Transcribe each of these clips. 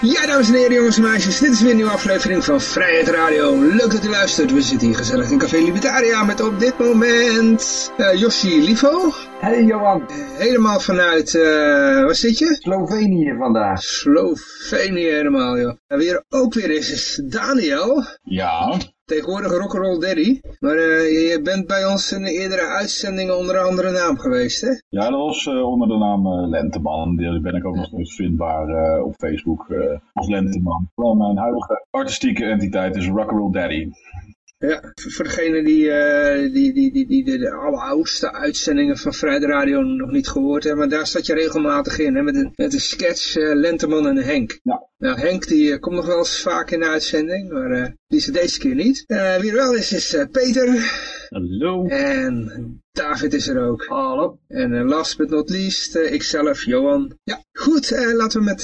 Ja, dames en heren, jongens en meisjes, dit is weer een nieuwe aflevering van Vrijheid Radio. Leuk dat u luistert. We zitten hier gezellig in Café Libertaria met op dit moment uh, Yoshi Livo. Hey Johan. Uh, helemaal vanuit, uh, waar zit je? Slovenië vandaag. Slovenië helemaal, joh. En weer ook weer is, is Daniel. Ja. Tegenwoordig Rock'n'Roll Daddy. Maar uh, je bent bij ons in de eerdere uitzendingen onder een andere naam geweest, hè? Ja, dat was uh, onder de naam uh, Lenteman. Die ben ik ook nog steeds vindbaar op Facebook als Lenteman. Wel, mijn huidige artistieke entiteit is Rock'n'Roll Daddy. Ja, voor degene die, uh, die, die, die, die de, de alleroudste uitzendingen van Vrijde Radio nog niet gehoord hebben, maar daar zat je regelmatig in, hè, met, een, met een sketch uh, Lenteman en Henk. Ja. Nou, Henk die uh, komt nog wel eens vaak in de uitzending, maar die is er deze keer niet. wie er wel is, is Peter. Hallo. En David is er ook. Hallo. En uh, last but not least, uh, ikzelf, Johan. Ja, goed. Uh, laten we met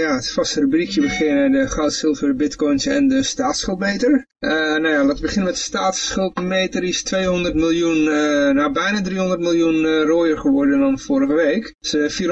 ja, het vaste rubriekje beginnen. De goud, zilver, bitcoins en de staatsschuldmeter. nou ja, laten we beginnen met de staatsschuldmeter. Die is 200 miljoen, nou bijna 300 miljoen rooier geworden dan vorige week. Dus 480,3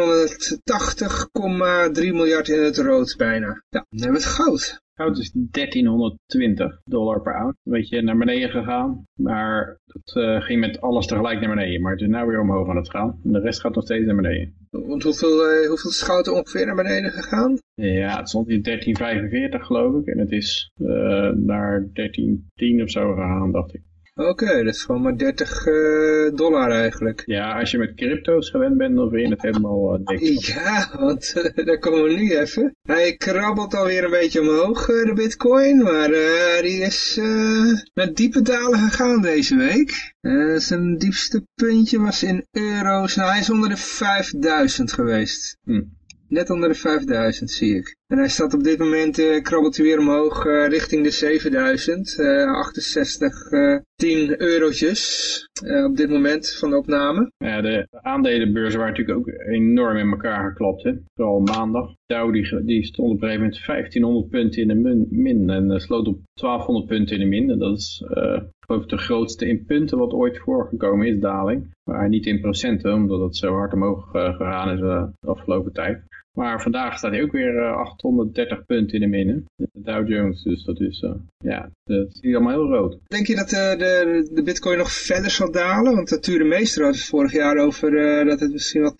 miljard in het rood bijna. Ja, dan hebben we het goud. Goud is 1320 dollar per ounce. Een beetje naar beneden gegaan. Maar dat uh, ging met alles tegelijk naar beneden. Maar het is nu weer omhoog aan het gaan. En de rest gaat nog steeds naar beneden. Want hoeveel, uh, hoeveel is goud ongeveer naar beneden gegaan? Ja, het stond in 1345 geloof ik. En het is uh, naar 1310 of zo gegaan, dacht ik. Oké, okay, dat is gewoon maar 30 uh, dollar eigenlijk. Ja, als je met crypto's gewend bent, dan vind je het helemaal uh, dik. Ja, want uh, daar komen we nu even. Hij krabbelt alweer een beetje omhoog, de bitcoin. Maar die is naar diepe dalen gegaan deze week. zijn diepste puntje was in euro's. Nou, hij is onder de 5000 geweest. Hm. Net onder de 5000 zie ik. En hij staat op dit moment, uh, krabbelt hij weer omhoog uh, richting de 7000. Uh, 68, 10 eurotjes op dit moment van de opname. Ja, de aandelenbeurzen waren natuurlijk ook enorm in elkaar geklopt. Hè? Vooral maandag. Dow die, die stond op een gegeven moment 1500 punten in de min en sloot op 1200 punten in de min. En dat is geloof ik de grootste in punten wat ooit voorgekomen is, daling. Maar niet in procenten, omdat het zo hard omhoog gegaan is de afgelopen tijd. Maar vandaag staat hij ook weer uh, 830 punten in de minnen. De Dow Jones, dus dat is, uh, ja, dat is allemaal heel rood. Denk je dat uh, de, de bitcoin nog verder zal dalen? Want de Ture Meester had het vorig jaar over uh, dat het misschien wel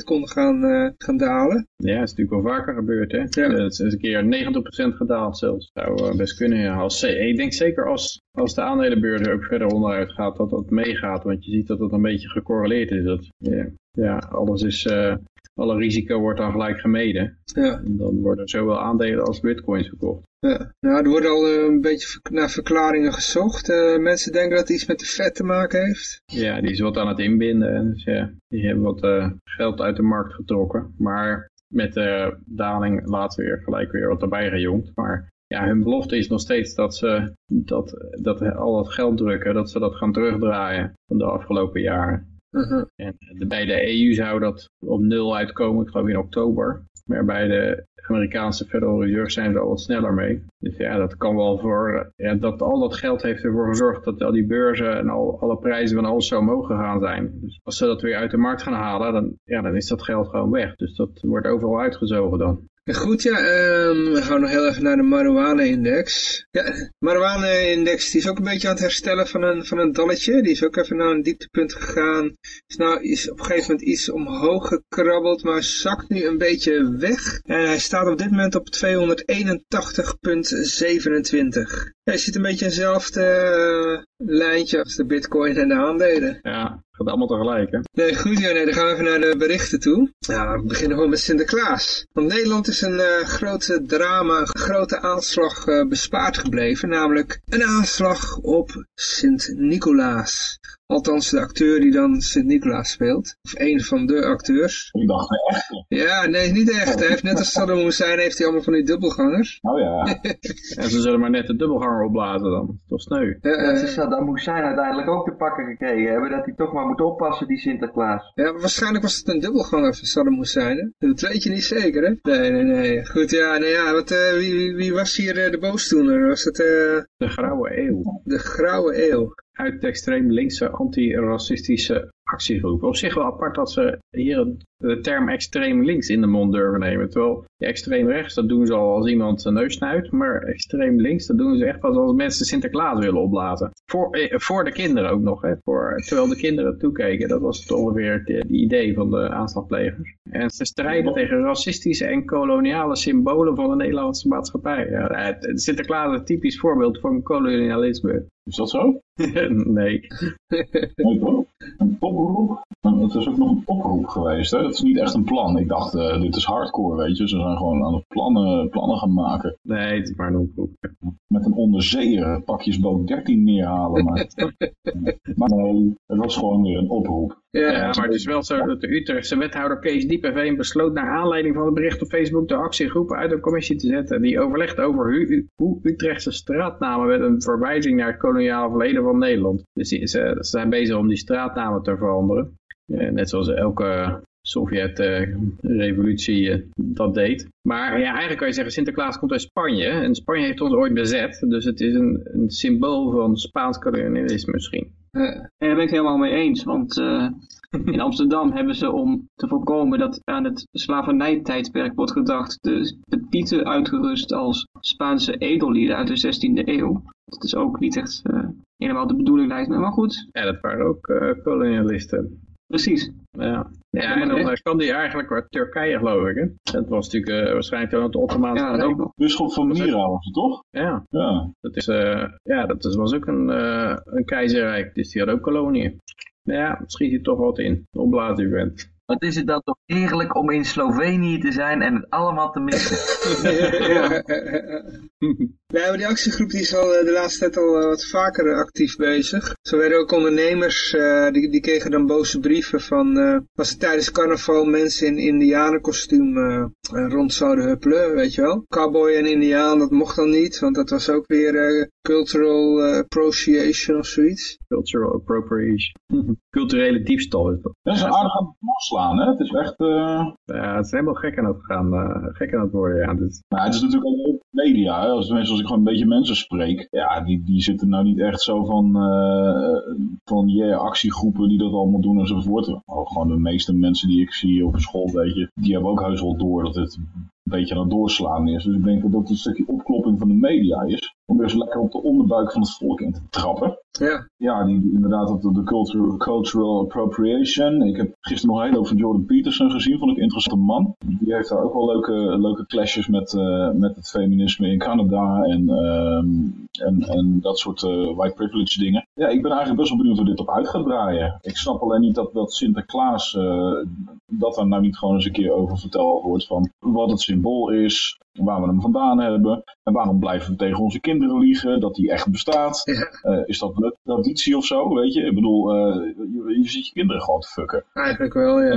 80% kon gaan, gaan dalen. Ja, dat is natuurlijk wel vaker gebeurd, hè. Ja. Het is een keer 90% gedaald zelfs. Zou best kunnen, ja. Als, ik denk zeker als, als de aandelenbeurs ook verder onderuit gaat, dat dat meegaat. Want je ziet dat het een beetje gecorreleerd is. Dat, ja, ja, alles is alle risico wordt dan gelijk gemeden. Ja. En dan worden zowel aandelen als bitcoins verkocht. Ja, nou, er worden al uh, een beetje naar verklaringen gezocht. Uh, mensen denken dat het iets met de vet te maken heeft. Ja, die is wat aan het inbinden. Dus ja, die hebben wat uh, geld uit de markt getrokken. Maar met de daling laten we weer gelijk weer wat erbij gejongd. Maar ja, hun belofte is nog steeds dat ze dat, dat al dat geld drukken, dat ze dat gaan terugdraaien van de afgelopen jaren. En de, bij de EU zou dat op nul uitkomen, ik geloof in oktober. Maar bij de Amerikaanse Federal Reserve zijn ze al wat sneller mee. Dus ja, dat kan wel voor, ja, dat, al dat geld heeft ervoor gezorgd dat al die beurzen en al, alle prijzen van alles zo omhoog gegaan zijn. Dus als ze dat weer uit de markt gaan halen, dan, ja, dan is dat geld gewoon weg. Dus dat wordt overal uitgezogen dan. Goed, ja, um, we gaan nog heel even naar de marijuana-index. Ja, de marijuana-index die is ook een beetje aan het herstellen van een, van een dalletje. Die is ook even naar een dieptepunt gegaan. Is nou is op een gegeven moment iets omhoog gekrabbeld, maar zakt nu een beetje weg. En hij staat op dit moment op 281,27. Ja, je ziet een beetje eenzelfde lijntje als de bitcoin en de aandelen. Ja, gaat allemaal tegelijk, hè? Nee, goed, ja, nee, dan gaan we even naar de berichten toe. Ja, we beginnen gewoon met Sinterklaas. Want Nederland is een uh, grote drama, een grote aanslag uh, bespaard gebleven. Namelijk een aanslag op Sint-Nicolaas. Althans, de acteur die dan Sint-Nicolaas speelt. Of een van de acteurs. Ik dacht, de echte. Ja, nee, niet echt. Hij heeft net als Saddam Hussein heeft hij allemaal van die dubbelgangers. Oh ja. En ze zullen maar net de dubbelganger opblazen dan. Toch sneu. Ja, Dat eh, is Saddam Hussein uiteindelijk ook te pakken gekregen hebben. Dat hij toch maar moet oppassen, die Sinterklaas. ja, waarschijnlijk was het een dubbelganger van Saddam Hussein. Hè? Dat weet je niet zeker, hè? Nee, nee, nee. Goed, ja, nee, ja. Wat, eh, wie, wie, wie was hier eh, de boosdoener? Was het eh, De grauwe eeuw. de Grauwe Eeuw? Uit de extreem linkse antiracistische actiegroep. Op zich wel apart dat ze hier een- de term extreem links in de mond durven nemen. Terwijl extreem rechts, dat doen ze al als iemand zijn neus snuit. Maar extreem links, dat doen ze echt pas als mensen Sinterklaas willen opblazen. Voor, eh, voor de kinderen ook nog. Hè. Voor, terwijl de kinderen toekeken. Dat was het ongeveer het, het idee van de aanslagplegers. En ze strijden tegen racistische en koloniale symbolen van de Nederlandse maatschappij. Ja, Sinterklaas is een typisch voorbeeld van kolonialisme. Is dat zo? nee. Nee, toch? Een oproep? Het is ook nog een oproep geweest, hè? Dat is niet echt een plan. Ik dacht, eh, dit is hardcore, weet je. Ze zijn gewoon aan het plannen, plannen gaan maken. Nee, het is maar een oproep. Met een onderzeeër pakjesboot 13 neerhalen. Maar, maar nee, het was gewoon weer een oproep. Ja, Ja, maar het is wel zo dat de Utrechtse wethouder Kees Diepeveen besloot naar aanleiding van het bericht op Facebook de actiegroep uit de commissie te zetten. Die overlegt over hoe Utrechtse straatnamen met een verwijzing naar het koloniale verleden van Nederland. Dus ze zijn bezig om die straatnamen te veranderen. Eh, net zoals elke Sovjet-revolutie eh, dat deed. Maar ja, eigenlijk kan je zeggen Sinterklaas komt uit Spanje. En Spanje heeft ons ooit bezet. Dus het is een, een symbool van Spaans kolonialisme misschien. ja. Ja, daar ben ik het helemaal mee eens. Want eh, in Amsterdam hebben ze om te voorkomen dat aan het slavernijtijdperk wordt gedacht, de, pieten uitgerust als Spaanse edellieden uit de 16e eeuw. Dat is ook niet echt eh, helemaal de bedoeling lijkt me. Maar goed, Ja, dat waren ook eh, kolonialisten. Precies. Ja, ja en dan eh, kan die eigenlijk uit Turkije, geloof ik. Hè? Dat was natuurlijk eh, waarschijnlijk dan het Ottomaanse Ja, Rijk. Bisschop van Mira was het, toch? Ja, Ja. dat, is, eh, ja, dat is, was ook een, eh, een keizerrijk, dus die had ook koloniën. Ja, schiet je toch wat in, opblazen u bent. Wat is het dan toch heerlijk om in Slovenië te zijn en het allemaal te missen. ja. Nee, maar die actiegroep die is al eh, de laatste tijd al eh, wat vaker actief bezig. Zo werden ook ondernemers, eh, die, die kregen dan boze brieven van, eh als er tijdens carnaval mensen in indianenkostuum rond zouden huppelen, weet je wel. Cowboy en indiaan, dat mocht dan niet, want dat was ook weer eh, cultural eh, appropriation of zoiets. Cultural appropriation. Culturele diefstal is dat. Dat is een aardig aan het hè? Het is echt... eh, Ja, het is helemaal gek aan het gaan, eh, gek aan het worden. Ja, dit Nou, het is natuurlijk ook media. Hè? Als, tenminste, als ik gewoon een beetje mensen spreek. Ja, die, die zitten nou niet echt zo van, eh van yeah, actiegroepen die dat allemaal doen enzovoort. Gewoon de meeste mensen die ik zie op school, weet je, die hebben ook heus wel door dat het een beetje aan het doorslaan is. Dus ik denk dat dat een stukje opklopping van de media is. Om weer eens lekker op de onderbuik van het volk in te trappen. Ja, Ja, die, inderdaad, dat de cultural, cultural appropriation. Ik heb gisteren nog een hele hoop van Jordan Peterson gezien, vond ik een interessante man. Die heeft daar ook wel leuke, leuke clashes met, eh, met het feminisme in Canada en, ehm, en, en dat soort eh, white privilege dingen. Ja, ik ben eigenlijk best wel benieuwd hoe dit op uit gaat draaien. Ik snap alleen niet dat, dat Sinterklaas, eh, dat daar nou niet gewoon eens een keer over verteld wordt van wat het symbool is, waar we hem vandaan hebben en waarom blijven we tegen onze kinderen liegen, dat die echt bestaat. ja, Eh, is dat een traditie of zo, weet je? Ik bedoel, eh, je, je zit je kinderen gewoon te fucken. eigenlijk wel, ja.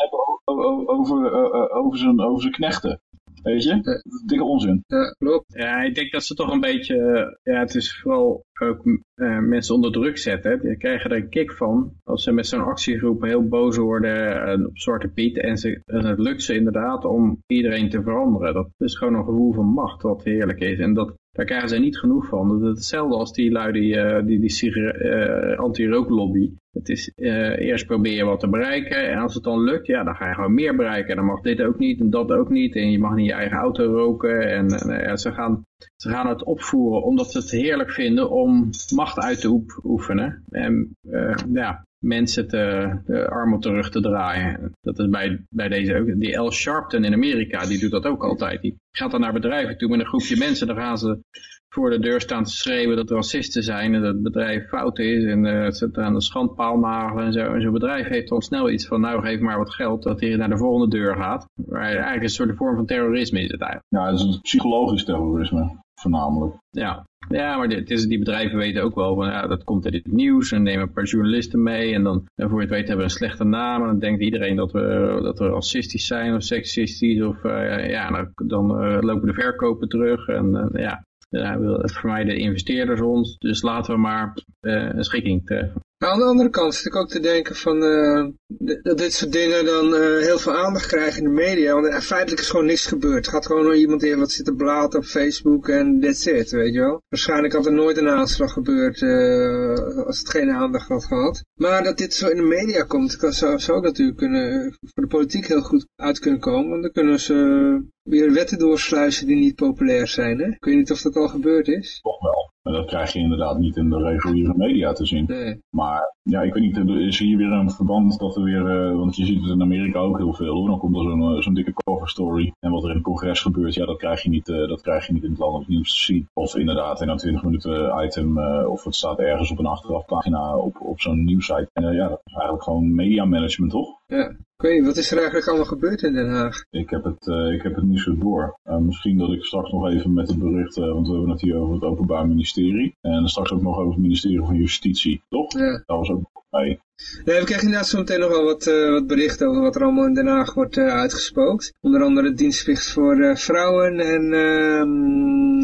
Hebben over, eh, eh, over, zijn, over zijn knechten. Weet je? Dat is dikke onzin. Ja, klopt. Ja, ik denk dat ze toch een beetje, eh, ja, het is vooral ook eh, mensen onder druk zetten. Die krijgen er een kick van als ze met zo'n actiegroep heel boos worden en op Zwarte Piet. En, ze, en het lukt ze inderdaad om iedereen te veranderen. Dat is gewoon een gevoel van macht wat heerlijk is. En dat, daar krijgen ze niet genoeg van. Dat is hetzelfde als die lui die, eh, die, die eh, anti-rooklobby. Het is eh, eerst proberen wat te bereiken en als het dan lukt, ja, dan ga je gewoon meer bereiken. Dan mag dit ook niet en dat ook niet en je mag niet je eigen auto roken. En, eh, ja, ze, gaan, ze gaan het opvoeren omdat ze het heerlijk vinden om macht uit te oef- oefenen. En eh, ja, mensen te, de armen terug te draaien. Dat is bij, bij deze ook. Die Al Sharpton in Amerika, die doet dat ook altijd. Die gaat dan naar bedrijven toe met een groepje mensen. Dan gaan ze voor de deur staan te schreeuwen dat er racisten zijn en dat het bedrijf fout is en uh, het zit aan de schandpaal nagelen en zo. En zo'n bedrijf heeft dan snel iets van nou geef maar wat geld dat hij naar de volgende deur gaat. Maar eigenlijk is het een soort vorm van terrorisme is het eigenlijk. Ja, het is een psychologisch terrorisme. voornamelijk. Ja. Ja, maar dit is, die bedrijven weten ook wel van ja, dat komt in het nieuws en nemen een paar journalisten mee en dan en voor je het weet hebben we een slechte naam en dan denkt iedereen dat we, dat we racistisch zijn of seksistisch of uh, ja, nou, dan uh, lopen de verkopen terug en uh, ja, ja, vermijden investeerders ons, dus laten we maar een schikking treffen. Aan de andere kant zit ik ook te denken van, uh, dat dit soort dingen dan heel veel aandacht krijgen in de media. Want feitelijk is gewoon niks gebeurd. Het gaat gewoon door iemand die wat zitten blaten op Facebook en that's it, weet je wel. Waarschijnlijk had er nooit een aanslag gebeurd als het geen aandacht had gehad. Maar dat dit zo in de media komt, kan, zou, zou natuurlijk kunnen, voor de politiek heel goed uit kunnen komen. Want dan kunnen ze weer wetten doorsluizen die niet populair zijn. Hè? Ik weet niet of dat al gebeurd is. Toch wel. En dat krijg je inderdaad niet in de reguliere media te zien. Nee. Maar ja, ik weet niet, is hier weer een verband dat er weer, uh, want je ziet het in Amerika ook heel veel hoor. Dan komt er zo'n uh, zo'n dikke cover story. En wat er in het congres gebeurt, ja, dat krijg je niet, uh, dat krijg je niet in het landelijk nieuws te zien. Of inderdaad in een 20 minuten item, of het staat ergens op een achterafpagina op, op zo'n nieuwsite. En ja, dat is eigenlijk gewoon media management toch? Ja. Ik weet niet, wat is er eigenlijk allemaal gebeurd in Den Haag? Ik heb het, uh, ik heb het niet zo door. Uh, misschien dat ik straks nog even met het bericht, uh, want we hebben het hier over het Openbaar Ministerie. En straks ook nog over het ministerie van Justitie, toch? Ja. Dat was ook bij. Nee, we krijgen inderdaad zo meteen nog wel wat, uh, wat berichten over wat er allemaal in Den Haag wordt uh, uitgespookt. Onder andere dienstplicht voor uh, vrouwen en uh,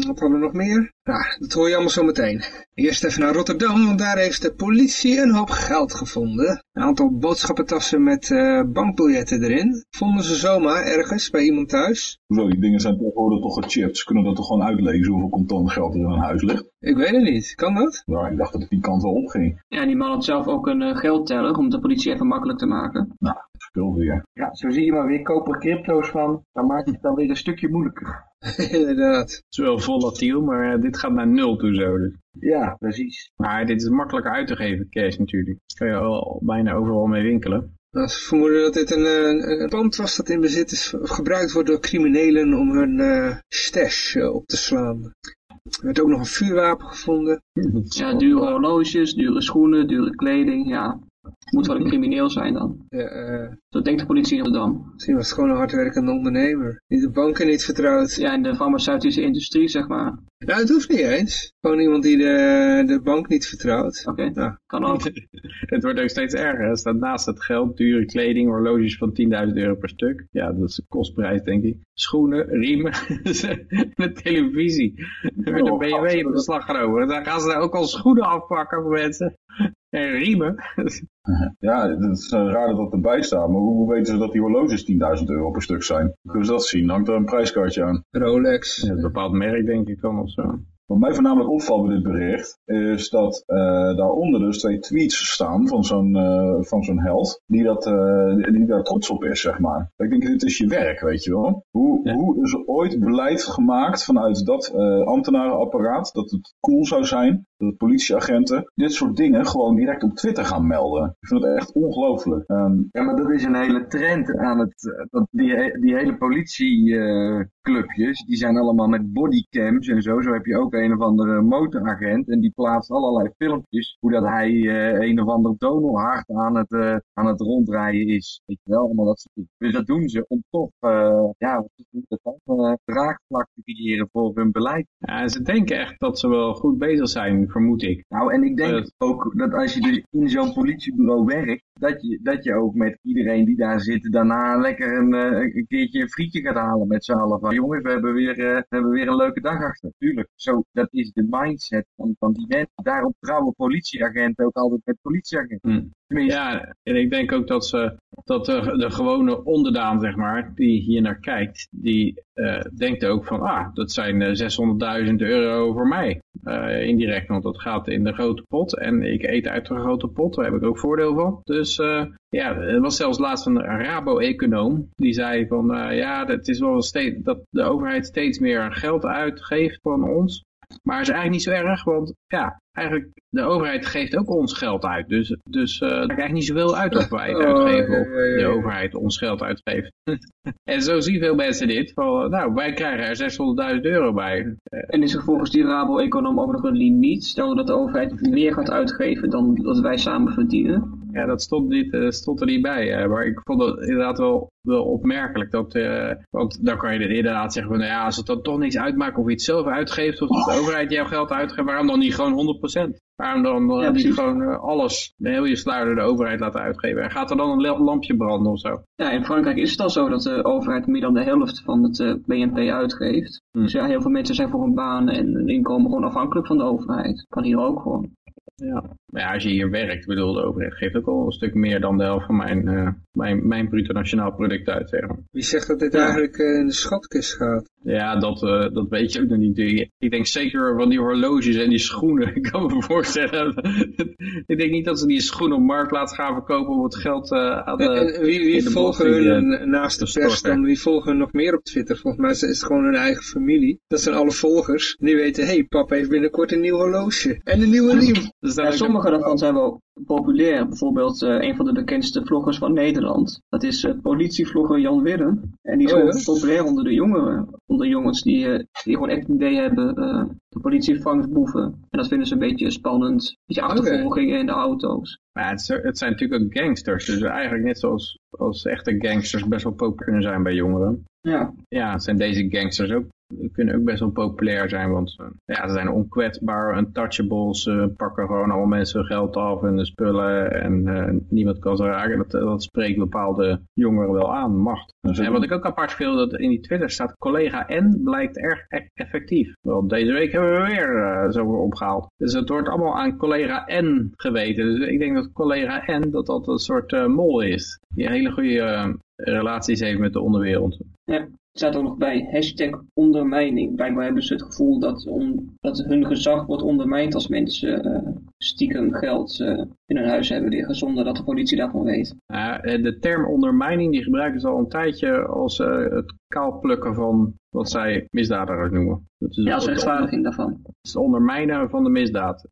wat hadden we nog meer? Nou, dat hoor je allemaal zo meteen. Eerst even naar Rotterdam, want daar heeft de politie een hoop geld gevonden. Een aantal boodschappentassen met bankbiljetten erin. Vonden ze zomaar ergens bij iemand thuis. Hoezo, die dingen zijn tegenwoordig toch gechipt. Ze kunnen dat toch gewoon uitlezen hoeveel contant geld er in een huis ligt? Ik weet het niet. Kan dat? Ja, ik dacht dat het die kant wel opging. Ja, die man had zelf ook een uh, geldteller om de politie even makkelijk te maken. Nou, spul weer. Ja, zo zie je maar weer, koop er crypto's van. Dan maakt het dan weer een stukje moeilijker. Inderdaad. Het is wel volatiel, maar uh, dit gaat naar nul toe zo. Dus. Ja, precies. Maar dit is makkelijker uit te geven, cash natuurlijk. Daar kan je al bijna overal mee winkelen. Dat is vermoeden dat dit een, een, een, pand was dat in bezit is, gebruikt wordt door criminelen om hun uh, stash uh, op te slaan. Er werd ook nog een vuurwapen gevonden. Ja, dure horloges, dure schoenen, dure kleding, ja. Moet wel een crimineel zijn dan. Ja, uh, Zo denkt de politie in Rotterdam. Misschien was het gewoon een hardwerkende ondernemer. Die de banken niet vertrouwt. Ja, in de farmaceutische industrie, zeg maar. Nou, het hoeft niet eens. Gewoon iemand die de, de bank niet vertrouwt. Oké, okay. nou. kan ook. het wordt ook steeds erger. Er staat naast het geld dure kleding, horloges van 10.000 euro per stuk. Ja, dat is de kostprijs, denk ik. Schoenen, riemen, de televisie. Er werd een BMW in beslag genomen. Dan gaan ze daar ook al schoenen afpakken voor mensen. En riemen. Ja, het is uh, raar dat dat erbij staat, maar hoe, hoe weten ze dat die horloges 10.000 euro per stuk zijn? Hoe kunnen ze dat zien? Hangt er een prijskaartje aan? Rolex. Ja, een bepaald merk denk ik dan of zo. Wat mij voornamelijk opvalt bij dit bericht, is dat uh, daaronder dus twee tweets staan van zo'n uh, van zo'n held, die, dat, uh, die daar trots op is, zeg maar. Ik denk, dit is je werk, weet je wel. Hoe, ja. hoe is er ooit beleid gemaakt vanuit dat ambtenarenapparaat, dat het cool zou zijn, dat politieagenten dit soort dingen gewoon direct op Twitter gaan melden. Ik vind het echt ongelooflijk. Um, ja, maar dat is een hele trend aan het, dat die, die hele politieclubjes, die zijn allemaal met bodycams en zo. Zo heb je ook een of andere motoragent en die plaatst allerlei filmpjes hoe dat hij uh, een of ander donorhart aan het, uh, aan het rondrijden is. Weet je wel, allemaal dat soort dingen. Dus dat doen ze om toch, uh, ja, dat dan, draagvlak te creëren voor hun beleid. Ja, ze denken echt dat ze wel goed bezig zijn vermoed ik. Nou, en ik denk ook dat als je dus in zo'n politiebureau werkt, dat je, dat je ook met iedereen die daar zit daarna lekker een, uh, een keertje een frietje gaat halen met z'n allen. Van jongens, we hebben, weer, uh, we hebben weer een leuke dag achter. Tuurlijk, zo, dat is de mindset van, van die mensen. Daarom trouwen politieagenten ook altijd met politieagenten. Hmm. Ja, en ik denk ook dat, ze, dat de, de gewone onderdaan, zeg maar, die hier naar kijkt, die uh, denkt ook van, ah, dat zijn uh, 600.000 euro voor mij. Uh, indirect, want dat gaat in de grote pot. En ik eet uit de grote pot, daar heb ik ook voordeel van. Dus ja, er was zelfs laatst een Rabo-econoom, die zei van, ja, het is wel steeds, dat de overheid steeds meer geld uitgeeft van ons. Maar is eigenlijk niet zo erg, want ja, eigenlijk, de overheid geeft ook ons geld uit. Dus, dus uh, maakt eigenlijk niet zoveel uit of wij het Oh, uitgeven of ja, ja. de overheid ons geld uitgeeft. en zo zien veel mensen dit. Van, nou, wij krijgen er 600.000 euro bij. En is er volgens die Rabo-econoom ook nog een limiet? Stel dat de overheid meer gaat uitgeven dan dat wij samen verdienen. Ja, dat stond, niet, eh, stond er niet bij. eh, maar ik vond het inderdaad wel, wel opmerkelijk. Dat, eh, want dan kan je er inderdaad zeggen van, nou ja, als het dan toch niks uitmaakt of je het zelf uitgeeft, of de overheid jouw geld uitgeeft, waarom dan niet gewoon 100%? Waarom dan eh, Ja, niet gewoon eh, alles, de heel je sluier de overheid laten uitgeven? En gaat er dan een la- lampje branden of zo? Ja, in Frankrijk is het al zo dat de overheid meer dan de helft van het eh, BNP uitgeeft. Hm. Dus ja, heel veel mensen zijn voor een baan en een inkomen gewoon afhankelijk van de overheid. Kan hier ook gewoon. Ja. Maar ja, als je hier werkt, bedoel, de overheid geeft ook al een stuk meer dan de helft van mijn, eh, mijn, mijn bruto nationaal product uit, zeg maar. Wie zegt dat dit Ja. eigenlijk eh, in de schatkist gaat? Ja, dat, eh, dat weet je ook nog niet. Ik denk zeker van die horloges en die schoenen. Ik kan me voorstellen. ik denk niet dat ze die schoenen op marktplaats gaan verkopen om het geld aan de... Wie, wie de volgen hun naast de te pers dan? Wie volgen hun nog meer op Twitter? Volgens mij is is het gewoon hun eigen familie. Dat zijn alle volgers. Die weten, hé, hey, papa heeft binnenkort een nieuw horloge. En een nieuwe riem. Dus Ja, ook- sommige daarvan zijn wel populair. Bijvoorbeeld eh, een van de bekendste vloggers van Nederland. Dat is eh, politievlogger Jan Wirren. En die is Oh, populair onder de jongeren. Onder jongens die, eh, die gewoon echt het idee hebben. eh, de politie vangt boeven. En dat vinden ze een beetje spannend. Een beetje achtervolgingen in de auto's. Maar het, het zijn natuurlijk ook gangsters. Dus eigenlijk net zoals als echte gangsters best wel populair kunnen zijn bij jongeren. Ja, Ja, zijn deze gangsters ook kunnen ook best wel populair zijn, want eh, ja, ze zijn onkwetsbaar, untouchables, ze pakken gewoon allemaal mensen hun geld af en de spullen en eh, niemand kan ze raken. Dat, dat spreekt bepaalde jongeren wel aan, macht. En wat ik ook apart vind, dat in die Twitter staat collega N blijkt erg e- effectief. Want deze week hebben we weer eh, zo opgehaald. Dus het wordt allemaal aan collega N geweten. Dus ik denk dat collega N dat dat een soort eh, mol is. Die hele goede eh, relaties heeft met de onderwereld. ja. Staat ook nog bij hashtag ondermijning. Blijkbaar hebben ze het gevoel dat, on- dat hun gezag wordt ondermijnd als mensen eh, stiekem geld eh, in hun huis hebben liggen zonder dat de politie daarvan weet. Ja, eh, de term ondermijning die gebruiken ze al een tijdje als eh, het kaalplukken van wat zij misdadigers noemen. Dat is Ja, als het, rechtvaardiging daarvan. het ondermijnen van de misdaad.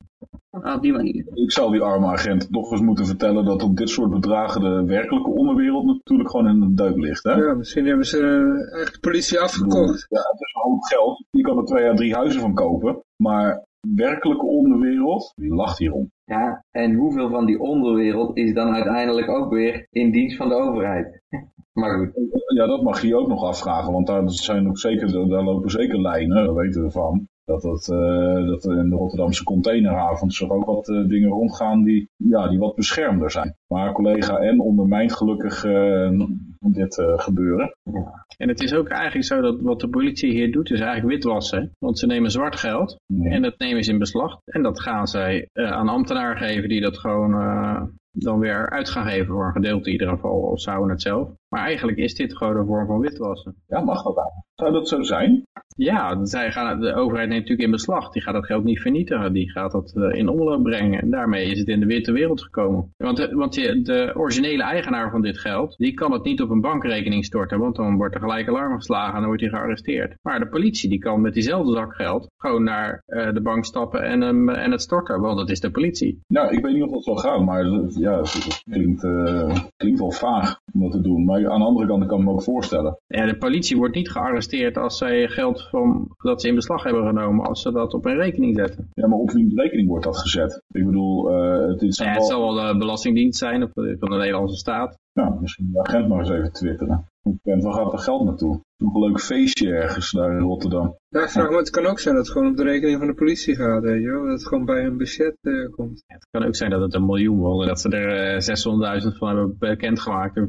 Ah, op die manier. Ik zou die arme agent toch eens moeten vertellen dat op dit soort bedragen de werkelijke onderwereld natuurlijk gewoon in de deuk ligt. Hè? Ja, misschien hebben ze eigenlijk de politie afgekocht. Ja, het is een hoop geld. Je kan er twee à drie huizen van kopen. Maar werkelijke onderwereld, die lacht hierom. Ja, en hoeveel van die onderwereld is dan uiteindelijk ook weer in dienst van de overheid? Maar goed, Ja, dat mag je ook nog afvragen, want daar, zijn ook zeker, daar lopen zeker lijnen, daar weten we van. Dat, dat, eh, dat er in de Rotterdamse containerhavens er ook wat eh, dingen rondgaan die, ja, die wat beschermder zijn. Maar collega N ondermijnt gelukkig eh, dit eh, gebeuren. En het is ook eigenlijk zo dat wat de politie hier doet is eigenlijk witwassen. Want ze nemen zwart geld en dat nemen ze in beslag. En dat gaan zij eh, aan ambtenaren geven die dat gewoon eh, dan weer uit gaan geven voor een gedeelte in ieder geval. Of ze houden het zelf. Maar eigenlijk is dit gewoon een vorm van witwassen. Ja, mag dat eigenlijk? Zou dat zo zijn? Ja, zij gaan, de overheid neemt natuurlijk in beslag. Die gaat dat geld niet vernietigen. Die gaat dat eh, in omloop brengen. En daarmee is het in de witte wereld gekomen. Want, de, want die- de originele eigenaar van dit geld, die kan het niet op een bankrekening storten. Want dan wordt er gelijk alarm geslagen en dan wordt hij gearresteerd. Maar de politie die kan met diezelfde zak geld gewoon naar eh, de bank stappen en, en het storten. Want dat is de politie. Nou, ik weet niet of dat zal gaan, maar eh, ja, het klinkt, eh, klinkt wel vaag om dat te doen. Maar aan de andere kant kan ik me ook voorstellen. Ja, de politie wordt niet gearresteerd als zij geld van, dat ze in beslag hebben genomen, als ze dat op een rekening zetten. Ja, maar op wiens rekening wordt dat gezet? Ik bedoel, eh, het is Ja, het zal wel de Belastingdienst zijn of van de Nederlandse staat. Nou, misschien de agent maar eens even twitteren. Bekend, waar gaat er geld naartoe? Nog een leuk feestje ergens daar in Rotterdam. Ja, ik vraag me, het kan ook zijn dat het gewoon op de rekening van de politie gaat, weet je wel. Dat het gewoon bij hun budget eh, komt. Ja, het kan ook zijn dat het een miljoen wordt en dat ze er eh, 600.000 van hebben bekendgemaakt en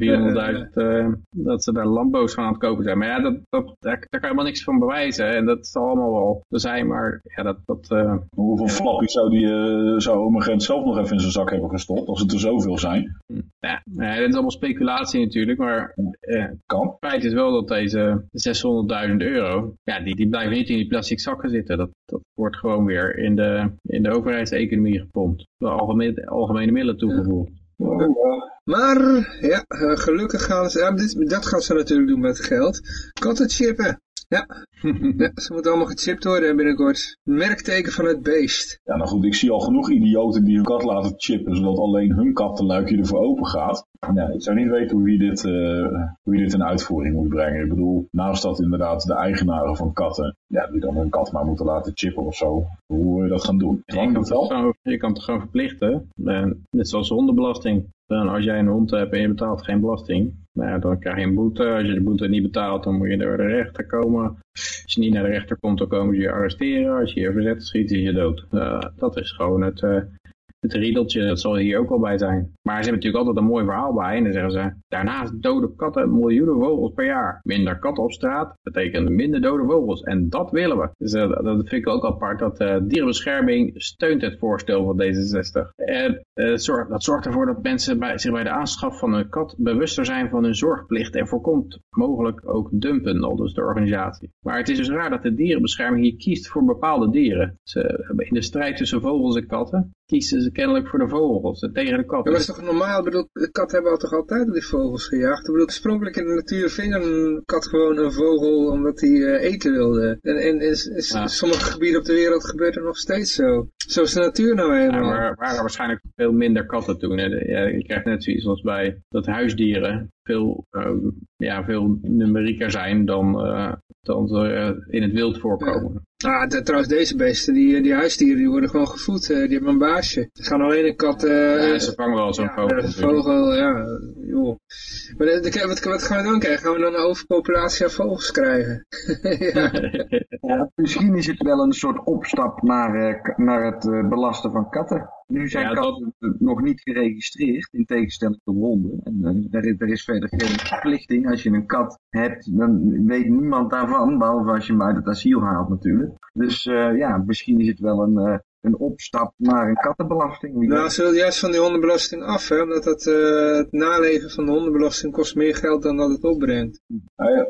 400.000 eh, dat ze daar Lambo's van aan het kopen zijn. Maar ja, dat, dat, daar, daar kan je helemaal niks van bewijzen en dat zal allemaal wel zijn, maar ja, dat... dat eh, Hoeveel flappies zou, die, eh, zou oma Gent zelf nog even in zijn zak hebben gestopt, als het er zoveel zijn? ja, nee, dat is allemaal speculatie natuurlijk, maar eh, Kan. het feit is wel dat deze 600.000 euro, ja, die, die blijven niet in die plastic zakken zitten. Dat, dat wordt gewoon weer in de, in de overheidseconomie gepompt. De algemene, algemene middelen toegevoegd. Maar, ja, eh, gelukkig gaan ze, ja, dat gaan ze natuurlijk doen met geld. Kattenchippen. Ja. ja, ze moeten allemaal gechipt worden binnenkort. Merkteken van het beest. Ja, nou goed, ik zie al genoeg idioten die hun kat laten chippen, zodat alleen hun kattenluikje ervoor open gaat. Ja, ik zou niet weten hoe je dit, uh, hoe je dit in uitvoering moet brengen. Ik bedoel, naast dat inderdaad de eigenaren van katten, ja, die dan hun kat maar moeten laten chippen of zo. Hoe wil je dat gaan doen? Je kan, het wel? je kan het gewoon verplichten, net zoals hondenbelasting. Dan als jij een hond hebt en je betaalt geen belasting, nou, dan krijg je een boete. Als je de boete niet betaalt, dan moet je door de rechter komen. Als je niet naar de rechter komt, dan komen ze je arresteren. Als je je verzet, schiet je je dood. Uh, dat is gewoon het, uh, het riedeltje, dat zal hier ook wel bij zijn. Maar ze hebben natuurlijk altijd een mooi verhaal bij. En dan zeggen ze, daarnaast doden katten miljoenen vogels per jaar. Minder katten op straat betekent minder dode vogels. En dat willen we. Dus uh, dat vind ik ook apart. Dat uh, dierenbescherming steunt het voorstel van D66. En zorg, dat zorgt ervoor dat mensen bij, zich bij de aanschaf van een kat bewuster zijn van hun zorgplicht. En voorkomt mogelijk ook dumpen, al dus de organisatie. Maar het is dus raar dat de dierenbescherming hier kiest voor bepaalde dieren. In de strijd tussen vogels en katten kiezen ze kennelijk voor de vogels en tegen de kat. Dat is toch normaal? Ik bedoel, de kat hebben al toch altijd die vogels gejaagd? Ik bedoel, oorspronkelijk in de natuur ving een kat gewoon een vogel omdat hij uh, eten wilde. En, en in, sommige gebieden op de wereld gebeurt er nog steeds zo. Zo is de natuur nou helemaal. Ja, maar er waren waarschijnlijk veel minder katten toen. Hè. Ja, je krijgt net zoiets als bij dat huisdieren veel, uh, ja, veel numerieker zijn dan, uh, dan ze uh, in het wild voorkomen. Ja. Ah, trouwens, deze beesten, die, die huisdieren, die worden gewoon gevoed. die hebben een baasje. Ze gaan alleen een kat... ja, ze vangen wel zo'n ja, vogel. Een vogel, ja, joh. Maar de, de, wat, wat gaan we dan krijgen? Gaan we dan een overpopulatie aan vogels krijgen? ja. ja. misschien is het wel een soort opstap naar, naar het belasten van katten. Nu zijn ja, katten dat... nog niet geregistreerd, in tegenstelling tot honden. En er, er is verder geen verplichting. Als je een kat hebt, dan weet niemand daarvan, behalve als je hem uit het asiel haalt natuurlijk. Dus uh, ja, misschien is het wel een, uh, een opstap naar een kattenbelasting. Nou, ze wil juist van die hondenbelasting af, hè? omdat het, uh, het naleven van de hondenbelasting kost meer geld dan dat het opbrengt. Nou ja,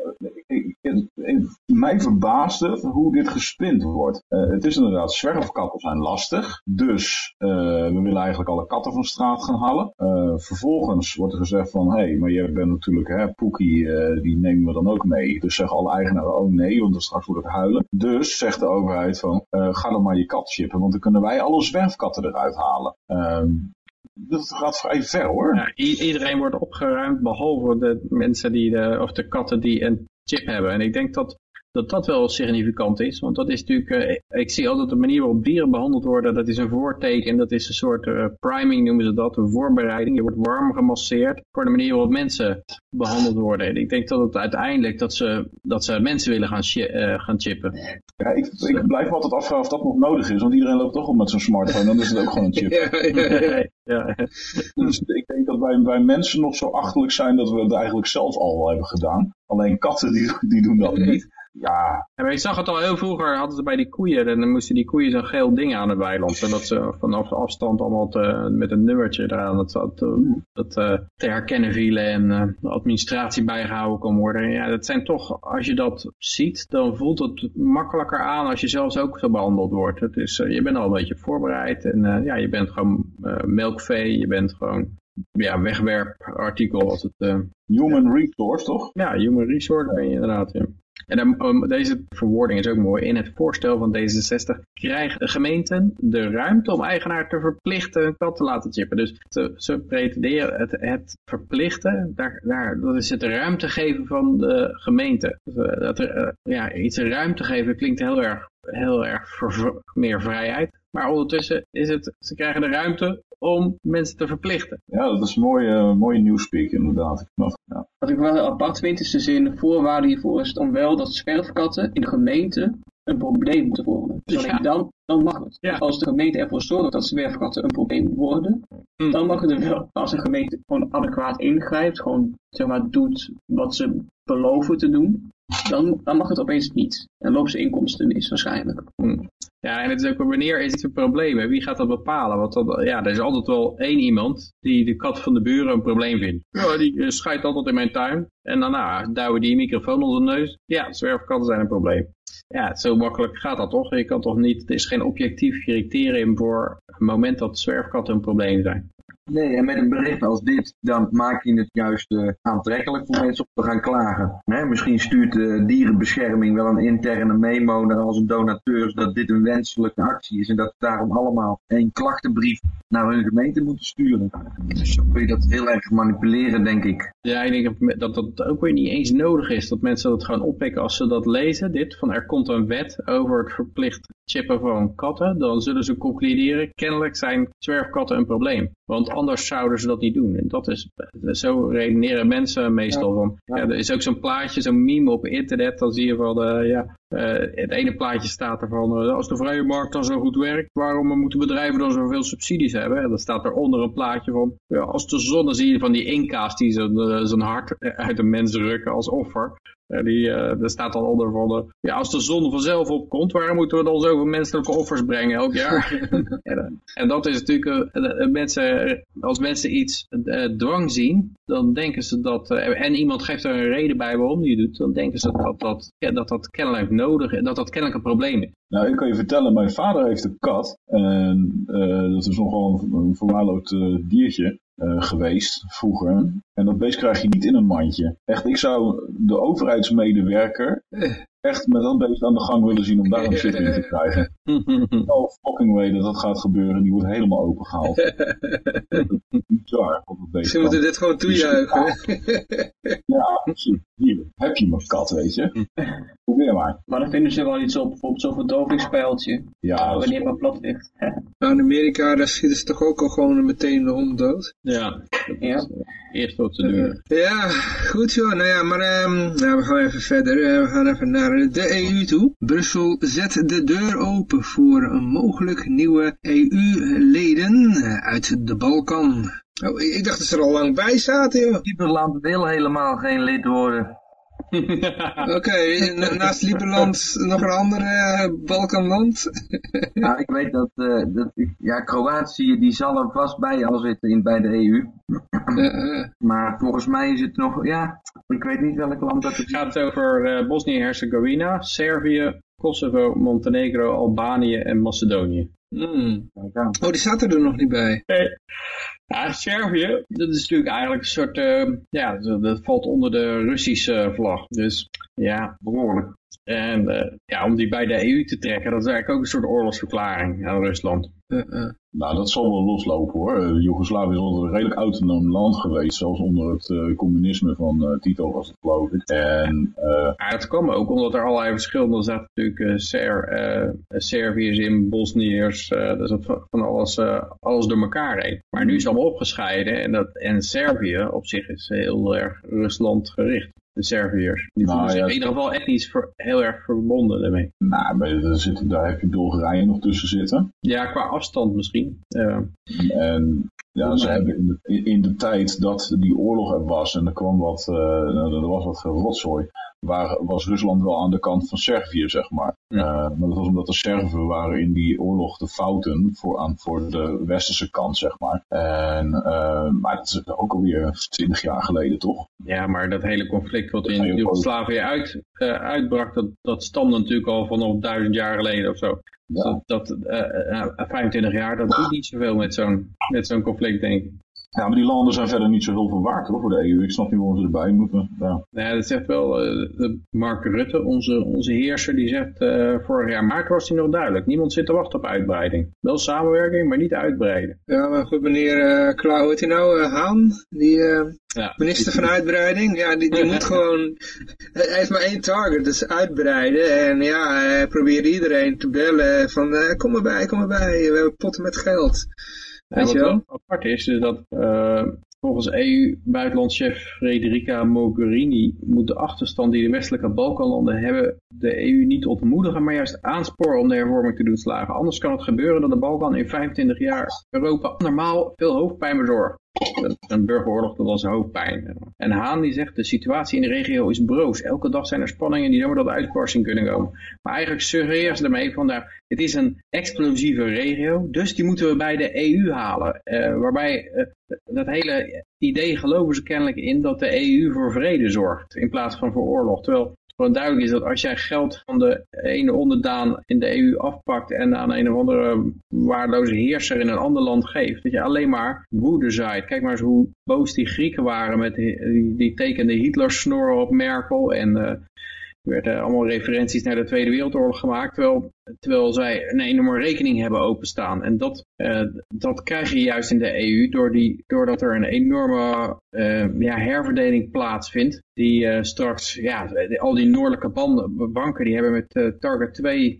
ik, ik, ik, mij verbaast het hoe dit gespind wordt. Uh, het is inderdaad, zwerfkatten zijn lastig, dus uh, we willen eigenlijk alle katten van straat gaan halen. vervolgens wordt er gezegd van, hé, hey, maar je bent natuurlijk, hè, Poekie, die nemen we dan ook mee. Dus zeggen alle eigenaren, oh nee, want dan straks wordt het huilen. Dus zegt de overheid van, ga dan maar je kat chippen, want kunnen wij alle zwerfkatten eruit halen. Um, dat gaat vrij ver hoor. Ja, iedereen wordt opgeruimd behalve de mensen die de, of de katten die een chip hebben. En ik denk dat dat dat wel significant is. Want dat is natuurlijk, uh, ik zie altijd de manier waarop dieren behandeld worden, dat is een voorteken, dat is een soort uh, priming noemen ze dat, een voorbereiding. Je wordt warm gemasseerd voor de manier waarop mensen behandeld worden. En ik denk dat het uiteindelijk, dat ze, dat ze mensen willen gaan, uh, gaan chippen. Ja, ik, ik blijf me altijd afvragen of dat nog nodig is, want iedereen loopt toch op met zijn smartphone, dan is het ook gewoon een chip. ja, ja, ja. Dus ik denk dat wij, wij mensen nog zo achterlijk zijn dat we het eigenlijk zelf al wel hebben gedaan. Alleen katten die, die doen dat niet. Ja. ja. maar je zag het al heel vroeger, hadden ze bij die koeien, en dan moesten die koeien zo'n geel ding aan het weiland. En dat ze vanaf afstand allemaal te, met een nummertje eraan, dat, dat, dat uh, te herkennen vielen en uh, de administratie bijgehouden kon worden. En ja, dat zijn toch, als je dat ziet, dan voelt het makkelijker aan als je zelfs ook zo behandeld wordt. Het is, je bent al een beetje voorbereid en ja, je bent gewoon melkvee, je bent gewoon ja, wegwerpartikel als het... human resource, toch? Ja, human resource ben je inderdaad, ja. En dan, um, deze verwoording is ook mooi. In het voorstel van D66 krijgen gemeenten de ruimte om eigenaar te verplichten een kat te laten chippen. Dus ze, ze pretenderen het, het verplichten, daar, daar, dat is het ruimte geven van de gemeente. Dus, uh, dat er, uh, ja, iets ruimte geven klinkt heel erg, heel erg meer vrijheid. Maar ondertussen is het, ze krijgen de ruimte om mensen te verplichten. Ja, dat is een mooie, uh, mooie nieuwspeak inderdaad. Ja. Wat ik wel apart vind is dus de voorwaarde hiervoor is het dan wel dat zwerfkatten in de gemeente een probleem moeten worden. Dus dan, dan mag het. Ja. Als de gemeente ervoor zorgt dat zwerfkatten een probleem worden, hm. dan mag het er wel. Als een gemeente gewoon adequaat ingrijpt, gewoon zeg maar doet wat ze beloven te doen, dan, dan mag het opeens niet. En lopen ze inkomsten mis waarschijnlijk. Hm. Ja, en het is ook wanneer is het een probleem? Wie gaat dat bepalen? Want dat, ja, er is altijd wel één iemand die de kat van de buren een probleem vindt. Ja, die uh, scheidt altijd in mijn tuin. En daarna duwen die microfoon onder de neus. Ja, zwerfkatten zijn een probleem. Ja, zo makkelijk gaat dat toch? Je kan toch niet, er is geen objectief criterium voor het moment dat zwerfkatten een probleem zijn. Nee, en met een bericht als dit, dan maak je het juist uh, aantrekkelijk voor mensen om te gaan klagen. Misschien stuurt de dierenbescherming wel een interne memo naar als een donateur dat dit een wenselijke actie is en dat ze daarom allemaal een klachtenbrief naar hun gemeente moeten sturen. Dus zo kun je dat heel erg manipuleren, denk ik. Ja, ik denk dat dat ook weer niet eens nodig is. Dat mensen dat gewoon oppikken als ze dat lezen. Dit, van er komt een wet over het verplicht chippen van katten. Dan zullen ze concluderen, kennelijk zijn zwerfkatten een probleem. Want anders zouden ze dat niet doen. En dat is, zo redeneren mensen meestal van. Ja, er is ook zo'n plaatje, zo'n meme op internet. Dan zie je van, uh, ja, uh, het ene plaatje staat er van, uh, als de vrije markt dan zo goed werkt, waarom moeten bedrijven dan zoveel subsidies hebben? En dan staat er onder een plaatje van, ja, als de zon, dan zie je van die inka's die zo'n zo hart uit een mens rukken als offer. Die, uh, er staat dan onder van, ja, als de zon vanzelf opkomt, waarom moeten we dan zoveel menselijke offers brengen elk jaar? en, en, dat is natuurlijk, mensen, als mensen iets dwang zien, dan denken ze dat, en iemand geeft er een reden bij waarom die doet, dan denken ze dat dat, ja, dat, dat kennelijk nodig is, dat dat kennelijk een probleem is. Nou, ik kan je vertellen, mijn vader heeft een kat. En uh, dat is nogal een, een verwaarloosd uh, diertje uh, geweest vroeger. En dat beest krijg je niet in een mandje. Echt, ik zou de overheidsmedewerker echt met dat beest aan de gang willen zien om daar een zit in te krijgen. No fucking way dat dat gaat gebeuren. Die wordt helemaal opengehaald. Bizar. Ze moeten dit gewoon toejuichen. ja, hier, heb je mijn kat, weet je. Probeer maar. Maar dan vinden ze wel iets op, op zo'n verdovingspijltje. Ja. Wanneer het maar plat ligt. nou, in Amerika, daar schieten ze toch ook al gewoon meteen de hond dood? Ja. ja. Eerst wat te doen. Ja, goed joh. Nou ja, maar um, nou, we gaan even verder. Uh, we gaan even naar de EU toe. Brussel zet de deur open voor een mogelijk nieuwe EU-leden uit de Balkan. Oh, ik dacht dat ze er al lang bij zaten, joh. Lieberland wil helemaal geen lid worden. Oké, okay, naast Lieberland nog een ander uh, Balkanland? nou, ik weet dat, uh, dat ja, Kroatië die zal er vast bij al zitten in, bij de EU. Uh, maar volgens mij is het nog, ja, ik weet niet welk land dat het is. Het gaat over Bosnië-Herzegovina, Servië, Kosovo, Montenegro, Albanië en Macedonië. Mm. Oh, die staat er nog niet bij. Nee. Ja, Servië, dat is natuurlijk eigenlijk een soort, uh, ja, dat valt onder de Russische vlag. Dus ja, behoorlijk. En uh, ja, om die bij de EU te trekken, dat is eigenlijk ook een soort oorlogsverklaring aan Rusland. Uh, uh. Nou, dat zal wel loslopen hoor. Joegoslavië is altijd een redelijk autonoom land geweest. Zelfs onder het uh, communisme van uh, Tito was het geloof ik. En, uh, ja, dat kwam ook omdat er allerlei verschillen Er zaten natuurlijk Ser, Serviërs in, Bosniërs. dus van alles, alles door elkaar heen. Maar nu is het allemaal opgescheiden. En, dat, en Servië op zich is heel erg Rusland gericht de Serviërs. Die voelen nou, zich ja, in ieder geval etnisch voor, heel erg verbonden daarmee. Nou, maar daar, zit, daar heb je Bulgarije nog tussen zitten. Ja, qua afstand misschien. Uh. En ja, ze hebben in de, in de tijd dat die oorlog er was en er kwam wat, uh, er was wat rotzooi, waar, was Rusland wel aan de kant van Servië, zeg maar. Ja. Uh, maar dat was omdat de Serven waren in die oorlog de fouten voor, aan, voor de westerse kant, zeg maar. En, uh, maar dat is ook alweer twintig jaar geleden, toch? Ja, maar dat hele conflict wat in Joegoslavië uit, uitbrak, dat, dat stamde natuurlijk al vanaf duizend jaar geleden of zo. Ja. Dat, dat 25 jaar, dat doet niet zoveel met zo'n met zo'n conflict, denk ik. Ja, maar die landen zijn verder niet zo heel veel waard hoor, voor de EU. Ik snap niet waarom ze erbij moeten. Ja, ja dat zegt wel uh, Mark Rutte, onze, onze heerser, die zegt uh, vorig jaar maart was hij nog duidelijk. Niemand zit te wachten op uitbreiding. Wel samenwerking, maar niet uitbreiden. Ja, maar goed, meneer uh, Klauw, hoe heet hij nou? Haan? Die ja, minister van uitbreiding, ja, die, die moet gewoon... Hij heeft maar één target, dus uitbreiden. En ja, hij probeert iedereen te bellen van kom erbij, kom erbij. We hebben potten met geld. Ja, wat wel apart is, is dat uh, volgens EU-buitenlandchef Frederica Mogherini moet de achterstand die de westelijke Balkanlanden hebben de EU niet ontmoedigen, maar juist aansporen om de hervorming te doen slagen. Anders kan het gebeuren dat de Balkan in 25 jaar Europa normaal veel hoofdpijn bezorgt. Een burgeroorlog dat was hoofdpijn. En Haan die zegt, de situatie in de regio is broos. Elke dag zijn er spanningen die zomaar tot uitbarsting kunnen komen. Maar eigenlijk suggereren ze ermee van, nou, het is een explosieve regio, dus die moeten we bij de EU halen. Uh, waarbij uh, dat hele idee geloven ze kennelijk in dat de EU voor vrede zorgt, in plaats van voor oorlog. Terwijl gewoon duidelijk is dat als jij geld van de ene onderdaan in de EU afpakt en aan een of andere waardeloze heerser in een ander land geeft, dat je alleen maar woede zaait. Kijk maar eens hoe boos die Grieken waren met die, die, tekende Hitler-snor op Merkel en er werden allemaal referenties naar de Tweede Wereldoorlog gemaakt, terwijl, terwijl zij een enorme rekening hebben openstaan. En dat, uh, dat krijg je juist in de EU door die, doordat er een enorme uh, ja, herverdeling plaatsvindt. Die uh, straks, ja, al die noordelijke banken, die hebben met Target 2,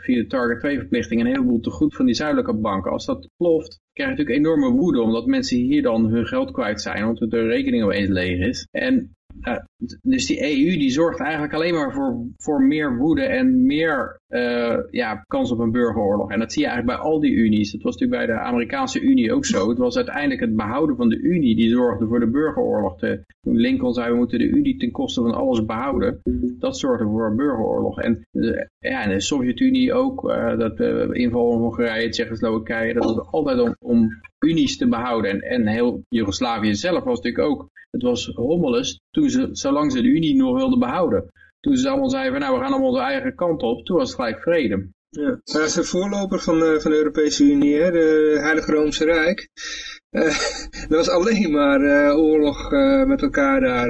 via de Target 2 verplichting, een heleboel te goed van die zuidelijke banken. Als dat ploft, krijg je natuurlijk enorme woede, omdat mensen hier dan hun geld kwijt zijn, omdat de rekening opeens leeg is. En uh, dus die EU die zorgt eigenlijk alleen maar voor, voor meer woede en meer uh, ja, kans op een burgeroorlog. En dat zie je eigenlijk bij al die unies. Dat was natuurlijk bij de Amerikaanse Unie ook zo. Het was uiteindelijk het behouden van de Unie die zorgde voor de burgeroorlog. Toen Lincoln zei we moeten de Unie ten koste van alles behouden. Dat zorgde voor een burgeroorlog. En de, ja, de Sovjet-Unie ook. Dat uh, inval in Hongarije, Tsjechoslowakije. Dat was altijd om, om unies te behouden. En, en heel Joegoslavië zelf was natuurlijk ook het was rommeles toen ze, zolang ze de Unie nog wilden behouden. Toen ze allemaal zeiden van nou we gaan allemaal onze eigen kant op, toen was het gelijk vrede. Ja, dat is de voorloper van de, van de Europese Unie, hè? de Heilige Roomse Rijk. Uh, dat was alleen maar uh, oorlog uh, met elkaar daar.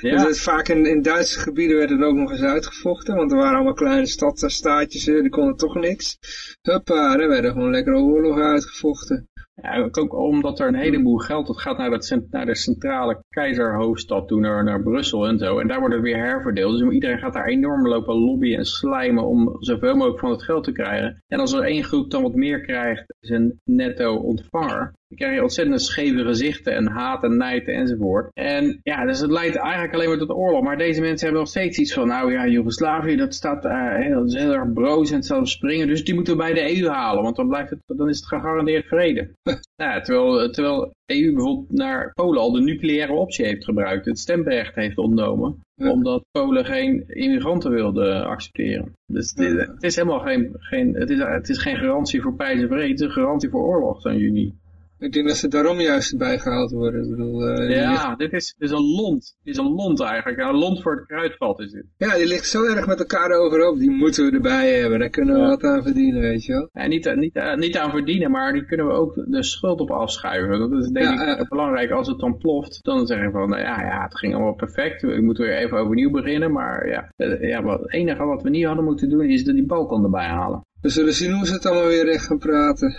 ja. dus vaak in, in Duitse gebieden werd het ook nog eens uitgevochten, want er waren allemaal kleine stadstaatjes, die konden toch niks. Huppa, er werden gewoon lekker oorlogen uitgevochten. Ja, ook omdat er een heleboel geld, dat gaat naar, dat, naar de centrale keizerhoofdstad toe, naar, naar Brussel en zo. En daar wordt het weer herverdeeld. Dus iedereen gaat daar enorm lopen lobbyen en slijmen om zoveel mogelijk van het geld te krijgen. En als er één groep dan wat meer krijgt, is een netto ontvanger. Dan krijg je ontzettend scheve gezichten en haat en nijd enzovoort. En ja, dus het leidt eigenlijk alleen maar tot oorlog. Maar deze mensen hebben nog steeds iets van, nou ja, Joegoslavië, dat staat uh, heel, dat is heel erg broos en het zal springen. Dus die moeten we bij de EU halen, want dan, blijft het, dan is het gegarandeerd vrede. ja, terwijl, terwijl EU bijvoorbeeld naar Polen al de nucleaire optie heeft gebruikt. Het stemrecht heeft ontnomen. Omdat Polen geen immigranten wilde accepteren. Dus het, het is helemaal geen, geen, het is, het is geen garantie voor pijs en vrede. Het is een garantie voor oorlog, zo'n juni. Ik denk dat ze daarom juist bijgehaald worden. Ik bedoel, uh, ja, dit is, dit is een lont. Dit is een lont eigenlijk. Een lont voor het kruidvat is dit. Ja, die ligt zo erg met elkaar overhoop. Die moeten we erbij hebben. Daar kunnen we ja. wat aan verdienen, weet je wel. Ja, niet, niet, uh, niet aan verdienen, maar die kunnen we ook de schuld op afschuiven. Dat is denk ja, ik uh, belangrijk. Als het dan ploft, dan zeggen we van, nou ja, ja, het ging allemaal perfect. We moeten weer even overnieuw beginnen. Maar ja, ja wat, het enige wat we niet hadden moeten doen, is dat die Balkan erbij halen. We zullen zien hoe ze het allemaal weer recht gaan praten.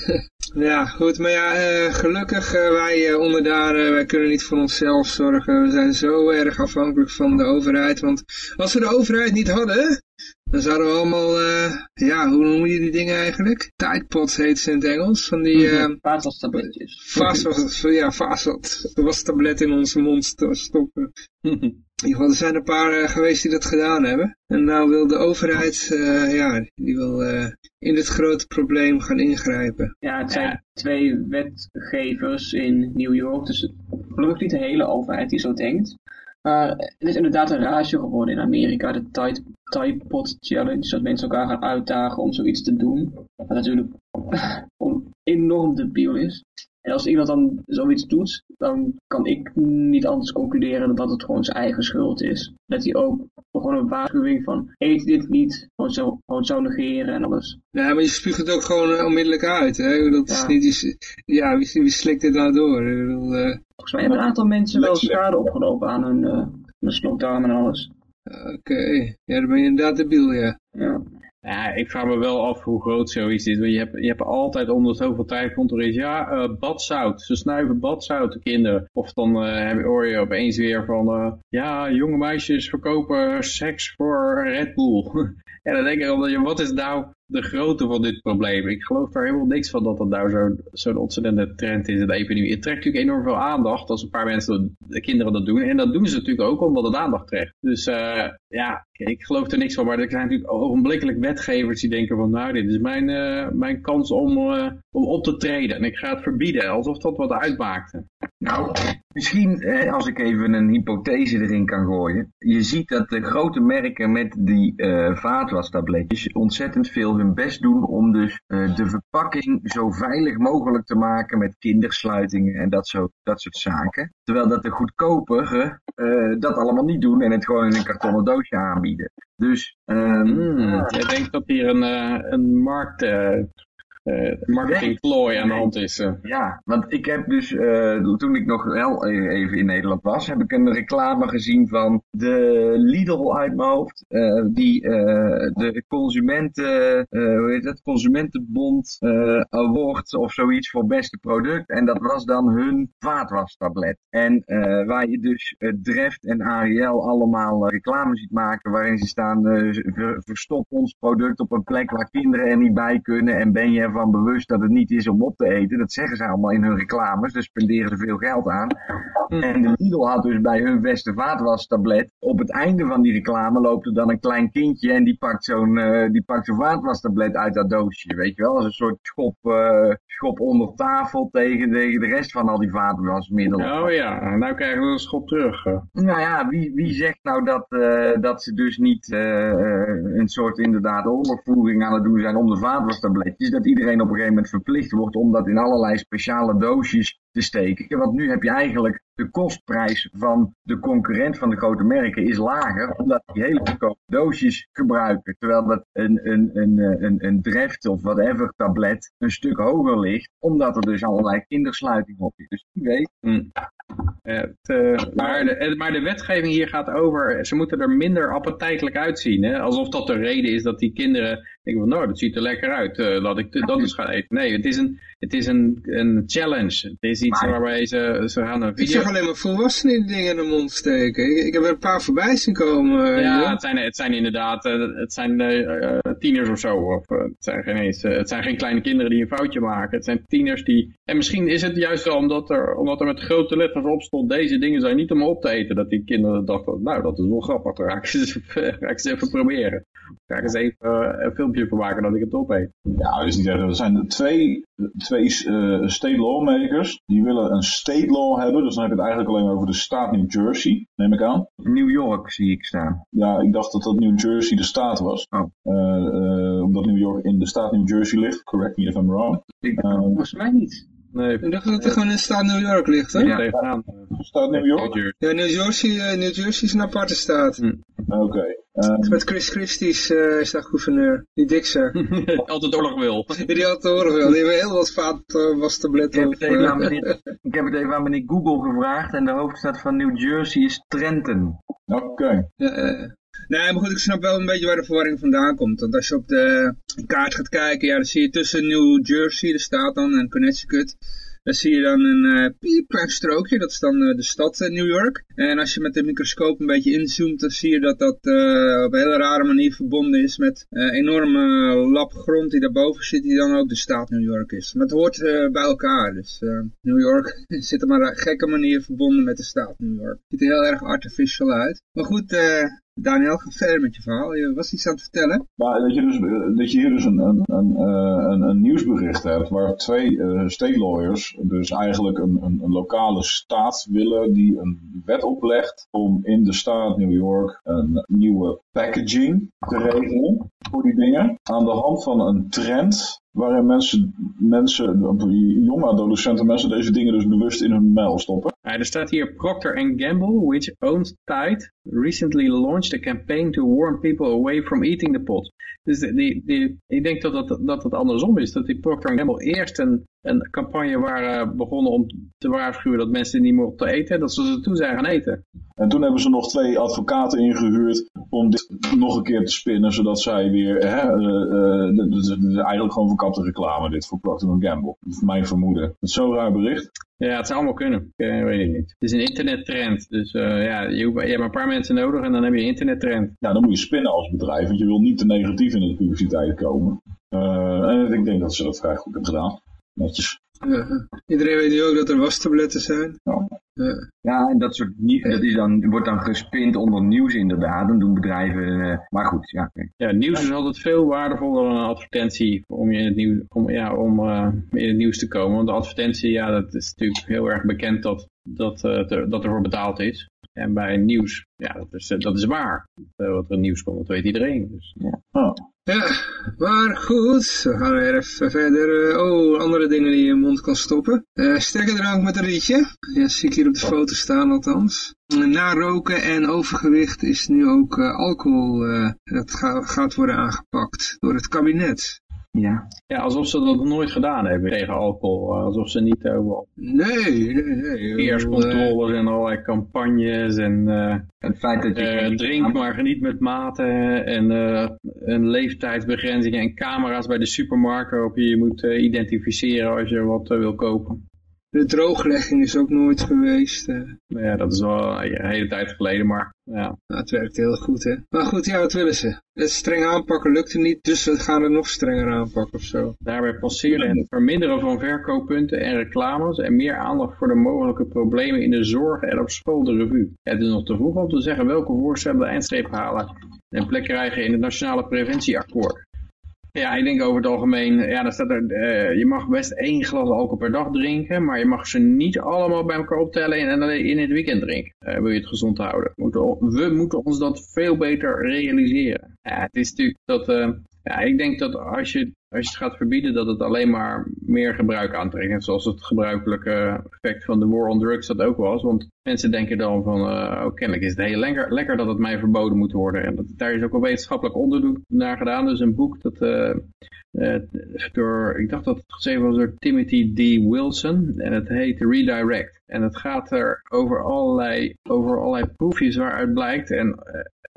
ja, goed. Maar ja, uh, gelukkig, uh, wij uh, onderdaren, wij kunnen niet voor onszelf zorgen. We zijn zo erg afhankelijk van de overheid. Want als we de overheid niet hadden, dan zouden we allemaal, ja, hoe noem je die dingen eigenlijk? Tidepods heet ze in het Engels. Van die... Uh, Fazelstabletjes. Fazels, ja. Er was tablet in onze mond stoppen. In ieder geval, er zijn een paar uh, geweest die dat gedaan hebben. En nou wil de overheid, uh, ja, die wil uh, in dit grote probleem gaan ingrijpen. Ja, het zijn ja. twee wetgevers in New York. Dus gelukkig niet de hele overheid die zo denkt. Maar het is inderdaad een rage geworden in Amerika, de Tide, Tide Pod Challenge. Dat mensen elkaar gaan uitdagen om zoiets te doen. Wat natuurlijk enorm debiel is. En als iemand dan zoiets doet, dan kan ik niet anders concluderen dan dat het gewoon zijn eigen schuld is. Dat hij ook gewoon een waarschuwing van, eet dit niet, gewoon zo, gewoon zo negeren en alles. Ja, maar je spuugt het ook gewoon uh, onmiddellijk uit, hè? Dat is ja. niet, die, ja, wie, wie slikt dit nou door? Ik bedoel, uh, Volgens mij hebben een aantal mensen wel schade opgelopen aan hun, uh, hun slokdarm en alles. Oké, okay. ja, dan ben je inderdaad debiel, ja. Ja. Ja, ik vraag me wel af hoe groot zoiets is. Want je hebt, je hebt altijd onder zoveel tijd komt ja, uh, badzout. Ze snuiven badzout, de kinderen. Of dan uh, hoor je opeens weer van, uh, ja, jonge meisjes verkopen seks voor Red Bull. en dan denk ik wat is nou de grootte van dit probleem? Ik geloof daar helemaal niks van dat dat nou zo'n zo ontzettende trend is in de epidemie. Het trekt natuurlijk enorm veel aandacht als een paar mensen, de kinderen dat doen. En dat doen ze natuurlijk ook omdat het aandacht trekt. Dus ja, ik geloof er niks van. Maar er zijn natuurlijk ogenblikkelijk wetgevers die denken van, nou, dit is mijn, uh, mijn kans om, uh, om op te treden. En ik ga het verbieden, alsof dat wat uitmaakte. Nou, misschien eh, als ik even een hypothese erin kan gooien. Je ziet dat de grote merken met die uh, vaatwastabletjes ontzettend veel hun best doen om dus de verpakking zo veilig mogelijk te maken met kindersluitingen en dat soort, dat soort zaken. Terwijl dat de goedkopere eh, dat allemaal niet doen en het gewoon in een kartonnen doosje aanbieden. Dus Hmm, ik denk dat hier een, eh, een markt, eh, marketingplooi aan de hand is. eh. Ja, want ik heb dus, eh, toen ik nog wel e- even in Nederland was, heb ik een reclame gezien van de Lidl uit mijn hoofd. eh, die eh, de consumenten, eh, hoe heet het, Consumentenbond eh, Award of zoiets voor beste product. En dat was dan hun vaatwastablet. En eh, waar je dus eh, Dreft en Ariel allemaal eh, reclame ziet maken waarin ze staan, eh, ver- verstop ons product op een plek waar kinderen er niet bij kunnen en ben je ervan bewust dat het niet is om op te eten. Dat zeggen ze allemaal in hun reclames, dus spenderen ze veel geld aan. En de Lidl had dus bij hun beste vaatwastablet, op het einde van die reclame loopt er dan een klein kindje en die pakt zo'n eh, die pakt zo'n vaatwastablet uit dat doosje, weet je wel. Als een soort schop, eh, schop onder tafel tegen, tegen de rest van al die vaatwasmiddelen. Oh ja, nou krijgen we een schop terug. eh. Nou ja, wie, wie zegt nou dat, dat ze dus niet een soort inderdaad oorlogvoering aan het doen zijn om de vaatwastabletjes? Dat iedereen op een gegeven moment verplicht wordt om dat in allerlei speciale doosjes te steken. Want nu heb je eigenlijk de kostprijs van de concurrent van de grote merken is lager, omdat die hele goedkope doosjes gebruiken. Terwijl dat een, een, een, eh, een, een Dreft of whatever tablet een stuk hoger ligt, omdat er dus allerlei kindersluiting op is. Dus wie weet. Eh, het, eh, maar, de, maar de wetgeving hier gaat over, ze moeten er minder appetijtelijk uitzien. Hè? Alsof dat de reden is dat die kinderen denken van, nou, dat ziet er lekker uit, eh, laat ik dat eens gaan eten. Nee, het is een, het is een, een challenge. Het is iets Maar- waarbij ze, ze gaan een Ik video... zag alleen maar volwassenen die dingen in de mond steken. Ik, ik heb er een paar voorbij zien komen. eh, Ja, joh. het zijn, het zijn inderdaad, eh, het zijn tieners of zo. Of, het, zijn geen eens, het zijn geen kleine kinderen die een foutje maken. Het zijn tieners die... En misschien is het juist wel omdat er, omdat er met grote letters op stond... deze dingen zijn niet om op te eten. Dat die kinderen dachten, nou dat is wel grappig. Dan ga ik ze eens, even- ga ik ze even proberen. Ga ik eens even een filmpje van maken dat ik het opeet. Ja, dat is niet echt. Er zijn er twee, twee eh, state lawmakers die willen een state law hebben. Dus dan heb je het eigenlijk alleen over de staat New Jersey, neem ik aan. New York zie ik staan. Ja, ik dacht dat dat New Jersey de staat was. Oh. Eh, eh, omdat New York in de staat New Jersey ligt. Correct me if I'm wrong. Ik, volgens mij niet. Nee, Ik dacht dat het gewoon in de staat New York ligt, hè? Ja. tegenaan. staat New York? Ja, New Jersey, eh, New Jersey is een aparte staat. Oké. Eh, Met Chris Christie's eh, is daar gouverneur. Die dikse. Altijd oorlog wil. Die had te horen wel. Die hebben heel wat vaatwastabletten. Ik heb, op. het even aan eh, meneer, ik heb het even aan meneer Google gevraagd en de hoofdstad van New Jersey is Trenton. Oké. Nee, maar goed, ik snap wel een beetje waar de verwarring vandaan komt. Want als je op de kaart gaat kijken, ja, dan zie je tussen New Jersey, de staat dan, en Connecticut, dan zie je dan een eh piepklein strookje, dat is dan eh, de stad eh, New York. En als je met de microscoop een beetje inzoomt, dan zie je dat dat eh, op een hele rare manier verbonden is met een enorme lap grond die daarboven zit, die dan ook de staat New York is. Maar het hoort eh, bij elkaar, dus eh, New York zit op een gekke manier verbonden met de staat New York. Ziet er heel erg artificial uit. Maar goed, eh, Daniel, ga verder met je verhaal. Je was iets aan het vertellen. Maar dat je, dus, dat je hier dus een, een, een, eh, nieuwsbericht hebt waar twee eh, state lawyers dus eigenlijk een, een, een lokale staat willen die een wet oplegt om in de staat New York een nieuwe packaging te regelen voor die dingen. Aan de hand van een trend waarin mensen, mensen jonge adolescenten mensen deze dingen dus bewust in hun mail stoppen. Er staat hier Procter Gamble, which owns Tide, recently launched a campaign to warn people away from eating the pot. Dus die, die, ik denk dat het, dat het andersom is. Dat die Procter Gamble eerst een, een campagne waren begonnen om te waarschuwen dat mensen niet mochten eten. Dat ze ze toen zijn gaan eten. En toen hebben ze nog twee advocaten ingehuurd om dit nog een keer te spinnen, zodat zij weer, hè, eh, eh, dit is- dit is eigenlijk gewoon verkapte reclame dit voor Procter Gamble. Mijn vermoeden. Het is zo'n raar bericht. Ja, het zou allemaal kunnen. Ik eh, weet ik niet. Het is een internettrend. Dus eh, ja, je, hoeft- je hebt maar een paar mensen nodig en dan heb je een internettrend. Ja, dan moet je spinnen als bedrijf, want je wil niet te negatief in de publiciteit komen. Eh, en ik denk dat ze dat vrij goed hebben gedaan. Netjes. Eh, iedereen weet nu ook dat er wastabletten zijn. Ja. Eh, Ja, en dat soort nieuws, dat is dan, wordt dan gespind onder nieuws inderdaad. Dan doen bedrijven, eh, maar goed, ja. Ja, nieuws is altijd veel waardevoller dan een advertentie om, je in, het nieuws, om, ja, om eh, in het nieuws te komen. Want de advertentie, ja, dat is natuurlijk heel erg bekend dat, dat, eh, er, dat er voor betaald is. En bij nieuws, ja, dat is, eh, dat is waar. Uh, wat er nieuws komt, dat weet iedereen. Dus. Ja. Oh. Ja, maar goed, we gaan weer even verder. oh, andere dingen die je in je mond kan stoppen. Uh, sterke drank met een rietje. Ja, zie ik hier op de foto staan althans. Na roken en overgewicht is nu ook uh, alcohol, dat ga, gaat worden aangepakt door het kabinet. Ja. ja, alsof ze dat nooit gedaan hebben tegen alcohol. Alsof ze niet over nee, nee, nee. eerstcontroles en allerlei campagnes en uh, het feit dat je uh, drink maar geniet met mate en een leeftijdsbegrenzing en camera's bij de supermarkt waarop je je moet identificeren als je wat wil kopen. De drooglegging is ook nooit geweest. Uh. Ja, dat is wel een hele tijd geleden, maar ja. Nou, het werkt heel goed, hè. Maar goed, ja, wat willen ze? Het streng aanpakken lukte niet, dus we gaan het nog strenger aanpakken of zo. Daarbij passeren het verminderen van verkooppunten en reclames en meer aandacht voor de mogelijke problemen in de zorg en op school de revue. Het is nog te vroeg om te zeggen welke voorstellen de eindstreep halen en plek krijgen in het Nationale Preventieakkoord. Ja, ik denk over het algemeen, ja, dan staat er, uh, je mag best één glas alcohol per dag drinken, maar je mag ze niet allemaal bij elkaar optellen en alleen in het weekend drinken. Uh, wil je het gezond houden. We moeten, we moeten ons dat veel beter realiseren. Ja, het is natuurlijk dat, uh, ja, ik denk dat als je, als je het gaat verbieden, dat het alleen maar meer gebruik aantrekt. Zoals het gebruikelijke effect van de war on drugs dat ook was. Want mensen denken dan van, uh, oh, kennelijk is het heel lekker, lekker dat het mij verboden moet worden. En dat, daar is ook wel wetenschappelijk onderzoek naar gedaan. Dus een boek dat uh, uh, door, ik dacht dat het geschreven was door Timothy D. Wilson. En het heet Redirect. En het gaat er over allerlei, over allerlei proefjes waaruit blijkt. En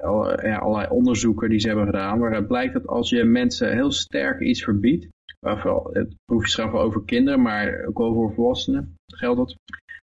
ja, allerlei onderzoeken die ze hebben gedaan, waaruit blijkt dat als je mensen heel sterk iets verbiedt, vooral, het wel over kinderen, maar ook over volwassenen geldt dat.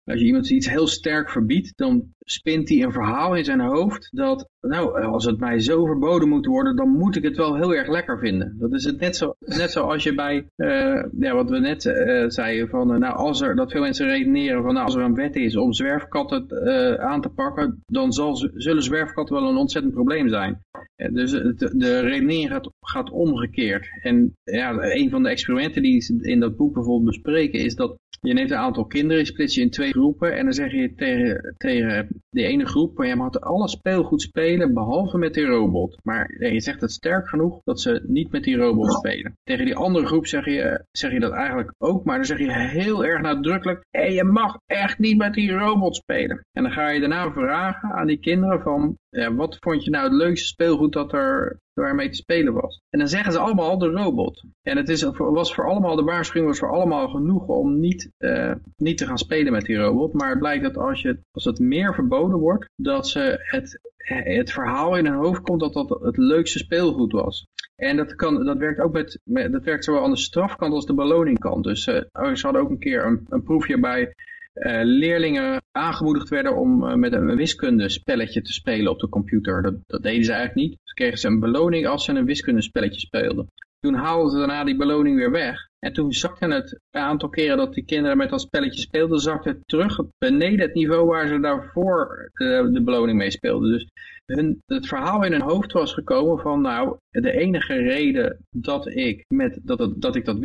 Als je iemand iets heel sterk verbiedt, dan spint hij een verhaal in zijn hoofd dat, nou, als het mij zo verboden moet worden, dan moet ik het wel heel erg lekker vinden. Dat is het net zo, net zo als je bij, uh, ja, wat we net uh, zeiden, van, uh, nou, als er, dat veel mensen redeneren van, nou, als er een wet is om zwerfkatten aan te pakken, dan zal, zullen zwerfkatten wel een ontzettend probleem zijn. dus de, de redenering gaat, gaat omgekeerd. En ja, een van de experimenten die ze in dat boek bijvoorbeeld bespreken, is dat je neemt een aantal kinderen, je splits je in twee groepen en dan zeg je tegen, tegen de ene groep, je mag alle speelgoed spelen behalve met die robot. Maar je zegt het sterk genoeg dat ze niet met die robot spelen. Tegen die andere groep zeg je, zeg je dat eigenlijk ook, maar dan zeg je heel erg nadrukkelijk, hey, je mag echt niet met die robot spelen. En dan ga je daarna vragen aan die kinderen van, ja, wat vond je nou het leukste speelgoed dat er waarmee te spelen was. En dan zeggen ze allemaal de robot. En het is, was voor allemaal, de waarschuwing was voor allemaal genoeg om niet, uh, niet te gaan spelen met die robot. Maar het blijkt dat als, je, als het meer verboden wordt, dat ze het, het verhaal in hun hoofd komt dat dat het leukste speelgoed was. En dat, kan, dat werkt ook met, met dat werkt zowel aan de strafkant als de beloningkant. Dus uh, ze hadden ook een keer een, een proefje bij uh, leerlingen aangemoedigd werden om uh, met een wiskundespelletje te spelen op de computer. Dat, dat deden ze eigenlijk niet. Ze kregen ze een beloning als ze een wiskundespelletje speelden. Toen haalden ze daarna die beloning weer weg. En toen zakte het aantal keren dat die kinderen met dat spelletje speelden, zakte het terug beneden het niveau waar ze daarvoor de, de beloning mee speelden. Dus hun, het verhaal in hun hoofd was gekomen van nou, de enige reden dat ik, met, dat, het, dat, ik dat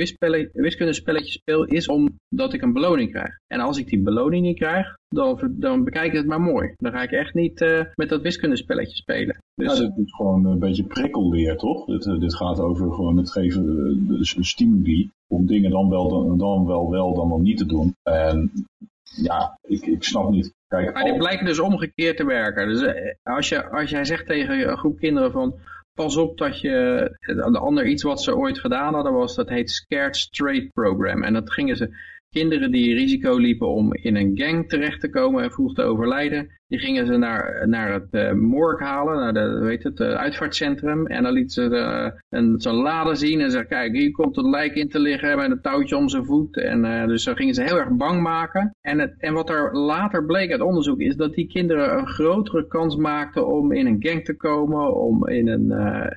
wiskundespelletje speel is omdat ik een beloning krijg. En als ik die beloning niet krijg, dan, dan bekijk ik het maar mooi. Dan ga ik echt niet uh, met dat wiskundespelletje spelen. Dus... Ja, dit is gewoon een beetje prikkelleer, toch? Dit, eh, dit gaat over gewoon het geven, uh, stimuli om dingen dan wel, dan, dan wel wel, dan wel niet te doen. En ja, ik, ik snap niet. Kijk, maar die blijken dus omgekeerd te werken. Dus als, je, als jij zegt tegen een groep kinderen van pas op dat je, de ander iets wat ze ooit gedaan hadden was, dat heet Scared Straight Program. En dat gingen ze kinderen die risico liepen om in een gang terecht te komen en vroeg te overlijden, die gingen ze naar, naar het uh, halen, naar de, weet het, uh, uitvaartcentrum. En dan lieten ze uh, een, zo'n lade zien en zeiden, kijk, hier komt het lijk in te liggen met een touwtje om zijn voet. En dus dan gingen ze heel erg bang maken. En, het, en wat er later bleek uit onderzoek is dat die kinderen een grotere kans maakten om in een gang te komen, om, in een,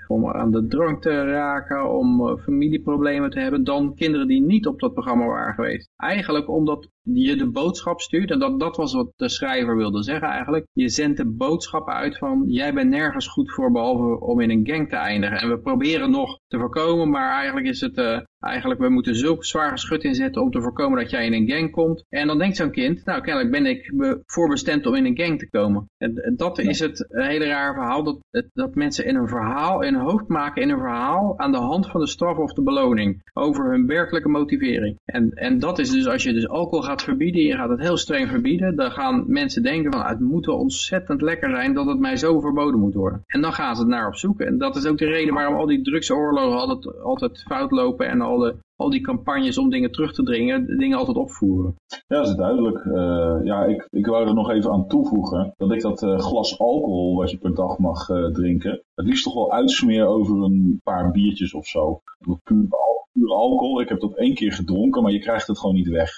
om aan de drank te raken, om familieproblemen te hebben, dan kinderen die niet op dat programma waren geweest. Eigenlijk omdat je de boodschap stuurt, en dat, dat was wat de schrijver wilde zeggen eigenlijk. Je zendt de boodschap uit van, jij bent nergens goed voor behalve om in een gang te eindigen. En we proberen nog te voorkomen, maar eigenlijk is het, uh, eigenlijk we moeten zulk zwaar geschut inzetten om te voorkomen dat jij in een gang komt. En dan denkt zo'n kind, nou kennelijk ben ik voorbestemd om in een gang te komen. En dat is het hele rare verhaal, dat, dat mensen in een verhaal, in hun hoofd maken in een verhaal aan de hand van de straf of de beloning. Over hun werkelijke motivering. En, en dat is dus als je dus alcohol gaat verbieden, je gaat het heel streng verbieden, dan gaan mensen denken van het moet wel ontzettend lekker zijn dat het mij zo verboden moet worden. En dan gaan ze het naar op zoek. En dat is ook de reden waarom al die drugsoorlogen altijd, altijd fout lopen en al, al die campagnes om dingen terug te dringen, dingen altijd opvoeren. Ja, dat is duidelijk. Uh, ja, ik, ik wou er nog even aan toevoegen dat ik dat uh, glas alcohol wat je per dag mag uh, drinken, het liefst toch wel uitsmeer over een paar biertjes of zo. Puur, puur alcohol, ik heb dat één keer gedronken, maar je krijgt het gewoon niet weg.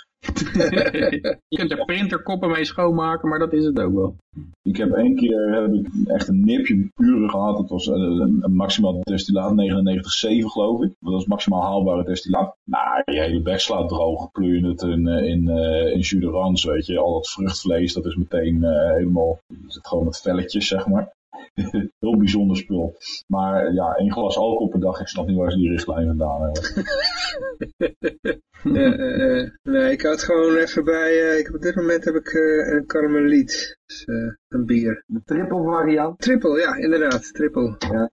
Je kunt er printerkoppen mee schoonmaken, maar dat is het ook wel. Ik heb één keer heb ik echt een nipje pure gehad. Het was een, een maximaal destillaat 99,7 geloof ik. Dat was maximaal haalbare destillaat. Nou, je hele bek slaat droog. Pleur je het in, eh, in, uh, in jus weet je. Al dat vruchtvlees, dat is meteen uh, helemaal... zit gewoon met velletjes, zeg maar. Heel bijzonder spul. Maar ja, één glas alcohol per dag, ik snap niet waar ze die richtlijn vandaan hebben. uh, nee, ik had gewoon even bij, ik, op dit moment heb ik een karmeliet. Dus, een bier. De triple variant? Triple, ja, inderdaad, triple. Ja,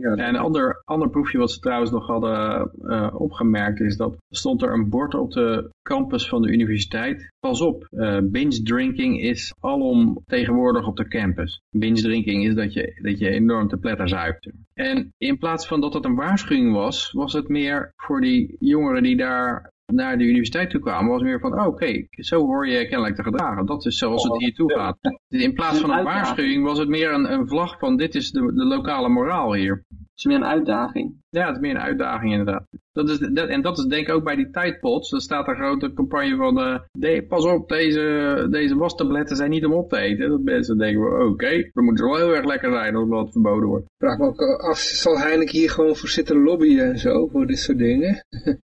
ja. En een ander, ander proefje wat ze trouwens nog hadden uh, opgemerkt is dat stond er een bord op de campus van de universiteit. Pas op, uh, binge drinking is alom tegenwoordig op de campus. Binge drinking is dat je, dat je enorm te pletter zuipt. En in plaats van dat dat een waarschuwing was, was het meer voor die jongeren die daar naar de universiteit toe kwamen, was meer van, oh, oké, zo hoor je kennelijk te gedragen. Dat is zoals het hier toe gaat. In plaats van een waarschuwing was het meer een, een vlag van, dit is de, de lokale moraal hier. Het is meer een uitdaging. Ja, het is meer een uitdaging inderdaad. Dat is, dat, en dat is denk ik ook bij die tijdpots. Er staat een grote campagne van, uh, pas op, deze, deze wastabletten zijn niet om op te eten. Dat mensen denken, oké, we moeten wel heel erg lekker zijn als dat verboden wordt. Vraag me ook af, zal Heineken hier gewoon voor zitten lobbyen en zo, voor dit soort dingen?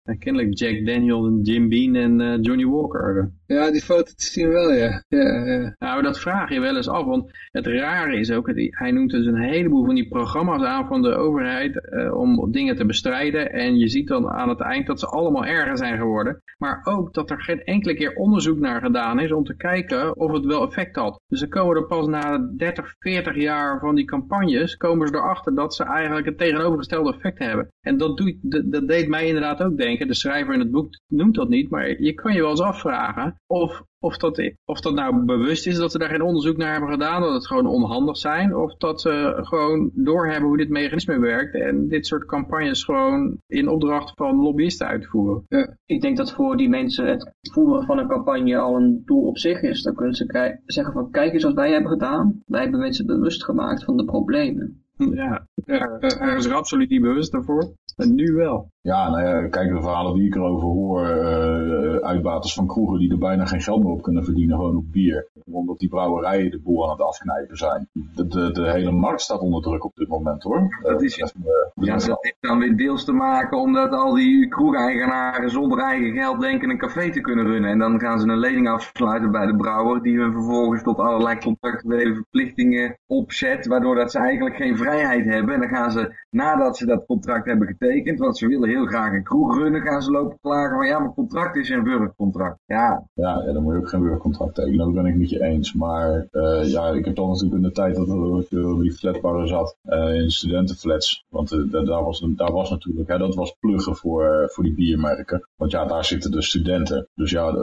Ja, kennelijk Jack Daniel en Jim Bean en uh, Johnny Walker. Ja, die foto te zien wel, ja. ja, ja. Nou, dat vraag je wel eens af, want het rare is ook, hij noemt dus een heleboel van die programma's aan van de overheid uh, om dingen te bestrijden. En je ziet dan aan het eind dat ze allemaal erger zijn geworden. Maar ook dat er geen enkele keer onderzoek naar gedaan is om te kijken of het wel effect had. Dus ze komen er pas na 30, 40 jaar van die campagnes, komen ze erachter dat ze eigenlijk het tegenovergestelde effect hebben. En dat, doet, dat, dat deed mij inderdaad ook denken. De schrijver in het boek noemt dat niet, maar je kan je wel eens afvragen of of dat, of dat nou bewust is dat ze daar geen onderzoek naar hebben gedaan, dat het gewoon onhandig zijn, of dat ze gewoon doorhebben hoe dit mechanisme werkt en dit soort campagnes gewoon in opdracht van lobbyisten uitvoeren. Ja. Ik denk dat voor die mensen het voeren van een campagne al een doel op zich is. Dan kunnen ze zeggen van kijk eens wat wij hebben gedaan. Wij hebben mensen bewust gemaakt van de problemen. Ja, er is er absoluut niet bewust daarvoor. En nu wel. Ja, nou ja, kijk de verhalen die ik erover hoor. Uh, uitbaters van kroegen die er bijna geen geld meer op kunnen verdienen, gewoon op bier. Omdat die brouwerijen de boel aan het afknijpen zijn. De, de, de hele markt staat onder druk op dit moment hoor. Dat is, uh, ja, dat heeft dan weer deels te maken omdat al die kroegeigenaren zonder eigen geld denken een café te kunnen runnen. En dan gaan ze een lening afsluiten bij de brouwer die hun vervolgens tot allerlei contractuele verplichtingen opzet. Waardoor dat ze eigenlijk geen vrijheid hebben. En dan gaan ze nadat ze dat contract hebben getekend, want ze willen heel graag een kroeg runnen, gaan ze lopen klagen van ja, mijn contract is een burgercontract. Ja. Ja, dan moet je ook geen burgercontract tekenen, dat ben ik met je eens. Maar uh, ja, ik heb dan natuurlijk in de tijd dat ik die flatbarren zat, uh, in studentenflats, want daar, was, daar was natuurlijk, hè, dat was pluggen voor, voor die biermerken. Want ja, daar zitten de studenten. Dus ja,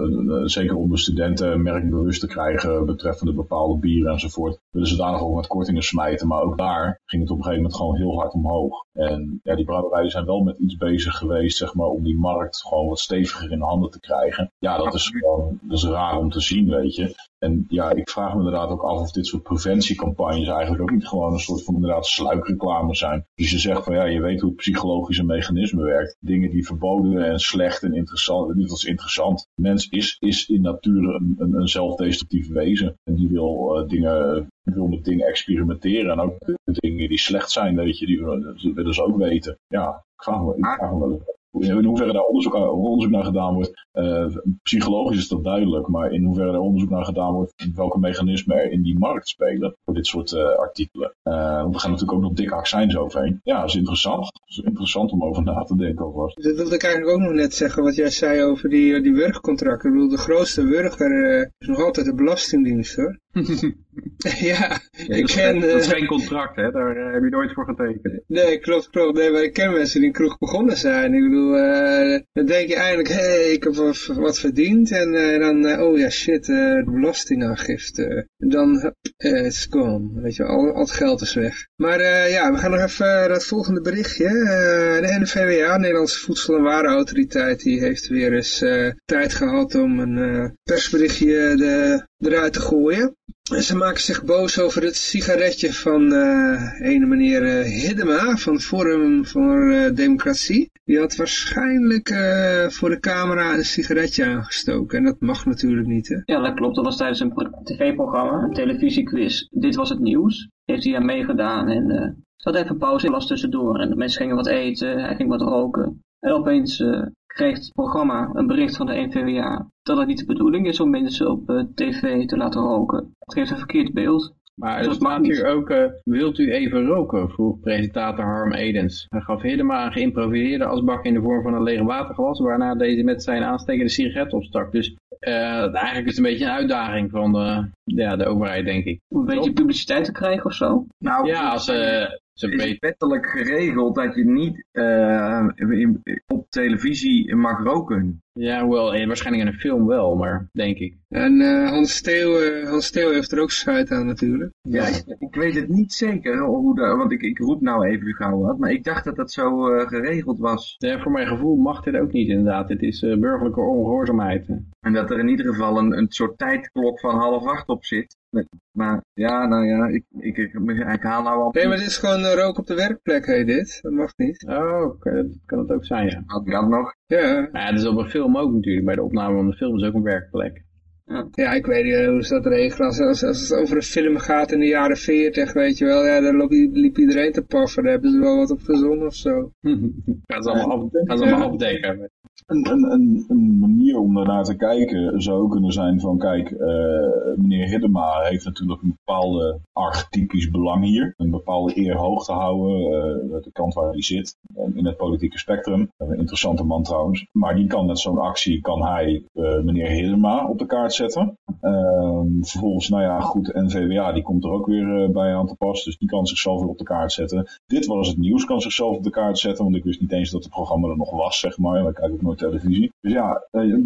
zeker om de studenten merkbewust te krijgen betreffende bepaalde bieren enzovoort, willen ze daar nog ook met kortingen smijten. Maar ook daar ging het op een gegeven moment gewoon heel hard omhoog. En ja, die brouwerijen zijn wel met iets bezig geweest, zeg maar, om die markt gewoon wat steviger in handen te krijgen. Ja, dat is gewoon, dat is raar om te zien, weet je. En ja, ik vraag me inderdaad ook af of dit soort preventiecampagnes eigenlijk ook niet gewoon een soort van inderdaad sluikreclame zijn. Dus je zegt van ja, je weet hoe het psychologische mechanisme werkt. Dingen die verboden en slecht en interessant, niet als interessant. Mens is, is in nature een, een, een zelfdestructief wezen. En die wil uh, dingen wil met dingen experimenteren. En ook dingen die slecht zijn, weet je, die willen ze ook weten. Ja, ik vraag me, wel in hoeverre daar onderzoek, onderzoek naar gedaan wordt, eh, psychologisch is dat duidelijk, maar in hoeverre er onderzoek naar gedaan wordt, welke mechanismen er in die markt spelen voor dit soort eh, artikelen. Eh, want er gaan natuurlijk ook nog dikke accijns overheen. Ja, is interessant. Is interessant om over na te denken alvast. Dat wilde ik eigenlijk ook nog net zeggen, wat jij zei over die, die wurgcontracten. Ik bedoel, de grootste wurger eh, is nog altijd de Belastingdienst, hoor. ja, ik ken... dat is eh, geen contract, hè? daar eh, heb je nooit voor getekend. Nee, klopt, klopt. Nee, maar ik ken mensen die in kroeg begonnen zijn. Ik bedoel, eh, dan denk je eigenlijk, hé, hey, ik heb wat, verdiend. En dan, oh ja, shit, de belastingaangifte. Dan, eh, it's gone. Weet je, al, al het geld is weg. Maar ja, we gaan nog even naar het volgende berichtje. De NVWA, Nederlandse Voedsel- en Warenautoriteit, die heeft weer eens tijd gehad om een persberichtje de, eruit te gooien. Ze maken zich boos over het sigaretje van eh ene meneer eh, Hiddema van Forum voor eh, Democratie. Die had waarschijnlijk eh, voor de camera een sigaretje aangestoken. En dat mag natuurlijk niet, hè? Ja, dat klopt. Dat was tijdens een pro- tv-programma, een televisiequiz. Dit was het nieuws. Heeft hij aan meegedaan en eh ze had even pauze, las tussendoor. En de mensen gingen wat eten, hij ging wat roken. En opeens eh, kreeg het programma een bericht van de NVWA dat het niet de bedoeling is om mensen op eh, tv te laten roken. Het geeft een verkeerd beeld. Maar Dat er staat hier ook, eh, wilt u even roken? vroeg presentator Harm Edens. Hij gaf Hiddema een geïmproviseerde asbak in de vorm van een lege waterglas, waarna deze met zijn aanstekende sigaret opstak. Dus eh, eigenlijk is het een beetje een uitdaging van de, ja, de overheid, denk ik. Om een beetje publiciteit te krijgen of zo. Nou, Ja, als eh, ze is het wettelijk geregeld dat je niet eh, in- op televisie mag roken. Ja, wel, waarschijnlijk in een film wel, maar denk ik. En eh, Hans, Steeuw, eh, Hans Steeuw heeft er ook scheid aan natuurlijk. Ja, ik, ik weet het niet zeker, hoe dat, want ik, ik roep nou even gauw wat, maar ik dacht dat dat zo eh, geregeld was. Ja, voor mijn gevoel mag dit ook niet inderdaad. Het is eh, burgerlijke ongehoorzaamheid. En dat er in ieder geval een, een soort tijdklok van half acht op zit. Maar ja, nou ja, ik, ik, ik, ik haal nou al... Nee, maar dit is gewoon rook op de werkplek, heet dit. Dat mag niet. Oh, oké, dat kan het ook zijn, ja. Had ik dat nog? Ja, ja, dat is op een film ook natuurlijk. Bij de opname van de film is ook een werkplek. ja ik weet niet eh, hoe ze dat regelen. Als, als, als het over een film gaat in de jaren 40, weet je wel. Ja, daar loopt, liep iedereen te paffen. Daar hebben ze wel wat op verzonnen of zo. gaan, ze allemaal af, gaan ze allemaal afdekken. Een, een, manier om daarnaar te kijken zou kunnen zijn van, kijk, eh, meneer Hiddema heeft natuurlijk een bepaalde archetypisch belang hier. Een bepaalde eer hoog te houden, eh, de kant waar hij zit, eh, in het politieke spectrum. Een interessante man trouwens. Maar die kan met zo'n actie, kan hij meneer Hiddema op de kaart zetten. Ehm, vervolgens, nou ja, goed, NVWA, die komt er ook weer bij aan te pas. Dus die kan zichzelf weer op de kaart zetten. Dit was het nieuws, kan zichzelf op de kaart zetten. Want ik wist niet eens dat het programma er nog was, zeg maar. Ik kijk nooit televisie. Dus ja, eh,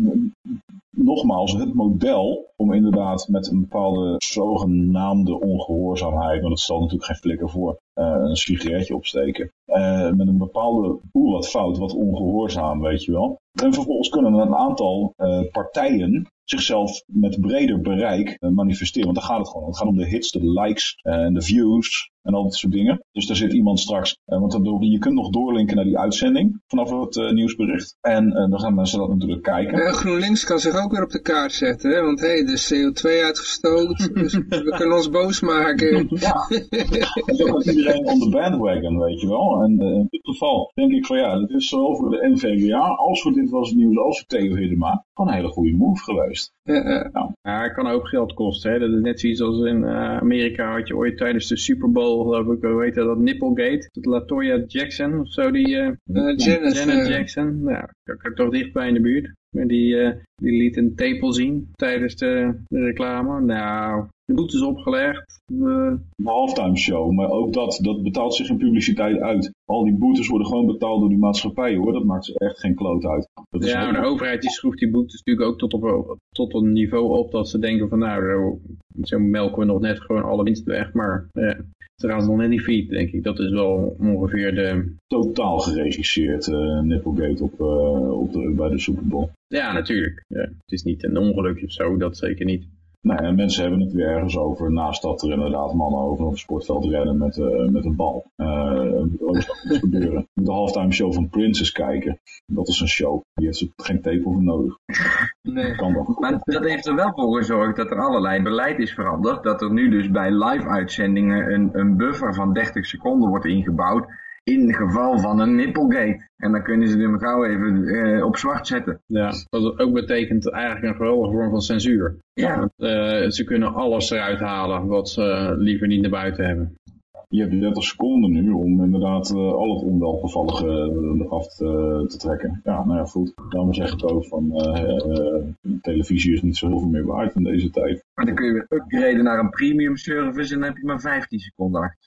nogmaals, het model om inderdaad met een bepaalde zogenaamde ongehoorzaamheid, want het stelt natuurlijk geen flikker voor, eh, een sigaretje opsteken. eh, met een bepaalde, oeh wat fout, wat ongehoorzaam, weet je wel. En vervolgens kunnen een aantal partijen zichzelf met breder bereik manifesteren. Want daar gaat het gewoon om. Het gaat om de hits, de likes en de views en al dat soort dingen. Dus daar zit iemand straks, eh, want dan, je kunt nog doorlinken naar die uitzending vanaf het eh, nieuwsbericht. En eh, dan gaan mensen dat natuurlijk kijken. En GroenLinks kan zich ook weer op de kaart zetten, hè? want hé, hey, er is CO2 uitgestoten, dus we kunnen ons boos maken. Ja, en zo gaat iedereen on the bandwagon, weet je wel. En in dit geval denk ik van ja, dat is zowel voor de NVWA als voor dit was het nieuws als voor Theo Hiddema gewoon een hele goede move geweest. Ja, ja. Ja, het kan ook geld kosten. Hè? Dat is net zoiets als in eh, Amerika had je ooit tijdens de Super Bowl, geloof ik, hoe heet dat, dat Nipplegate. Latoya Jackson of zo, die... eh, Eh, Janet, Janet eh, Jackson. Nou, dat kan toch dichtbij in de buurt. Maar die, eh, die liet een tepel zien tijdens de, de reclame. Nou, de boete is opgelegd. De halftime show, maar ook dat, dat betaalt zich in publiciteit uit. Al die boetes worden gewoon betaald door die maatschappij hoor, dat maakt ze echt geen kloot uit. Dat is ja, de overheid die schroeft die boetes natuurlijk ook tot, op, tot een niveau op dat ze denken van nou, zo, melken we nog net gewoon alle winst weg. Maar eh, ze gaan ze nog net niet failliet, denk ik. Dat is wel ongeveer de... totaal geregisseerd, eh Nipplegate op, eh, op de, bij de Super Bowl. Ja, natuurlijk. Ja, het is niet een ongeluk of zo, dat zeker niet. Nou, en mensen hebben het weer ergens over, naast dat er inderdaad mannen over een sportveld rennen met, eh, met een bal. Er moet ook iets gebeuren. De halftime show van Princess kijken. Dat is een show. Die heeft geen tepel voor nodig. nee. Kan toch? Maar dat heeft er wel voor gezorgd dat er allerlei beleid is veranderd. Dat er nu dus bij live uitzendingen een, een buffer van 30 seconden wordt ingebouwd. In geval van een nipplegate. En dan kunnen ze hem gauw even eh, op zwart zetten. Ja, wat ook betekent eigenlijk een geweldige vorm van censuur. Ja. Want, eh, ze kunnen alles eruit halen wat ze liever niet naar buiten hebben. Je hebt 30 seconden nu om inderdaad eh, al het onwelgevallige eh, eraf te, te trekken. Ja, nou ja, goed. Daarom zeg ik ook van eh, eh, televisie is niet zo heel veel meer waard in deze tijd. Maar dan kun je weer upgraden naar een premium service en dan heb je maar 15 seconden achter.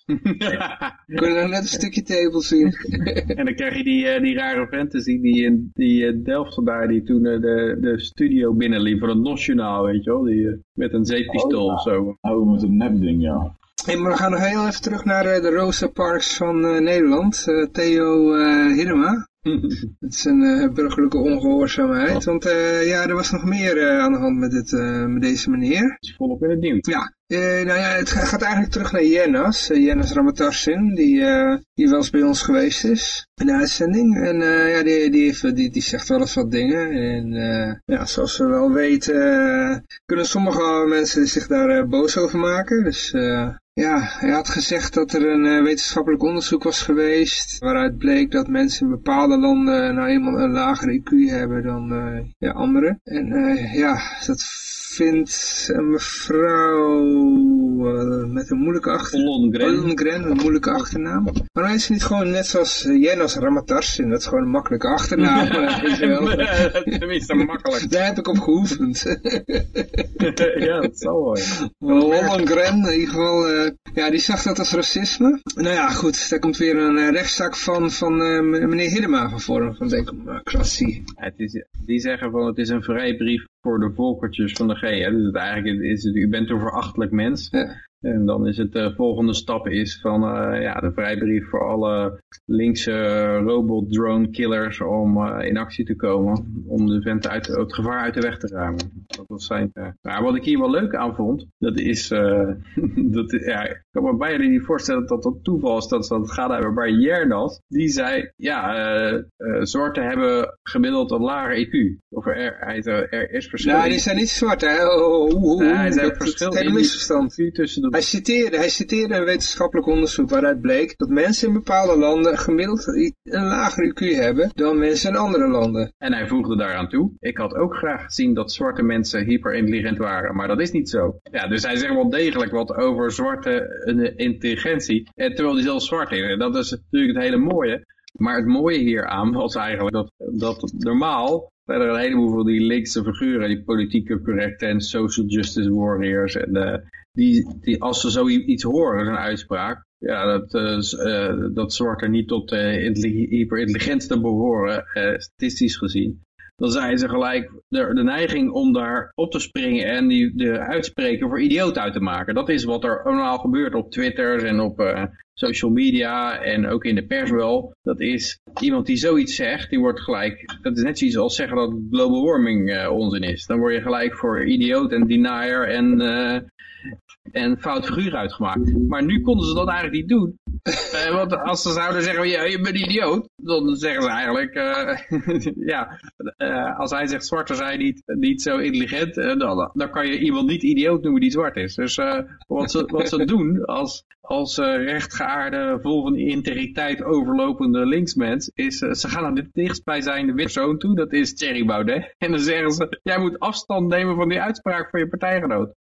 We kunnen nog net een stukje table zien. En dan krijg je die, eh, die rare fantasy die in die eh, Delft daar, die toen eh, de, de studio binnenliep van het NOS-journaal, weet je wel, die, eh, met een zeepistool Oh, ja. of zo. Oh, met het nepding, ja. Hey, maar we gaan nog heel even terug naar eh, de Rosa Parks van eh, Nederland. Eh, Theo eh Hirma. Het is een burgerlijke ongehoorzaamheid. Want ja, er was nog meer aan de hand met, dit, met deze meneer. is volop in het nieuws. Ja, nou ja, het ga- gaat eigenlijk terug naar Jennas. Uh, Jennas Ramatarsin, die, eh, die wel eens bij ons geweest is in de uitzending. En ja, die, die, heeft, die, die zegt wel eens wat dingen. En ja, zoals we wel weten, kunnen sommige mensen zich daar boos over maken. Dus ja, hij had gezegd dat er een eh, wetenschappelijk onderzoek was geweest. Waaruit bleek dat mensen in bepaalde landen nou eenmaal een lager IQ hebben dan eh, ja, anderen. En eh, ja, dat vindt een mevrouw eh, met een moeilijke achternaam. Lundgren, een moeilijke achternaam. Maar dan is het niet gewoon net zoals uh, Jennas Ramatarsin, dat is gewoon een makkelijke achternaam. eh, weet je wel. Tenminste makkelijk. Daar heb ik op geoefend. ja, dat zal wel. ja. Lundgren, in ieder geval, eh, ja, die zag dat als racisme. Nou ja, goed, daar komt weer een eh, rechtszaak van, van eh, meneer Hiddema van Forum van Democratie. Het is, die zeggen van het is een vrijbrief voor de volkertjes van de G. Hè? Dus het eigenlijk is het, u bent een verachtelijk mens. Ja. En dan is het de volgende stap is van eh, ja, de vrijbrief voor alle linkse robot drone killers om eh, in actie te komen. Om de vent uit, het gevaar uit de weg te ruimen. Dat was zijn, eh. Maar wat ik hier wel leuk aan vond, dat is, eh, dat, ja, kan me bijna niet voorstellen dat dat toeval is dat ze dat gaat hebben. Maar Jernas, die zei, ja, eh eh, zwarten hebben gemiddeld een lager IQ. Of er, hij, er is verschil Nou, die zijn niet zwart, hè. Oh, oh, oh, oh, hij zei dat, dat is verschil in- misverstand. Tussen de Hij citeerde, hij citeerde een wetenschappelijk onderzoek waaruit bleek dat mensen in bepaalde landen gemiddeld een lager IQ hebben dan mensen in andere landen. En hij voegde daaraan toe, ik had ook graag gezien dat zwarte mensen hyperintelligent waren, maar dat is niet zo. Ja, dus hij zegt wel degelijk wat over zwarte eh, intelligentie, en terwijl hij zelf zwart is. En dat is natuurlijk het hele mooie. Maar het mooie hieraan was eigenlijk dat, dat normaal zijn er een heleboel van die linkse figuren, die politieke correcte en social justice warriors, en, eh, die, die als ze zoiets horen, zo'n uitspraak, ja, dat, eh, dat zwarte niet tot de hyperintelligentste behoren, eh, statistisch gezien. Dan zijn ze gelijk de, de neiging om daar op te springen en die de uitspreker voor idioot uit te maken. Dat is wat er normaal gebeurt op Twitter en op eh, social media en ook in de pers wel. Dat is iemand die zoiets zegt, die wordt gelijk, dat is net zoiets als zeggen dat global warming eh, onzin is. Dan word je gelijk voor idioot en denier en, eh, en fout figuur uitgemaakt. Maar nu konden ze dat eigenlijk niet doen. Eh, want als ze zouden zeggen, ja, je bent een idioot, dan zeggen ze eigenlijk, eh, ja, eh, als hij zegt zwarte zijn niet, niet zo intelligent, dan, dan kan je iemand niet idioot noemen die zwart is. Dus wat, ze, wat ze doen als, als rechtgeaarde, vol van integriteit overlopende linksmens, is ze gaan naar de dichtstbijzijnde persoon toe, dat is Thierry Baudet. En dan zeggen ze, jij moet afstand nemen van die uitspraak van je partijgenoot.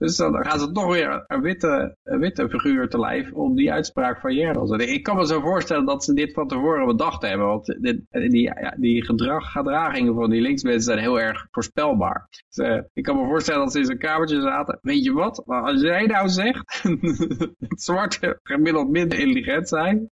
Dus dan gaan ze toch weer een witte, witte figuur te lijf om die uitspraak van Jerdos. En Ik kan me zo voorstellen dat ze dit van tevoren bedacht hebben. Want dit, die, ja, die gedrag, gedragingen van die linksmensen zijn heel erg voorspelbaar. Dus, eh, ik kan me voorstellen dat ze in zo'n kamertje zaten. Weet je wat? Als jij nou zegt dat zwarte gemiddeld minder intelligent zijn.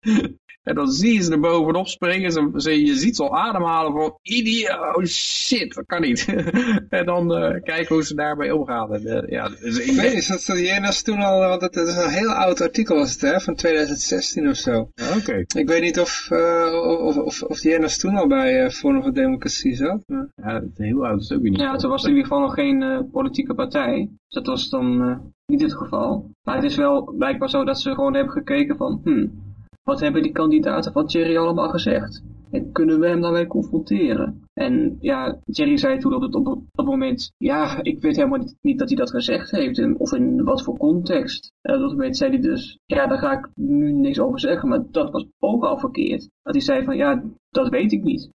En dan zie je ze er bovenop springen. Ze, ze- je ziet ze al ademhalen van idioot, shit, dat kan niet. en dan eh, kijken hoe ze daarbij omgaan. En, eh, ja, dus ik weet niet, is dat Jenas toen al, want het is een heel oud artikel was het hè, van 2016 of zo. Oké. Ik weet niet of, eh of, of, of Jenas toen al bij eh Forum voor Democratie zat. maar- Ja, het is heel oud is ook weer niet. Ja, toen was er in ieder geval nog geen eh, politieke partij. Dus dat was dan niet het geval. Maar het is wel blijkbaar zo dat ze gewoon hebben gekeken van... Hmm, wat hebben die kandidaten van Thierry allemaal gezegd? En kunnen we hem daarmee confronteren? En ja, Jerry zei toen op, het, op dat moment, ja, ik weet helemaal niet, dat hij dat gezegd heeft. Of in wat voor context. En op dat moment zei hij dus, ja, daar ga ik nu niks over zeggen. Maar dat was ook al verkeerd. Dat hij zei van, ja, dat weet ik niet.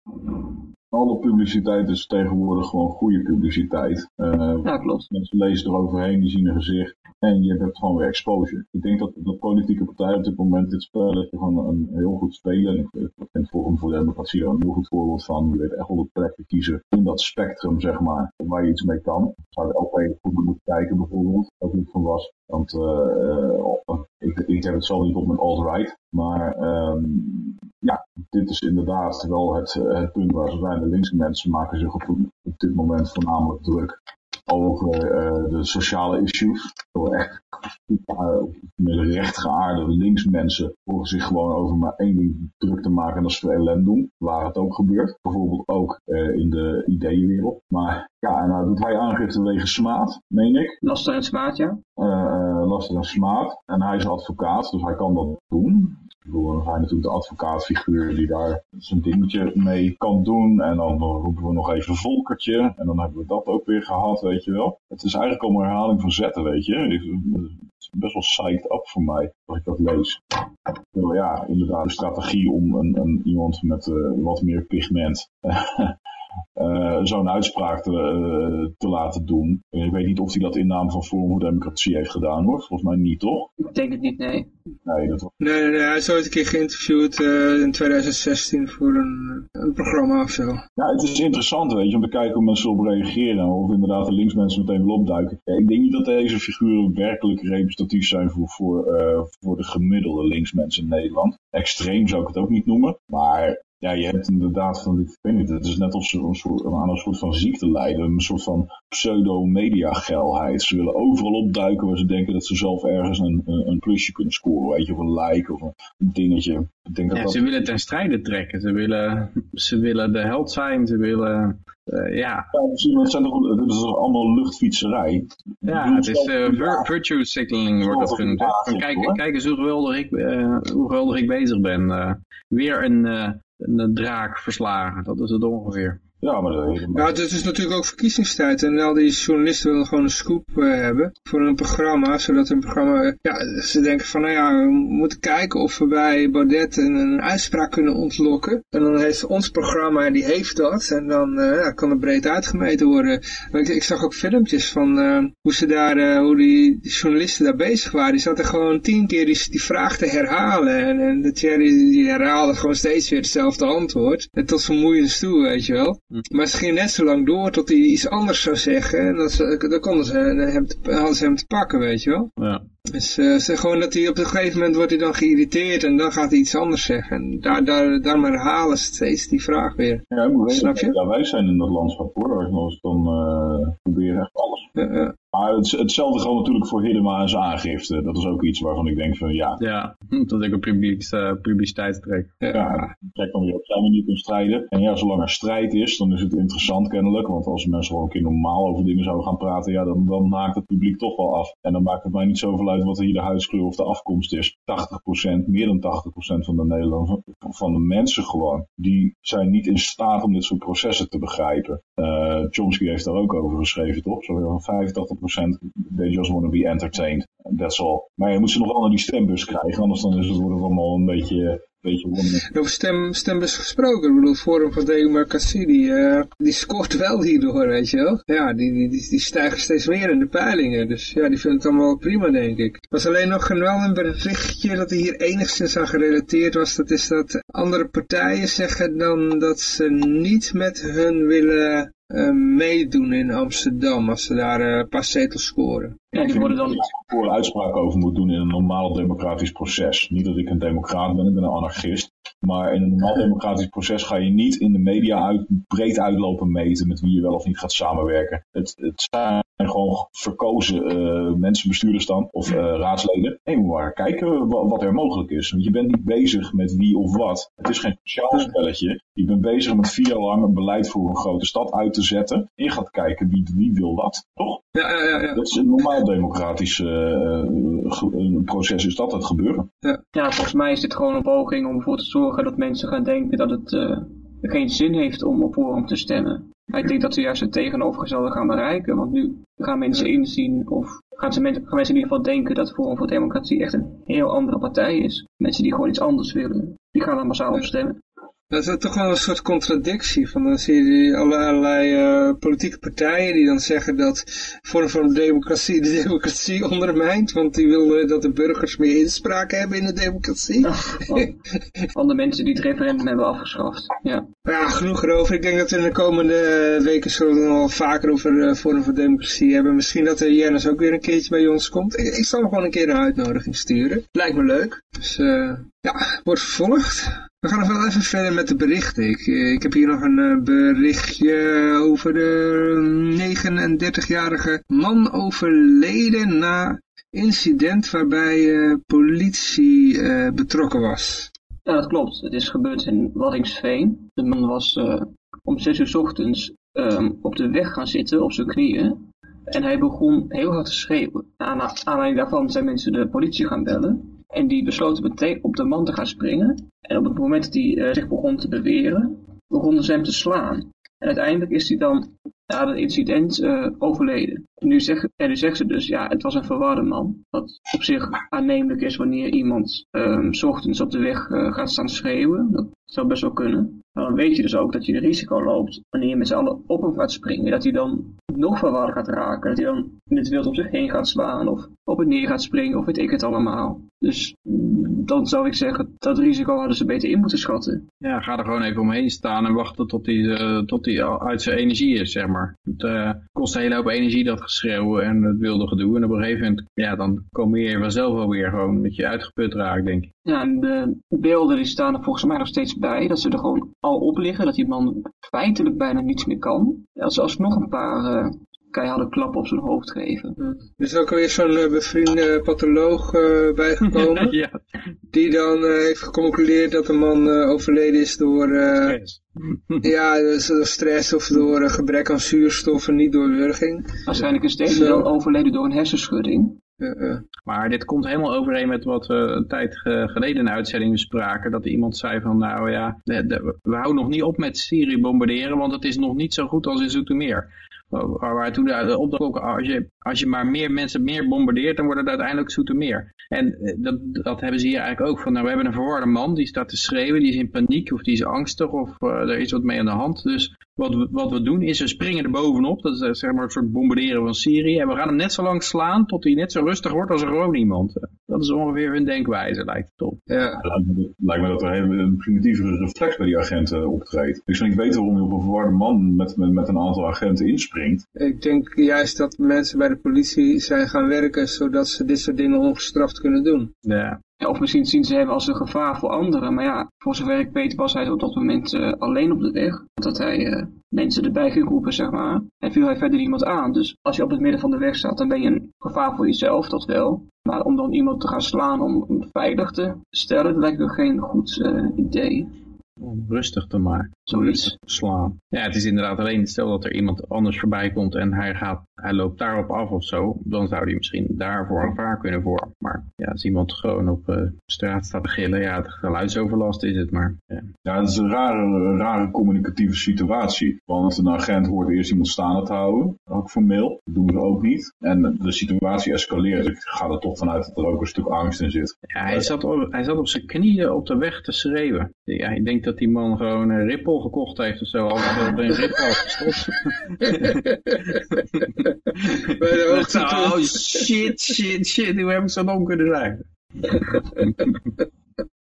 Alle publiciteit is tegenwoordig gewoon goede publiciteit. Uh, ja, klopt. Mensen lezen eroverheen, die zien een gezicht. En je hebt gewoon weer exposure. Ik denk dat, dat politieke partijen op dit moment dit spelletje gewoon een, heel goed spelen. Ik, ik vind Forum voor Democratie er een heel goed voorbeeld van. Je weet echt wel de plek te kiezen in dat spectrum, zeg maar, waar je iets mee kan. Zou ook even goed moeten kijken bijvoorbeeld, ook niet van was. Want uh, ik, ik heb het zo niet op mijn alt-right. Maar um, ja, dit is inderdaad wel het, het punt waar ze zijn. De linkse mensen maken zich op, op dit moment voornamelijk druk over uh, de sociale issues. Door echt uh, met rechtgeaarde linksmensen voor zich gewoon over maar één ding druk te maken en dat is voor ellende doen. Waar het ook gebeurt. Bijvoorbeeld ook uh, in de ideeënwereld. Maar ja, en nou doet hij aangifte wegens smaad, meen ik. Laster en smaad, ja. laster en smaad. En hij is advocaat, dus hij kan dat doen. Ik bedoel, zijn natuurlijk de advocaatfiguur die daar zijn dingetje mee kan doen. En dan roepen we nog even volkertje. En dan hebben we dat ook weer gehad, weet je wel. Het is eigenlijk al een herhaling van zetten, weet je. Het is best wel psyched up voor mij, als ik dat lees. Ja, inderdaad, de strategie om een, een iemand met uh, wat meer pigment uh, zo'n uitspraak te, uh, te, laten doen. Ik weet niet of hij dat in naam van Forum voor Democratie heeft gedaan hoor. Volgens mij niet toch? Ik denk het niet, nee. Nee, dat... nee, nee, nee, hij is ooit een keer geïnterviewd uh, in 2016 voor een, een, programma of zo. Ja, het is interessant weet je, om te kijken hoe mensen op reageren. Of inderdaad de linksmensen meteen willen opduiken. Ja, ik denk niet dat deze figuren werkelijk representatief zijn voor, voor, voor de gemiddelde linksmensen in Nederland. Extreem zou ik het ook niet noemen. Maar ja, je hebt inderdaad van, ik weet niet, het is net of ze een soort, aan een soort van ziekte lijden, een soort van pseudo-media-geilheid. Ze willen overal opduiken waar ze denken dat ze zelf ergens een, een, plusje kunnen scoren, weet je, of een like of een dingetje. Ik denk dat ja, dat... Ze willen ten strijde trekken, ze willen, ze willen de held zijn, ze willen, uh, ja. Ja, het, zijn toch, is toch allemaal luchtfietserij? Ja, het is uh, virtue signaling wordt dat genoemd. Kijk, kijk eens hoe geweldig ik, uh, hoe geweldig ik bezig ben. weer een een draak verslagen. Dat is het ongeveer. Ja, maar dat het is natuurlijk ook verkiezingstijd en al die journalisten willen gewoon een scoop uh, hebben voor een programma, zodat een programma, ja, ze denken van, nou ja, we moeten kijken of we bij Baudet een, uitspraak kunnen ontlokken. En dan heeft ons programma, die heeft dat, en dan uh, ja, kan het breed uitgemeten worden. Ik, ik zag ook filmpjes van uh, hoe ze daar, hoe die, die, journalisten daar bezig waren. Die zaten gewoon tien keer die, die vraag te herhalen en, en de Thierry die herhaalde gewoon steeds weer hetzelfde antwoord. En tot vermoeiend toe, weet je wel. Maar ze gingen net zo lang door tot hij iets anders zou zeggen. En dat ze, dan konden ze hadden ze hem te pakken, weet je wel. Ja. Dus uh, gewoon dat hij op een gegeven moment wordt hij dan geïrriteerd en dan gaat hij iets anders zeggen. En daar, daar, daarmee herhalen ze steeds die vraag weer. Ja, moet Snap je? Ja, wij zijn in dat landschap hoor. Als dan uh, proberen echt alles. Ja, ja. Maar het, hetzelfde geldt natuurlijk voor Hiddema en zijn aangifte. Dat is ook iets waarvan ik denk van ja. Ja, dat ik een publieks, uh, publiciteit trek. Ja, ja trek dan weer op zijn manier kunt strijden. En ja, zolang er strijd is, dan is het interessant kennelijk. Want als mensen gewoon een keer normaal over dingen zouden gaan praten, ja, dan, dan maakt het publiek toch wel af. En dan maakt het mij niet zoveel uit wat hier de huidskleur of de afkomst is. 80%, meer dan 80% van de Nederlanders, van de mensen gewoon, die zijn niet in staat om dit soort processen te begrijpen. Uh, Chomsky heeft daar ook over geschreven, toch? Zo van 85% they just want to be entertained. That's all. Maar je moet ze nog wel naar die stembus krijgen, anders dan is het, wordt het allemaal een beetje Over stem, stembus gesproken, ik bedoel, Forum van Democratie, die, uh, die scoort wel hierdoor, weet je wel. Ja, die, die, die, stijgen steeds meer in de peilingen, dus ja, die vinden het allemaal prima, denk ik. was alleen nog wel een berichtje dat hier enigszins aan gerelateerd was, dat is dat andere partijen zeggen dan dat ze niet met hun willen uh, meedoen in Amsterdam als ze daar uh, een paar zetels scoren. Ja, die worden dan... voor een uitspraak over moet doen in een normaal democratisch proces. Niet dat ik een democraat ben, ik ben een anarchist. Maar in een normaal democratisch proces ga je niet in de media uit, breed uitlopen meten met wie je wel of niet gaat samenwerken. Het, het zijn gewoon verkozen uh, mensen, bestuurders dan, of uh, raadsleden. Nee, maar kijken wat, wat, er mogelijk is. Want je bent niet bezig met wie of wat. Het is geen sociaal spelletje. Je bent bezig met vier jaar lang een beleid voor een grote stad uit te zetten. En je gaat kijken wie, wie wil dat, toch? Ja, ja, ja. Dat is normaal sociaal-democratisch uh, proces is dat het gebeuren. Ja. ja, volgens mij is dit gewoon een poging om ervoor te zorgen dat mensen gaan denken dat het uh, geen zin heeft om op Forum te stemmen. Ik denk dat ze juist het tegenovergestelde gaan bereiken, want nu gaan mensen inzien of gaan, ze mensen, gaan mensen in ieder geval denken dat Forum voor Democratie echt een heel andere partij is. Mensen die gewoon iets anders willen, die gaan er massaal op stemmen. Dat is toch wel een soort contradictie. Van dan zie je allerlei uh, politieke partijen die dan zeggen dat vorm van democratie de democratie ondermijnt. Want die willen dat de burgers meer inspraak hebben in de democratie. van de mensen die het referendum hebben afgeschaft. Ja. ja, genoeg erover. Ik denk dat we in de komende weken zullen we nog vaker over uh, vorm van democratie hebben. Misschien dat de Jennis ook weer een keertje bij ons komt. Ik, ik zal nog gewoon een keer een uitnodiging sturen. Lijkt me leuk. Dus uh, ja, wordt vervolgd. We gaan nog wel even verder met de berichten. Ik, eh, ik heb hier nog een uh, berichtje over de 39-jarige man overleden na incident waarbij uh, politie betrokken was. Ja, dat klopt. Het is gebeurd in Waddingsveen. De man was om 6 uur ochtends um, op de weg gaan zitten op zijn knieën. En hij begon heel hard te schreeuwen. Aan aanleiding daarvan zijn mensen de politie gaan bellen. En die besloten meteen op de man te gaan springen. En op het moment dat hij uh, zich begon te beweren, begonnen ze hem te slaan. En uiteindelijk is hij dan na het incident uh, overleden. En nu, zeg, en nu zegt ze dus, ja, het was een verwarde man. Wat op zich aannemelijk is wanneer iemand s ochtends op de weg uh, gaat staan schreeuwen. Dat zou best wel kunnen. Dan weet je dus ook dat je de risico loopt, wanneer je met z'n allen op hem gaat springen, dat hij dan nog verwarder gaat raken. Dat hij dan in het wild op zich heen gaat slaan, of op het neer gaat springen, of weet ik het allemaal. Dus dan zou ik zeggen, dat risico hadden ze beter in moeten schatten. Ja, ga er gewoon even omheen staan en wachten tot hij uh, tot die uit zijn energie is, zeg maar. Het uh, kost een hele hoop energie, dat geschreeuwen en het wilde gedoe. En op een gegeven moment, ja, dan kom je vanzelf wel weer gewoon dat je uitgeput raakt, denk ik. Ja, en de beelden die staan er volgens mij nog steeds bij, dat ze er gewoon al op liggen, dat die man feitelijk bijna niets meer kan. Als ze alsnog een paar uh, keiharde klap op zijn hoofd geven. Er is ook weer zo'n uh, bevriende patholoog uh, bijgekomen. ja. Die dan uh, heeft geconcludeerd dat de man overleden is door... stress. ja, dus door stress of door gebrek aan zuurstof en niet door wurging. Waarschijnlijk is deze wel overleden door een hersenschudding. Maar dit komt helemaal overeen met wat we een tijd geleden in de uitzending. Dat iemand zei van nou ja, we houden nog niet op met Syrië bombarderen, want het is nog niet zo goed als in Zoetermeer. Waar toen de opdracht als je, als je maar meer mensen meer bombardeert, dan wordt het uiteindelijk Zoetermeer. En eh, dat, dat hebben ze hier eigenlijk ook van, nou we hebben een verwarde man, die staat te schreeuwen, die is in paniek of die is angstig of uh, er is wat mee aan de hand. Dus wat we, wat we doen is we springen er bovenop, dat is eh, zeg maar een soort bombarderen van Syrië. En we gaan hem net zo lang slaan tot hij net zo rustig wordt als er gewoon iemand. Dat is ongeveer hun denkwijze, lijkt het op. Ja. Lijkt me dat er een primitieve reflex bij die agenten optreedt. Ik zou niet weten waarom je op een verwarde man met, met, met een aantal agenten inspringt. Ik denk juist dat mensen bij de politie zijn gaan werken zodat ze dit soort dingen ongestraft kunnen doen. Ja. Ja, of misschien zien ze hem als een gevaar voor anderen. Maar ja, voor zover ik weet was hij op dat moment uh, alleen op de weg. Dat hij uh, mensen erbij ging roepen, zeg maar. En viel hij verder niemand aan. Dus als je op het midden van de weg staat, dan ben je een gevaar voor jezelf, dat wel. Maar om dan iemand te gaan slaan om hem veilig te stellen, dat lijkt me geen goed uh, idee om rustig te maken. Zoiets. Slaan. Ja, het is inderdaad alleen, stel dat er iemand anders voorbij komt en hij, gaat, hij loopt daarop af of zo, dan zou hij misschien daarvoor een gevaar kunnen vormen. Maar ja, als iemand gewoon op uh, straat staat te gillen, ja, het geluidsoverlast is het maar. Ja, ja het is een rare, rare communicatieve situatie. Want een agent hoort eerst iemand staande te houden, ook formeel. Dat doen ze ook niet. En de situatie escaleert. Ik ga er toch vanuit dat er ook een stuk angst in zit. Ja, hij zat op, hij zat op zijn knieën op de weg te schreeuwen. Ja, ik denk dat die man gewoon een Ripple gekocht heeft of zo. Hij een Ripple gestopt. oh shit, shit, shit. Hoe heb ik zo dom kunnen zijn?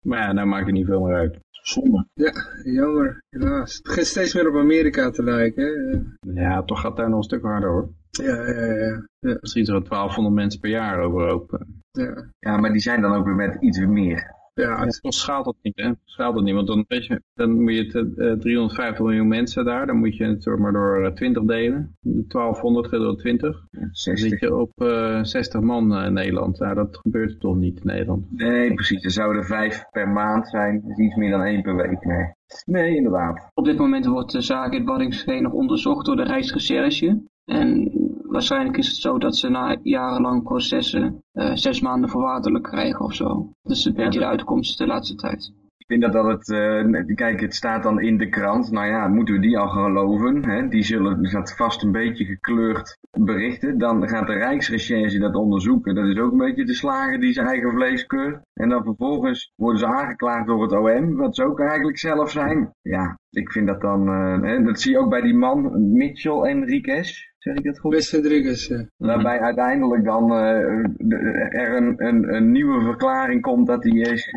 maar ja, nou maakt het niet veel meer uit. Zonde. Ja, jammer. Helaas. Het begint steeds meer op Amerika te lijken. Hè? Ja, toch gaat daar nog een stuk harder hoor. Ja, ja, ja. ja. Misschien zo 1200 mensen per jaar overhopen. Ja. ja, maar die zijn dan ook weer met iets meer. Ja, het schaalt dat niet, hè? Schaalt dat niet, want dan, je, dan moet je het uh, eh, 350 miljoen mensen daar, dan moet je het zeg maar door 20 eh, delen. 1200 keer door 20. Ja, dan zit je op uh, eh, 60 man in Nederland. Nou, dat gebeurt toch niet in Nederland. Nee, precies. Er zouden vijf per maand zijn. Dus iets meer dan één per week. Nee. Nee, inderdaad. Op dit moment wordt de zaak in Waddingsveen nog onderzocht door de Rijksrecherche. En waarschijnlijk is het zo dat ze na jarenlang processen eh, zes maanden voorwaardelijk krijgen of zo. Dat is een beetje de uitkomst de laatste tijd. Ik vind dat dat het, eh, kijk, het staat dan in de krant. Nou ja, moeten we die al geloven? Hè? Die zullen gaat vast een beetje gekleurd berichten. Dan gaat de Rijksrecherche dat onderzoeken. Dat is ook een beetje de slager die zijn eigen vlees keurt. En dan vervolgens worden ze aangeklaagd door het OM, wat ze ook eigenlijk zelf zijn. Ja, ik vind dat dan, eh, hè, dat zie je ook bij die man, Mitchell Enriquez. Zeg ik dat goed? West Rodriguez. ja. Waarbij uiteindelijk dan eh, er een, een, een nieuwe verklaring komt dat hij is,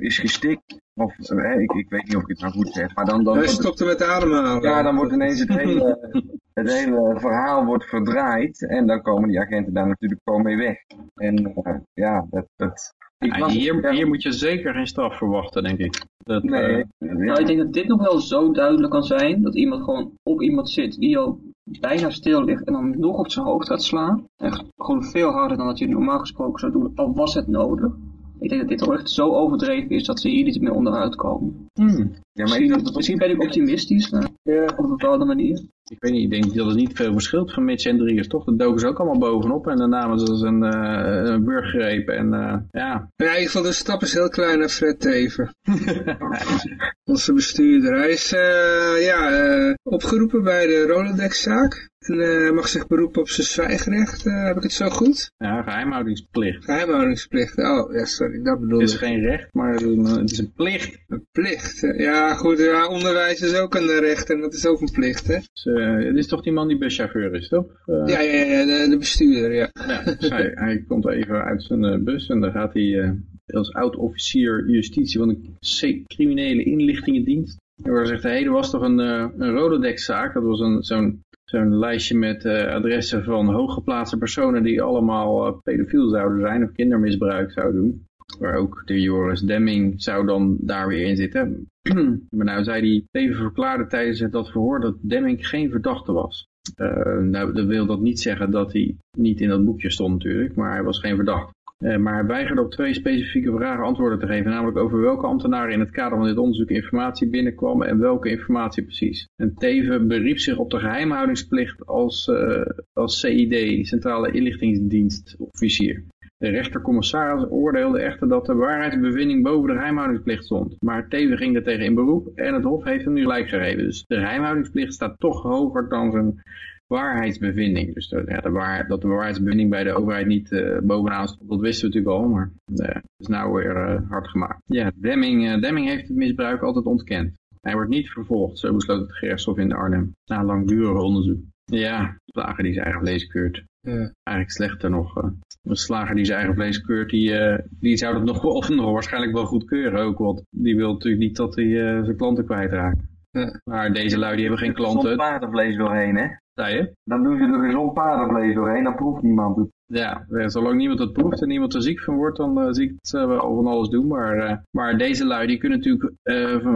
is gestikt. Of eh, ik, ik weet niet of ik het nou goed zeg. Maar dan, dan, Hij stopte met ademhalen. ja, dan wordt ineens het hele, het hele verhaal wordt verdraaid. En dan komen die agenten daar natuurlijk gewoon mee weg. En eh, ja, dat... dat ik Ja, was- hier, hier moet je zeker geen straf verwachten, denk ik. Dat, Nee, eh, ja. Nou, ik denk dat dit nog wel zo duidelijk kan zijn, dat iemand gewoon op iemand zit die al bijna stil ligt en dan nog op zijn hoofd gaat slaan. Echt gewoon veel harder dan dat je normaal gesproken zou doen, al was het nodig. Ik denk dat dit toch echt zo overdreven is dat ze hier niet meer onderuit komen. hmm, ja, maar ik, Misschien, misschien ben ik optimistisch, maar op een bepaalde manier. Ik weet niet, ik denk dat het niet veel verschilt van Mitch en Driers, toch? Dat doken ze ook allemaal bovenop en namen ze als een, eh een burggreep en eh, ja. Ja, ieder geval de stap is heel klein naar Fred Teven. Onze bestuurder. Hij is eh, ja, opgeroepen bij de Rolodex-zaak. En hij mag zich beroepen op zijn zwijgrecht. Heb ik het zo goed? ja, geheimhoudingsplicht. Geheimhoudingsplicht. Oh, ja, sorry, dat bedoel Het is ik. geen recht, maar het is een, het plicht. Een plicht. Ja, goed, ja, onderwijs is ook een recht en dat is ook een plicht, hè? Dus, eh, het is toch die man die buschauffeur is, toch? Eh, Ja, ja, ja, de, de bestuurder, ja. Ja, dus hij, hij komt even uit zijn eh, bus en dan gaat hij als oud-officier justitie van de criminele inlichtingendienst. En waar zegt hij, hey, er was toch een, een Rolodex-zaak, dat was een, zo'n zo'n lijstje met adressen van hooggeplaatste personen die allemaal pedofiel zouden zijn of kindermisbruik zouden doen. Waar ook de Joris Demming zou dan daar weer in zitten. maar nou zei hij, even verklaarde tijdens dat verhoor dat Demming geen verdachte was. Eh, nou, dat wil dat niet zeggen dat hij niet in dat boekje stond natuurlijk, maar hij was geen verdachte. Eh, maar hij weigerde op twee specifieke vragen antwoorden te geven, namelijk over welke ambtenaren in het kader van dit onderzoek informatie binnenkwam en welke informatie precies. En Teven beriep zich op de geheimhoudingsplicht als, eh, als CID, Centrale Inlichtingendienst officier. De rechtercommissaris oordeelde echter dat de waarheidsbevinding boven de geheimhoudingsplicht stond. Maar Teven ging er tegen in beroep en het Hof heeft hem nu gelijk gegeven. Dus de geheimhoudingsplicht staat toch hoger dan zijn waarheidsbevinding. Dus de, de waarheid, dat de waarheidsbevinding bij de overheid niet eh, bovenaan stond, dat wisten we natuurlijk al, maar eh, het is nou weer eh, hard gemaakt. Ja, Demming, eh, Demming heeft het misbruik altijd ontkend. Hij wordt niet vervolgd, zo besloot het gerechtshof in Arnhem, na langdurig onderzoek. Ja, slager die zijn eigen vlees keurt. Ja. Eigenlijk slechter nog. eh, een slager die zijn eigen vlees keurt, die, eh, die zou het nog, wel, nog waarschijnlijk wel goed keuren ook. Want die wil natuurlijk niet dat hij eh, zijn klanten kwijtraakt. Ja. Maar deze lui die hebben geen klanten. paardenvlees doorheen, hè? Zei je? Dan doen ze er gezond paardenvlees doorheen, dan proeft niemand het. Ja, eh, zolang niemand het proeft en niemand er ziek van wordt, dan eh, zie ik het eh, wel van alles doen. Maar, maar deze lui die kunnen natuurlijk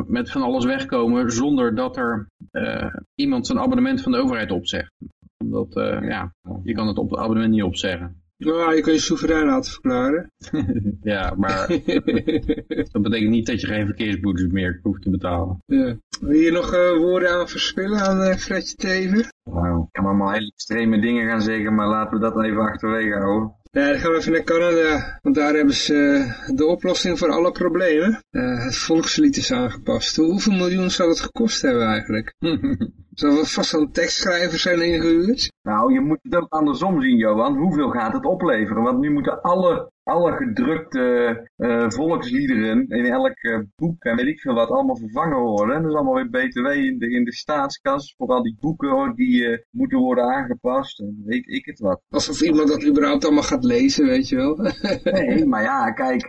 met van alles wegkomen zonder dat er iemand zijn abonnement van de overheid opzegt. Omdat, ja, je kan het op het abonnement niet opzeggen. Nou, je kan je soeverein laten verklaren. ja, maar dat betekent niet dat je geen verkeersboetes meer hoeft te betalen. ja. Wil je hier nog eh, woorden aan verspillen aan eh, Fredje Teven? Nou, ik kan allemaal hele extreme dingen gaan zeggen, maar laten we dat even achterwege houden. Ja, dan gaan we even naar Canada, want daar hebben ze eh, de oplossing voor alle problemen. Eh, het volkslied is aangepast. Hoe- hoeveel miljoen zou het gekost hebben eigenlijk? Zal er vast wel een tekstschrijver zijn ingehuurd? Nou, je moet het ook andersom zien, Johan. Hoeveel gaat het opleveren? Want nu moeten alle, alle gedrukte eh, volksliederen in elk eh, boek en weet ik veel wat allemaal vervangen worden. En dat is allemaal weer btw in de, in de staatskas voor al die boeken hoor, die eh, moeten worden aangepast. En weet ik het wat. Alsof iemand dat überhaupt allemaal gaat lezen, weet je wel. Nee, maar ja, kijk,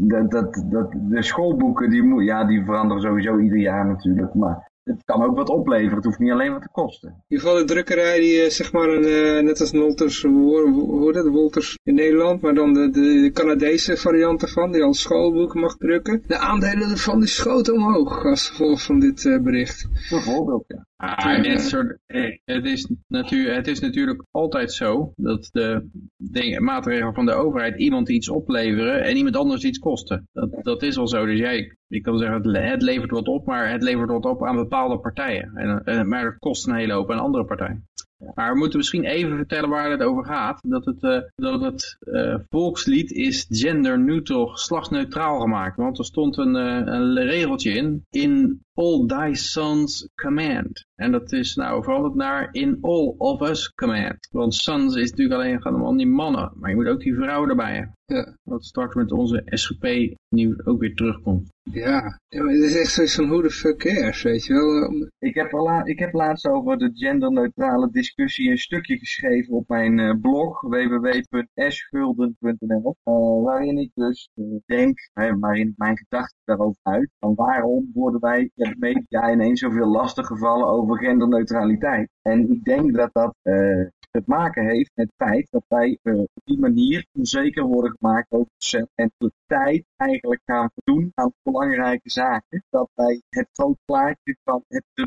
dat, dat, dat, de schoolboeken die, ja, die veranderen sowieso ieder jaar natuurlijk. Maar het kan ook wat opleveren. Het hoeft niet alleen wat te kosten. In ieder geval de drukkerij die eh, zeg maar een, eh, net als Wolters, hoe het, Wolters in Nederland, maar dan de, de, de Canadese variant ervan, die al schoolboeken mag drukken. De aandelen ervan die schoten omhoog als gevolg van dit eh, bericht. Bijvoorbeeld, ja. Ah, dit soort, het, is natuur, het is natuurlijk altijd zo dat de dingen, maatregelen van de overheid iemand iets opleveren en iemand anders iets kosten. Dat, dat is al zo. Dus jij, ik kan zeggen, het le- het levert wat op, maar het levert wat op aan bepaalde partijen. En, eh, maar het kost een hele hoop aan andere partijen. Maar we moeten misschien even vertellen waar het over gaat. Dat het, eh, dat het eh, volkslied is gender-neutral, geslachtsneutraal gemaakt. Want er stond een, een regeltje in. In all thy sons command. En dat is nou veranderd naar in all of us command. Want sons is natuurlijk alleen gaan om die mannen. Maar je moet ook die vrouwen erbij hebben. Ja. Wat straks met onze SGP nieuw ook weer terugkomt. Ja, ja maar het is echt zoiets van hoe de fuck cares, weet je wel. Ik heb, al ik heb laatst over de genderneutrale discussie een stukje geschreven op mijn eh, blog www.sgulden.nl eh, waarin ik dus eh, denk, hè, waarin ik mijn gedachten daarover uit, van waarom worden wij de media ineens zoveel lastig gevallen over genderneutraliteit. En ik denk dat dat eh, te maken heeft met het feit dat wij eh, op die manier onzeker worden gemaakt over onszelf en de tijd eigenlijk gaan doen aan belangrijke zaken. Dat wij het groot plaatje van het, de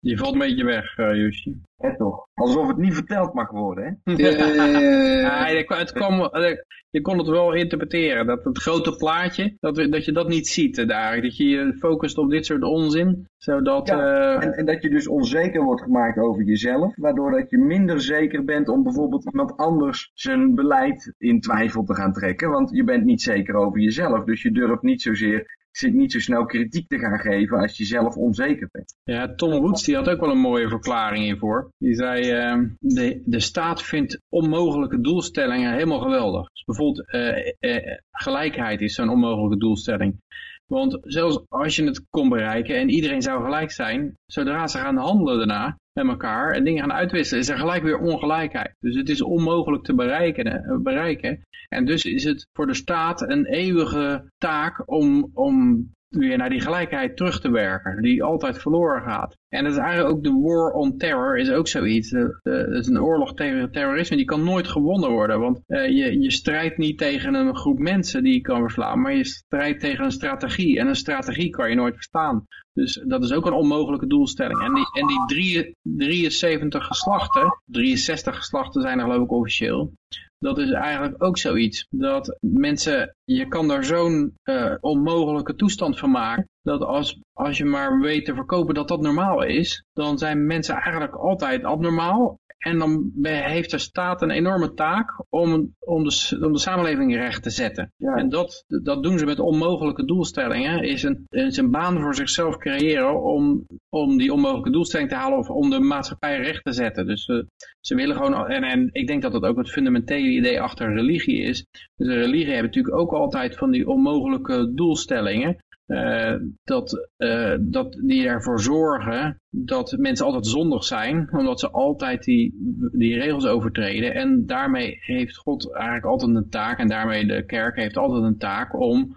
Je valt een beetje weg, uh, Jusje. Hè toch, alsof het niet verteld mag worden. Hè? Ja, ja, ja, ja. Ja, het kwam- eh, je kon het wel interpreteren, dat het grote plaatje, dat, dat je dat niet ziet eh, daar. Dat je je focust op dit soort onzin, zodat... Ja, eh, En, en dat je dus onzeker wordt gemaakt over jezelf, waardoor dat je minder zeker bent om bijvoorbeeld iemand anders zijn beleid in twijfel te gaan trekken. Want je bent niet zeker over jezelf, dus je durft niet zozeer, zit niet zo snel kritiek te gaan geven als je zelf onzeker bent. Ja, Tom Woods die had ook wel een mooie verklaring hiervoor. Die zei, ehm, de, de staat vindt onmogelijke doelstellingen helemaal geweldig. Dus bijvoorbeeld eh, eh, gelijkheid is zo'n onmogelijke doelstelling. Want zelfs als je het kon bereiken en iedereen zou gelijk zijn, zodra ze gaan handelen daarna met elkaar en dingen gaan uitwisselen, is er gelijk weer ongelijkheid. Dus het is onmogelijk te bereiken. eh, bereiken. En dus is het voor de staat een eeuwige taak om, om weer naar die gelijkheid terug te werken, die altijd verloren gaat. En dat is eigenlijk ook de war on terror, is ook zoiets. Eh, eh, Het is een oorlog tegen terrorisme, die kan nooit gewonnen worden. Want je, je strijdt niet tegen een groep mensen die je kan verslaan, maar je strijdt tegen een strategie. En een strategie kan je nooit verstaan. Dus dat is ook een onmogelijke doelstelling. En die, en die drie- 73 geslachten, 63 geslachten zijn er geloof ik officieel, dat is eigenlijk ook zoiets. Dat mensen, je kan daar zo'n eh, onmogelijke toestand van maken. Dat als, als je maar weet te verkopen dat dat normaal is, dan zijn mensen eigenlijk altijd abnormaal. En dan heeft de staat een enorme taak om, om, de, om de samenleving recht te zetten. Ja. En dat, dat doen ze met onmogelijke doelstellingen. Is een, is een baan voor zichzelf creëren om, om die onmogelijke doelstelling te halen of om de maatschappij recht te zetten. Dus eh, ze willen gewoon, en, en ik denk dat dat ook het fundamentele idee achter religie is. Dus de religie hebben natuurlijk ook altijd van die onmogelijke doelstellingen. Eh, dat, eh, dat die ervoor zorgen dat mensen altijd zondig zijn, omdat ze altijd die, die regels overtreden. En daarmee heeft God eigenlijk altijd een taak, en daarmee de kerk heeft altijd een taak om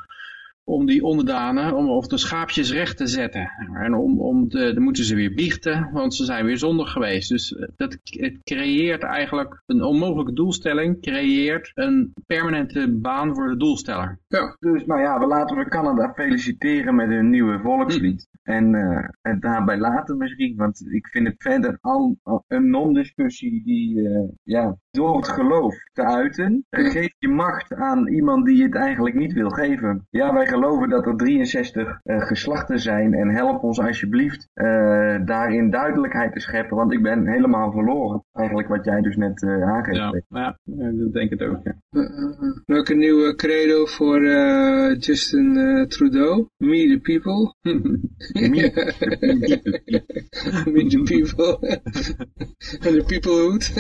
om die onderdanen, om, of de schaapjes recht te zetten. En om, om de, dan moeten ze weer biechten, want ze zijn weer zondig geweest. Dus eh, dat het creëert eigenlijk een onmogelijke doelstelling, creëert een permanente baan voor de doelsteller. Dus nou ja, we laten we Canada feliciteren met een nieuwe volkslied. En, eh, en daarbij laten misschien, want ik vind het verder al, al een non-discussie die eh, ja, door het geloof te uiten, eh, geef je macht aan iemand die het eigenlijk niet wil geven. Ja, wij geloven dat er 63 eh, geslachten zijn en help ons alsjeblieft eh, daarin duidelijkheid te scheppen, want ik ben helemaal verloren. Eigenlijk wat jij dus net eh aangeeft. Ja, ja, ik denk het ook. Ja. Ook een nieuwe credo voor eh, Justin Trudeau. Me the people. Me the people. En de peoplehood.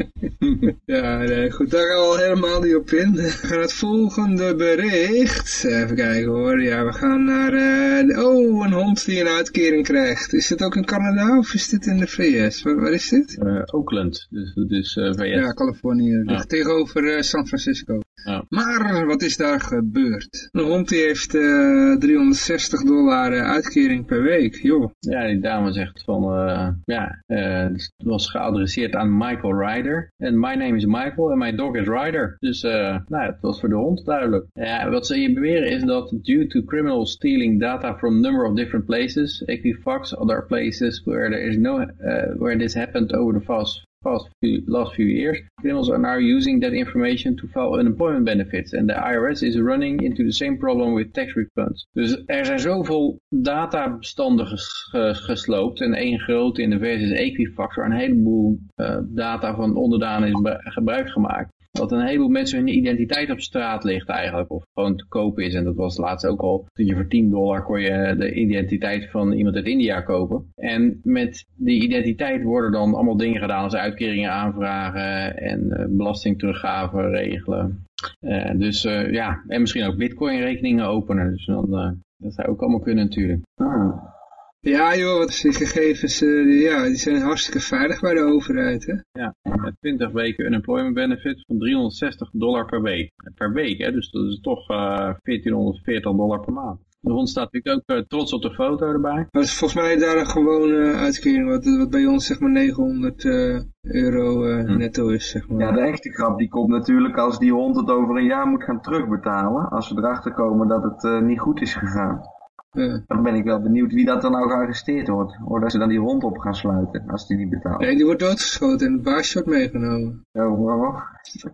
ja, nee, goed, daar gaan we al helemaal niet op in. We gaan het volgende bericht. Even kijken hoor. Ja, we gaan naar... eh, oh, een hond die een uitkering krijgt. Is dit ook in Canada of is dit in de VS? Waar, waar is dit? Eh, Oakland, dus dat is eh, VS. Ja, Californië. Ja. Tegenover San Francisco. Ja. Maar wat is daar gebeurd? Een hond die heeft eh 360 dollar eh, uitkering per week. Joh. Ja, die dame zegt van, eh, ja, eh, het was geadresseerd aan Michael Ryder. En my name is Michael en my dog is Ryder. Dus, eh, nou, het was voor de hond duidelijk. Ja, wat ze hier beweren is dat due to criminals stealing data from a number of different places, Equifax, other places where there is no, eh, where this happened over the past past few, last few years, criminals are now using that information to file unemployment benefits. And the IRS is running into the same problem with tax refunds. Dus er zijn zoveel databestanden ges, ges, gesloopt. En één grote in de VS is Equifax, waar een heleboel uh, data van onderdanen is gebruik gemaakt dat een heleboel mensen hun identiteit op straat ligt eigenlijk. Of gewoon te koop is. En dat was laatst ook al. Dat je voor 10 dollar kon je de identiteit van iemand uit India kopen. En met die identiteit worden dan allemaal dingen gedaan als uitkeringen aanvragen en uh, belastingteruggaven regelen. Uh, dus uh, ja, en misschien ook bitcoin rekeningen openen. Dus dan, dat zou ook allemaal kunnen natuurlijk. Ah. Ja joh, wat is die gegevens, uh, ja, die zijn hartstikke veilig bij de overheid hè. Ja, 20 weken unemployment benefit van 360 dollar per week. Per week hè, dus dat is toch uh, 1440 dollar per maand. De hond staat natuurlijk ook uh, trots op de foto erbij. Maar is volgens mij daar een gewone uitkering, wat, wat bij ons zeg maar 900 uh, euro uh, hm. netto is. Zeg maar. Ja, de echte grap die komt natuurlijk als die hond het over een jaar moet gaan terugbetalen. Als we erachter komen dat het niet goed is gegaan. Ja. Dan ben ik wel benieuwd wie dat dan nou gearresteerd wordt. Of dat ze dan die hond op gaan sluiten als die niet betaalt. Nee, die wordt doodgeschoten en het baasje wordt meegenomen. Waarom?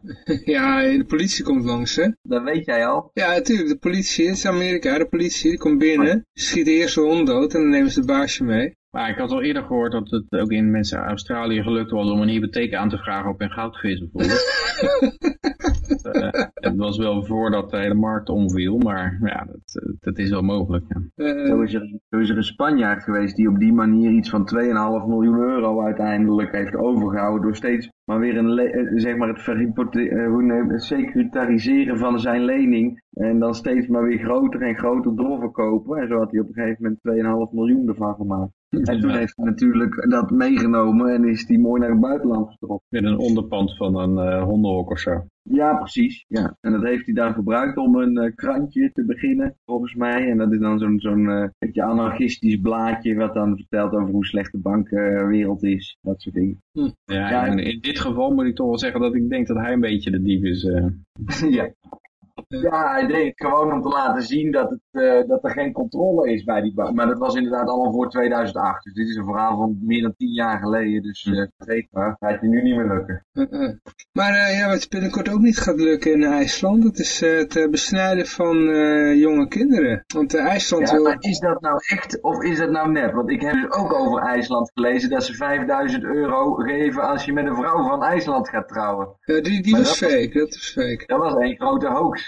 ja, de politie komt langs, hè? Dat weet jij al. Ja, natuurlijk. De politie, het is Amerika, de politie, die komt binnen. Schiet de eerste hond dood en dan nemen ze het baasje mee. Maar ik had al eerder gehoord dat het ook in mensen uit Australië gelukt was om een hypotheek aan te vragen op een goudvis bijvoorbeeld. uh, het was wel voordat de hele markt omviel, maar ja, dat, dat is wel mogelijk. Ja. Uh, zo, is er, zo is er een Spanjaard geweest die op die manier iets van 2,5 miljoen euro uiteindelijk heeft overgehouden door steeds maar weer een zeg maar het, het securitariseren van zijn lening en dan steeds maar weer groter en groter doorverkopen. En zo had hij op een gegeven moment 2,5 miljoen ervan gemaakt. En toen heeft hij natuurlijk dat meegenomen en is hij mooi naar het buitenland getrokken. Met een onderpand van een uh, hondenhok of zo. Ja, precies. Ja. En dat heeft hij dan gebruikt om een uh, krantje te beginnen, volgens mij. En dat is dan zo'n zo'n uh, anarchistisch blaadje wat dan vertelt over hoe slecht de bankenwereld is. Dat soort dingen. Hm. Ja, ja, en in dit geval moet ik toch wel zeggen dat ik denk dat hij een beetje de dief is. ja. Ja, hij deed het gewoon om te laten zien dat, het, uh, dat er geen controle is bij die bank. Maar dat was inderdaad allemaal voor 2008. Dus dit is een verhaal van meer dan tien jaar geleden. Dus uh, vergeet maar, gaat je nu niet meer lukken. Uh -uh. Maar ja, wat binnenkort ook niet gaat lukken in IJsland, dat is het besnijden van jonge kinderen. Want IJsland ja, wil... maar is dat nou echt of is dat nou net? Want ik heb dus ook over IJsland gelezen dat ze 5000 euro geven als je met een vrouw van IJsland gaat trouwen. Ja, die, die was fake, dat was fake. Dat was een grote hoax.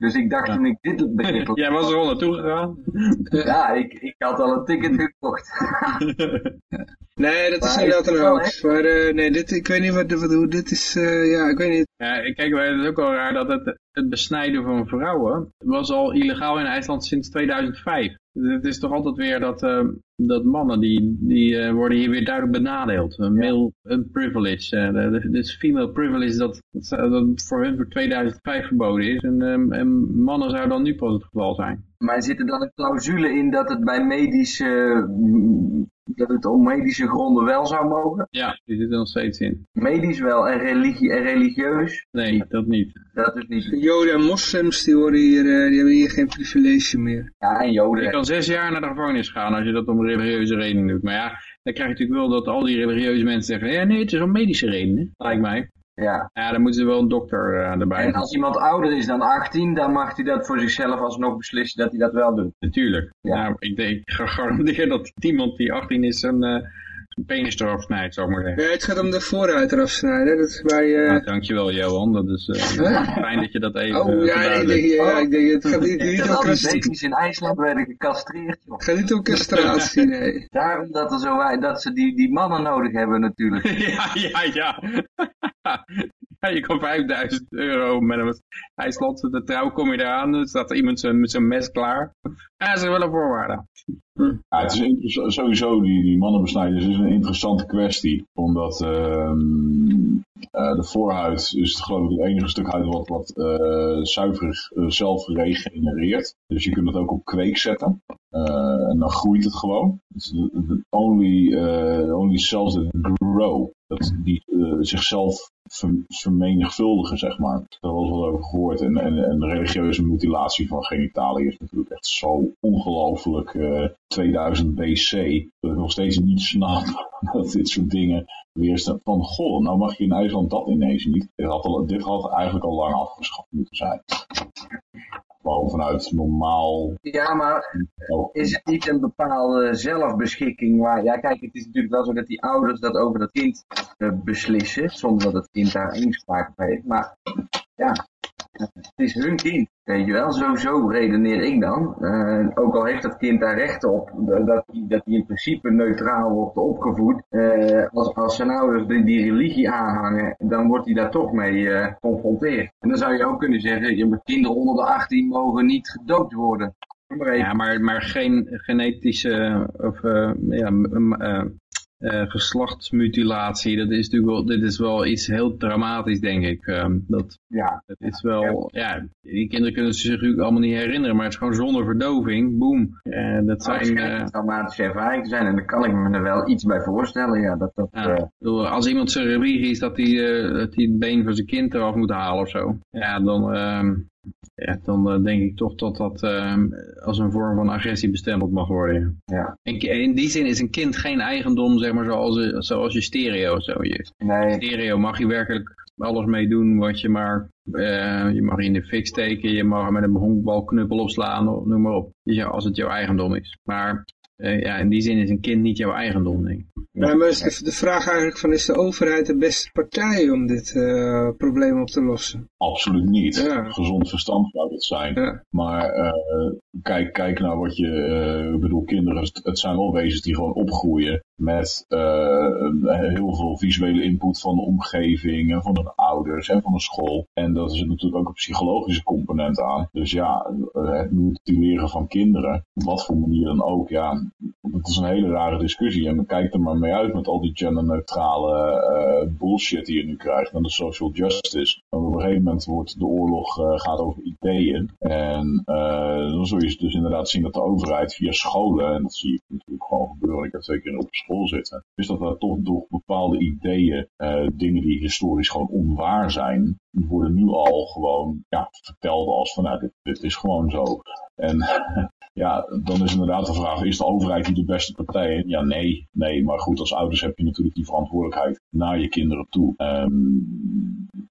Dus ik dacht ja. toen ik dit begrip... Jij was er al naartoe gegaan? ja, ik, ik had al een ticket gekocht. nee, dat is inderdaad een hoax. Maar uh, nee, dit, ik weet niet wat, wat hoe dit is... Uh, ja, ik weet niet. Ja, kijk, het is ook wel raar dat het, het besnijden van vrouwen was al illegaal in IJsland sinds 2005. Het is toch altijd weer dat, uh, dat mannen, die, die uh, worden hier weer duidelijk benadeeld. Een male een privilege. Uh, is female privilege dat, dat, dat, voor hun voor 2005 verboden is. En, um, en mannen zou dan nu pas het geval zijn. Maar zit er dan een clausule in dat het bij medische dat het om medische gronden wel zou mogen? Ja, die zit er nog steeds in. Medisch wel en religie en religieus? Nee, dat niet. Dat is niet. Joden en moslims die, worden hier, die hebben hier geen privilege meer. Ja, en Joden. Je kan zes jaar naar de gevangenis gaan als je dat om religieuze redenen doet. Maar ja, dan krijg je natuurlijk wel dat al die religieuze mensen zeggen, ja nee, het is om medische redenen, lijkt mij. Ja. ja, dan moeten ze wel een dokter uh, erbij En als iemand ouder is dan 18, dan mag hij dat voor zichzelf alsnog beslissen dat hij dat wel doet. Natuurlijk. Ja. Nou, ik, denk, ik ga dat iemand die 18 is een, uh, een penis eraf snijdt, zou ik maar zeggen. Ja, het gaat om de vooruit eraf snijden. Dat is bij, uh... nou, dankjewel Johan, dat is uh, fijn dat je dat even Oh ja, ik denk, ja, ik denk, het gaat niet, niet om castratie. in IJsland werden gecastreerd, joh. Het gaat niet om castratie, nee. Daarom dat, er zo, dat ze die, die mannen nodig hebben natuurlijk. ja, ja, ja. Ja, je kan 5000 euro met slot de trouw, kom je eraan, dan staat er iemand met zijn mes klaar. Ja, dat is wel een voorwaarde. Hm. Ja, het is sowieso, die, die mannenbesnijders is een interessante kwestie. Omdat uh, uh, de voorhuid is geloof ik het enige stuk huid wat, wat uh, zuiver zelf regenereert. Dus je kunt het ook op kweek zetten. en dan groeit het gewoon. Dus the only, only cells that grow. Dat die zichzelf ver- vermenigvuldigen, zeg maar. Daar was wel over gehoord. En, en, de religieuze mutilatie van genitaliën is natuurlijk echt zo ongelooflijk eh, 2000 BC. Dat ik nog steeds niet snap dat dit soort dingen weer staan van, goh, nou mag je in IJsland dat ineens niet. Dit had, al, dit had eigenlijk al lang afgeschaft moeten zijn. Gewoon vanuit normaal... Ja, maar Oh, is het niet een bepaalde zelfbeschikking waar... Ja, kijk, het is natuurlijk wel zo dat die ouders dat over dat kind eh, beslissen, zonder dat het kind daar inspraak op heeft. Maar ja, het is hun kind, weet je wel. Zo, redeneer ik dan. Eh, ook al heeft dat kind daar recht op, dat hij dat in principe neutraal wordt opgevoed. Eh, als, als zijn ouders die, die religie aanhangen, dan wordt hij daar toch mee eh, geconfronteerd. En dan zou je ook kunnen zeggen, je kinderen onder de 18 mogen niet gedoopt worden. Ja, maar, maar geen genetische of ja, eh, eh, geslachtsmutilatie, dat is natuurlijk wel, dit is wel iets heel dramatisch, denk ik. Ehm, dat, ja, dat is wel, ja, die kinderen kunnen zich natuurlijk allemaal niet herinneren, maar het is gewoon zonder verdoving, boom. Eh, dat het zijn, eh, een traumatische ervaring te zijn en daar kan ik me er wel iets bij voorstellen. Ja, dat, dat, ja, ik bedoel, als iemand zijn religie is dat hij, dat hij het been van zijn kind eraf moet halen of zo, ja, dan, ehm, ja, dan eh, denk ik toch dat dat ehm, als een vorm van agressie bestempeld mag worden. ja. En in die zin is een kind geen eigendom, zeg maar, zoals, eh, zoals je stereo. Zo. Je Nee, stereo mag je werkelijk alles mee doen wat je maar... eh, je mag in de fik steken, je mag met een honkbalknuppel opslaan, of noem maar op. Ja, als het jouw eigendom is. Maar eh, ja, in die zin is een kind niet jouw eigendom, denk ik. Ja, maar is de, de vraag eigenlijk van, is de overheid de beste partij om dit eh, probleem op te lossen? Absoluut niet. Ja. Gezond verstand zou het zijn. Ja. Maar eh, kijk, kijk naar wat je, eh, ik bedoel, kinderen, het- het zijn wel wezens die gewoon opgroeien met eh, heel veel visuele input van de omgeving en van hun ouders en van de school. En dat is natuurlijk ook een psychologische component aan. Dus ja, het mutileren van kinderen, op wat voor manier dan ook, ja, het is een hele rare discussie. En kijk er maar mee uit met al die genderneutrale eh, bullshit die je nu krijgt en de social justice. Want op een gegeven moment wordt de oorlog eh, gaat over ideeën. En dan zul je dus inderdaad zien dat de overheid via scholen, en dat zie ik natuurlijk gewoon gebeuren, ik heb twee keer op zitten, is dat daar toch door bepaalde ideeën, eh, dingen die historisch gewoon onwaar zijn, worden nu al gewoon ja, verteld als van nou, dit, dit is gewoon zo. En ja, dan is inderdaad de vraag, is de overheid niet de beste partij? Ja, nee, nee. Maar goed, als ouders heb je natuurlijk die verantwoordelijkheid naar je kinderen toe. ehm,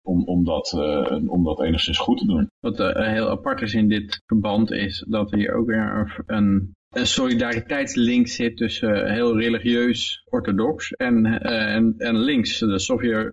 om, om, dat, eh, om dat enigszins goed te doen. Wat eh, heel apart is in dit verband is dat hier ook weer een, een solidariteitslink zit tussen eh, heel religieus orthodox en, eh, en, en links, de Soviet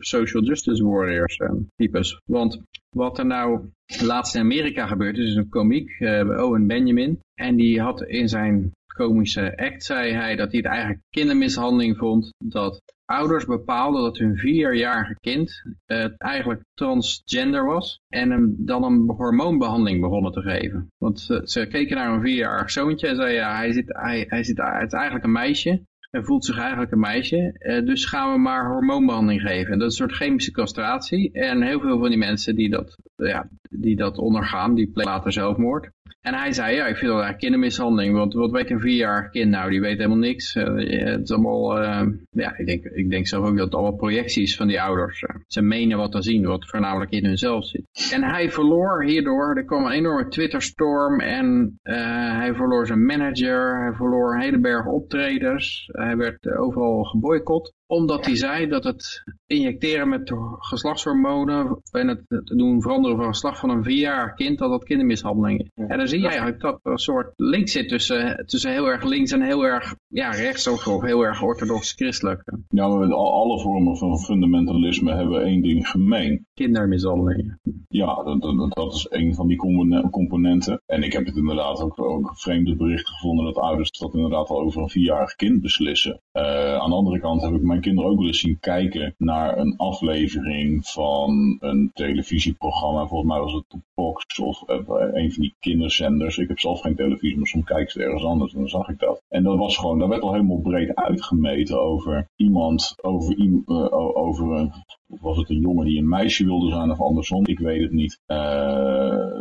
social justice warriors eh, types. Want wat er nou laatst in Amerika gebeurd is, is een komiek, Owen Benjamin, en die had in zijn komische act, zei hij dat hij het eigenlijk kindermishandeling vond, dat ouders bepaalden dat hun vierjarige kind eh, eigenlijk transgender was en hem dan een hormoonbehandeling begonnen te geven. Want ze, keken naar een vierjarig zoontje en zeiden ja, hij, zit, hij, hij zit, het is eigenlijk een meisje. Hij voelt zich eigenlijk een meisje, eh, dus gaan we maar hormoonbehandeling geven. En dat is een soort chemische castratie. En heel veel van die mensen die dat, ja, die dat ondergaan, die plegen later zelfmoord. En hij zei, ja, ik vind dat eigenlijk kindermishandeling, want wat weet een vierjarig kind nou, die weet helemaal niks. Eh, het is allemaal, eh, ja, ik denk, ik denk zelf ook dat het allemaal projecties van die ouders. eh, ze menen wat te zien, wat voornamelijk in hunzelf zit. En hij verloor hierdoor, er kwam een enorme Twitterstorm en eh, hij verloor zijn manager, hij verloor een hele berg optredens. Hij werd eh, overal geboycott omdat hij zei dat het injecteren met geslachtshormonen en het doen veranderen van geslacht van een vierjarig kind, dat dat kindermishandeling is. En dan zie je eigenlijk dat er een soort link zit tussen, tussen heel erg links en heel erg ja, rechts of, of heel erg orthodox-christelijk. Ja, maar al- alle vormen van fundamentalisme hebben één ding gemeen. Kindermishandeling. Ja, dat, dat, dat is een van die compone- componenten. En ik heb het inderdaad ook, ook vreemde berichten gevonden dat ouders dat inderdaad al over een vierjarig kind beslissen. Eh, aan de andere kant heb ik mijn kinderen ook wel eens zien kijken naar een aflevering van een televisieprogramma. Volgens mij was het de Fox of eh, een van die kinderzenders. Ik heb zelf geen televisie, maar soms kijk ik ze ergens anders en dan zag ik dat. En dat was gewoon, daar werd al helemaal breed uitgemeten over iemand, over, o- over een was het een jongen die een meisje wilde zijn of andersom? Ik weet het niet. Eh,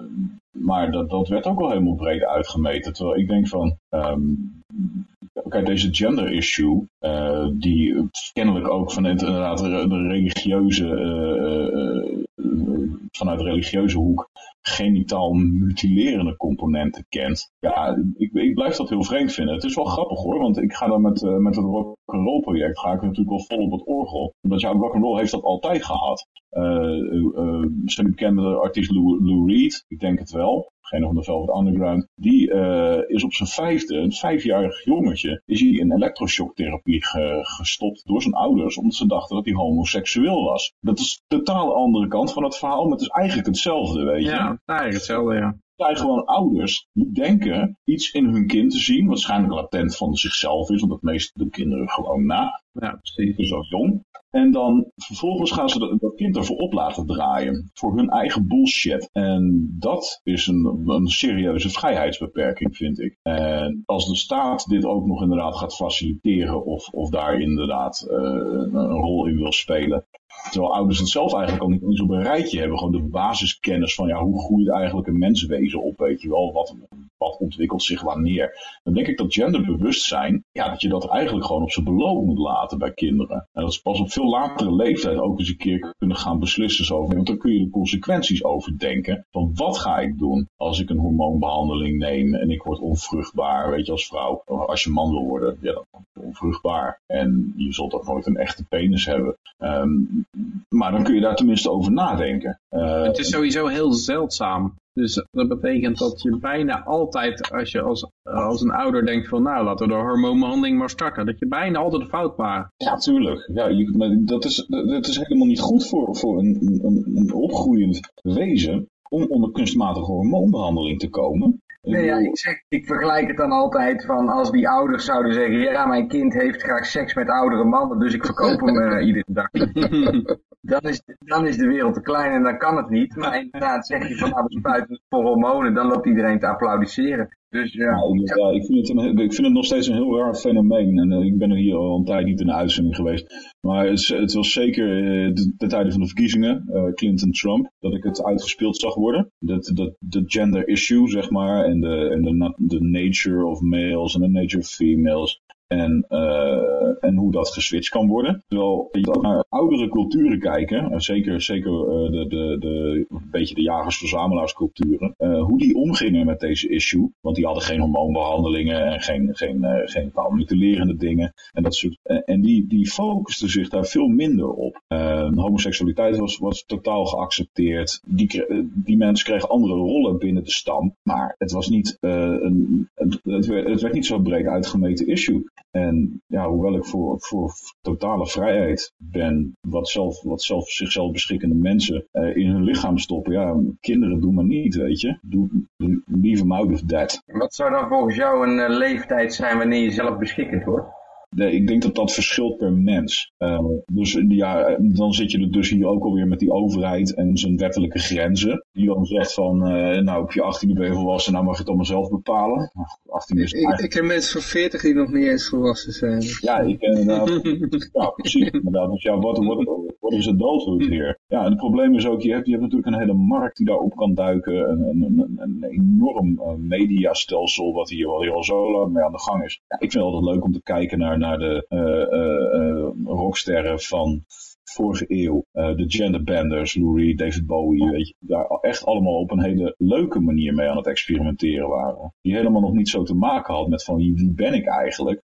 maar dat, dat werd ook al helemaal breed uitgemeten. Terwijl ik denk van, kijk, deze gender issue, uh, die kennelijk ook vanuit inderdaad de religieuze, uh, vanuit de religieuze hoek genitaal mutilerende componenten kent. Ja, ik, ik, blijf dat heel vreemd vinden. Het is wel grappig hoor, want ik ga dan met, met het rock'n'roll project ga ik natuurlijk wel vol op het orgel. Want ja, rock'n'roll heeft dat altijd gehad. Uh, uh, zijn bekend met de artiest Lou Reed? Ik denk het wel geen van de Velvet Underground, die uh, is op zijn vijfde, een vijfjarig jongetje, is hij in elektroshocktherapie ge, gestopt door zijn ouders, omdat ze dachten dat hij homoseksueel was. Dat is de totaal andere kant van het verhaal, maar het is eigenlijk hetzelfde, weet je. Ja, eigenlijk hetzelfde, ja gewoon ouders die denken iets in hun kind te zien, waarschijnlijk latent van zichzelf is, want dat meeste doen kinderen gewoon na. Ja, precies. Dus zo jong. En dan vervolgens gaan ze dat, dat, kind ervoor op laten draaien. Voor hun eigen bullshit. En dat is een, een serieuze vrijheidsbeperking, vind ik. En als de staat dit ook nog inderdaad gaat faciliteren of, of daar inderdaad uh, een rol in wil spelen. Terwijl ouders het zelf eigenlijk al niet eens op een rijtje hebben. Gewoon de basiskennis van ja, hoe groeit eigenlijk een menswezen op, weet je wel. Wat, wat ontwikkelt zich wanneer. Dan denk ik dat genderbewustzijn, ja, dat je dat eigenlijk gewoon op zijn beloop moet laten bij kinderen. En dat is pas op veel latere leeftijd ook eens een keer kunnen gaan beslissen zo. Want dan kun je de consequenties overdenken. Van wat ga ik doen als ik een hormoonbehandeling neem en ik word onvruchtbaar, weet je, als vrouw. Als je man wil worden, ja, onvruchtbaar. En je zult ook nooit een echte penis hebben. Um, maar dan kun je daar tenminste over nadenken. Uh, het is sowieso heel zeldzaam. Dus dat betekent dat je bijna altijd, als je als, als een ouder denkt van nou laten we de hormoonbehandeling maar starten, dat je bijna altijd fout maakt. Ja, tuurlijk. Ja, je, dat, is, dat is helemaal niet goed voor, voor een, een, een opgroeiend wezen om onder kunstmatige hormoonbehandeling te komen. Nee, ja, ik, zeg, ik vergelijk het dan altijd van als die ouders zouden zeggen, ja, mijn kind heeft graag seks met oudere mannen, dus ik verkoop hem uh, iedere dag. dan, is, dan is de wereld te klein en dan kan het niet. Maar inderdaad zeg je van, nou, we spuiten voor hormonen, dan loopt iedereen te applaudisseren. Dus ja. ja ik, vind het een, ik vind het nog steeds een heel raar fenomeen. En uh, ik ben er hier al een tijd niet in de uitzending geweest. Maar het, het was zeker uh, de, de, tijden van de verkiezingen, uh, Clinton-Trump, dat ik het uitgespeeld zag worden. Dat, dat, de gender issue, zeg maar, en de, en de, de nature of males en de nature of females. En, uh, en hoe dat geswitcht kan worden. Terwijl je naar oudere culturen kijken, zeker, zeker uh, de, de, de, een beetje de jagers-verzamelaarsculturen, hoe die omgingen met deze issue. Want die hadden geen hormoonbehandelingen en geen, geen, geen dingen. En, dat soort, en die, die focusten zich daar veel minder op. homoseksualiteit was, was totaal geaccepteerd. Die, die mensen kregen andere rollen binnen de stam. Maar het was niet, een, het, werd, het werd niet zo breed uitgemeten issue. En ja, hoewel ik voor, voor totale vrijheid ben, wat, zelf, wat zelf, zichzelf beschikkende mensen uh, in hun lichaam stoppen, ja, kinderen doen maar niet, weet je. Doe, leave them out of that. Wat zou dan volgens jou een uh, leeftijd zijn wanneer je zelf beschikkend wordt? Ik denk dat dat verschilt per mens. Uh, dus ja, dan zit je er dus hier ook alweer met die overheid en zijn wettelijke grenzen. Die dan zegt van, uh, nou op je 18e ben je volwassen, nou mag je het allemaal zelf bepalen. 18 is ik, ik ken mensen van 40 die nog niet eens volwassen zijn. Ja, ik ken inderdaad. ja, precies. Inderdaad. Dus ja, wat, wat is het doodhoed hier? Ja, en het probleem is ook, je hebt, je hebt natuurlijk een hele markt die daarop kan duiken. Een, een, een, een enorm uh, mediastelsel wat hier al heel zo lang mee aan de gang is. Ja, ik vind het altijd leuk om te kijken naar naar de uh, uh, rocksterren van vorige eeuw. Uh, de genderbenders, Lou Reed, David Bowie, weet je, daar echt allemaal op een hele leuke manier mee aan het experimenteren waren. Die helemaal nog niet zo te maken had met van wie ben ik eigenlijk.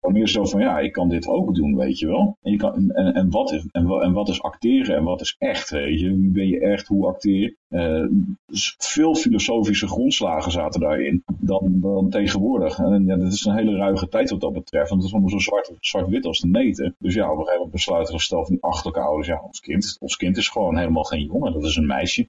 Maar meer zo van ja, ik kan dit ook doen, weet je wel. En, je kan, en, en, wat, is, en, en wat is acteren en wat is echt, weet je. Wie ben je echt, hoe acteer je? Uh, dus veel filosofische grondslagen zaten daarin dan, dan tegenwoordig. En ja, dat is een hele ruige tijd wat dat betreft. Want het is allemaal zo zwart-wit zwart als de neten. Dus ja, op een gegeven moment besluiten we stel van achterlijke ouders, ja, ons kind, ons kind is gewoon helemaal geen jongen, dat is een meisje.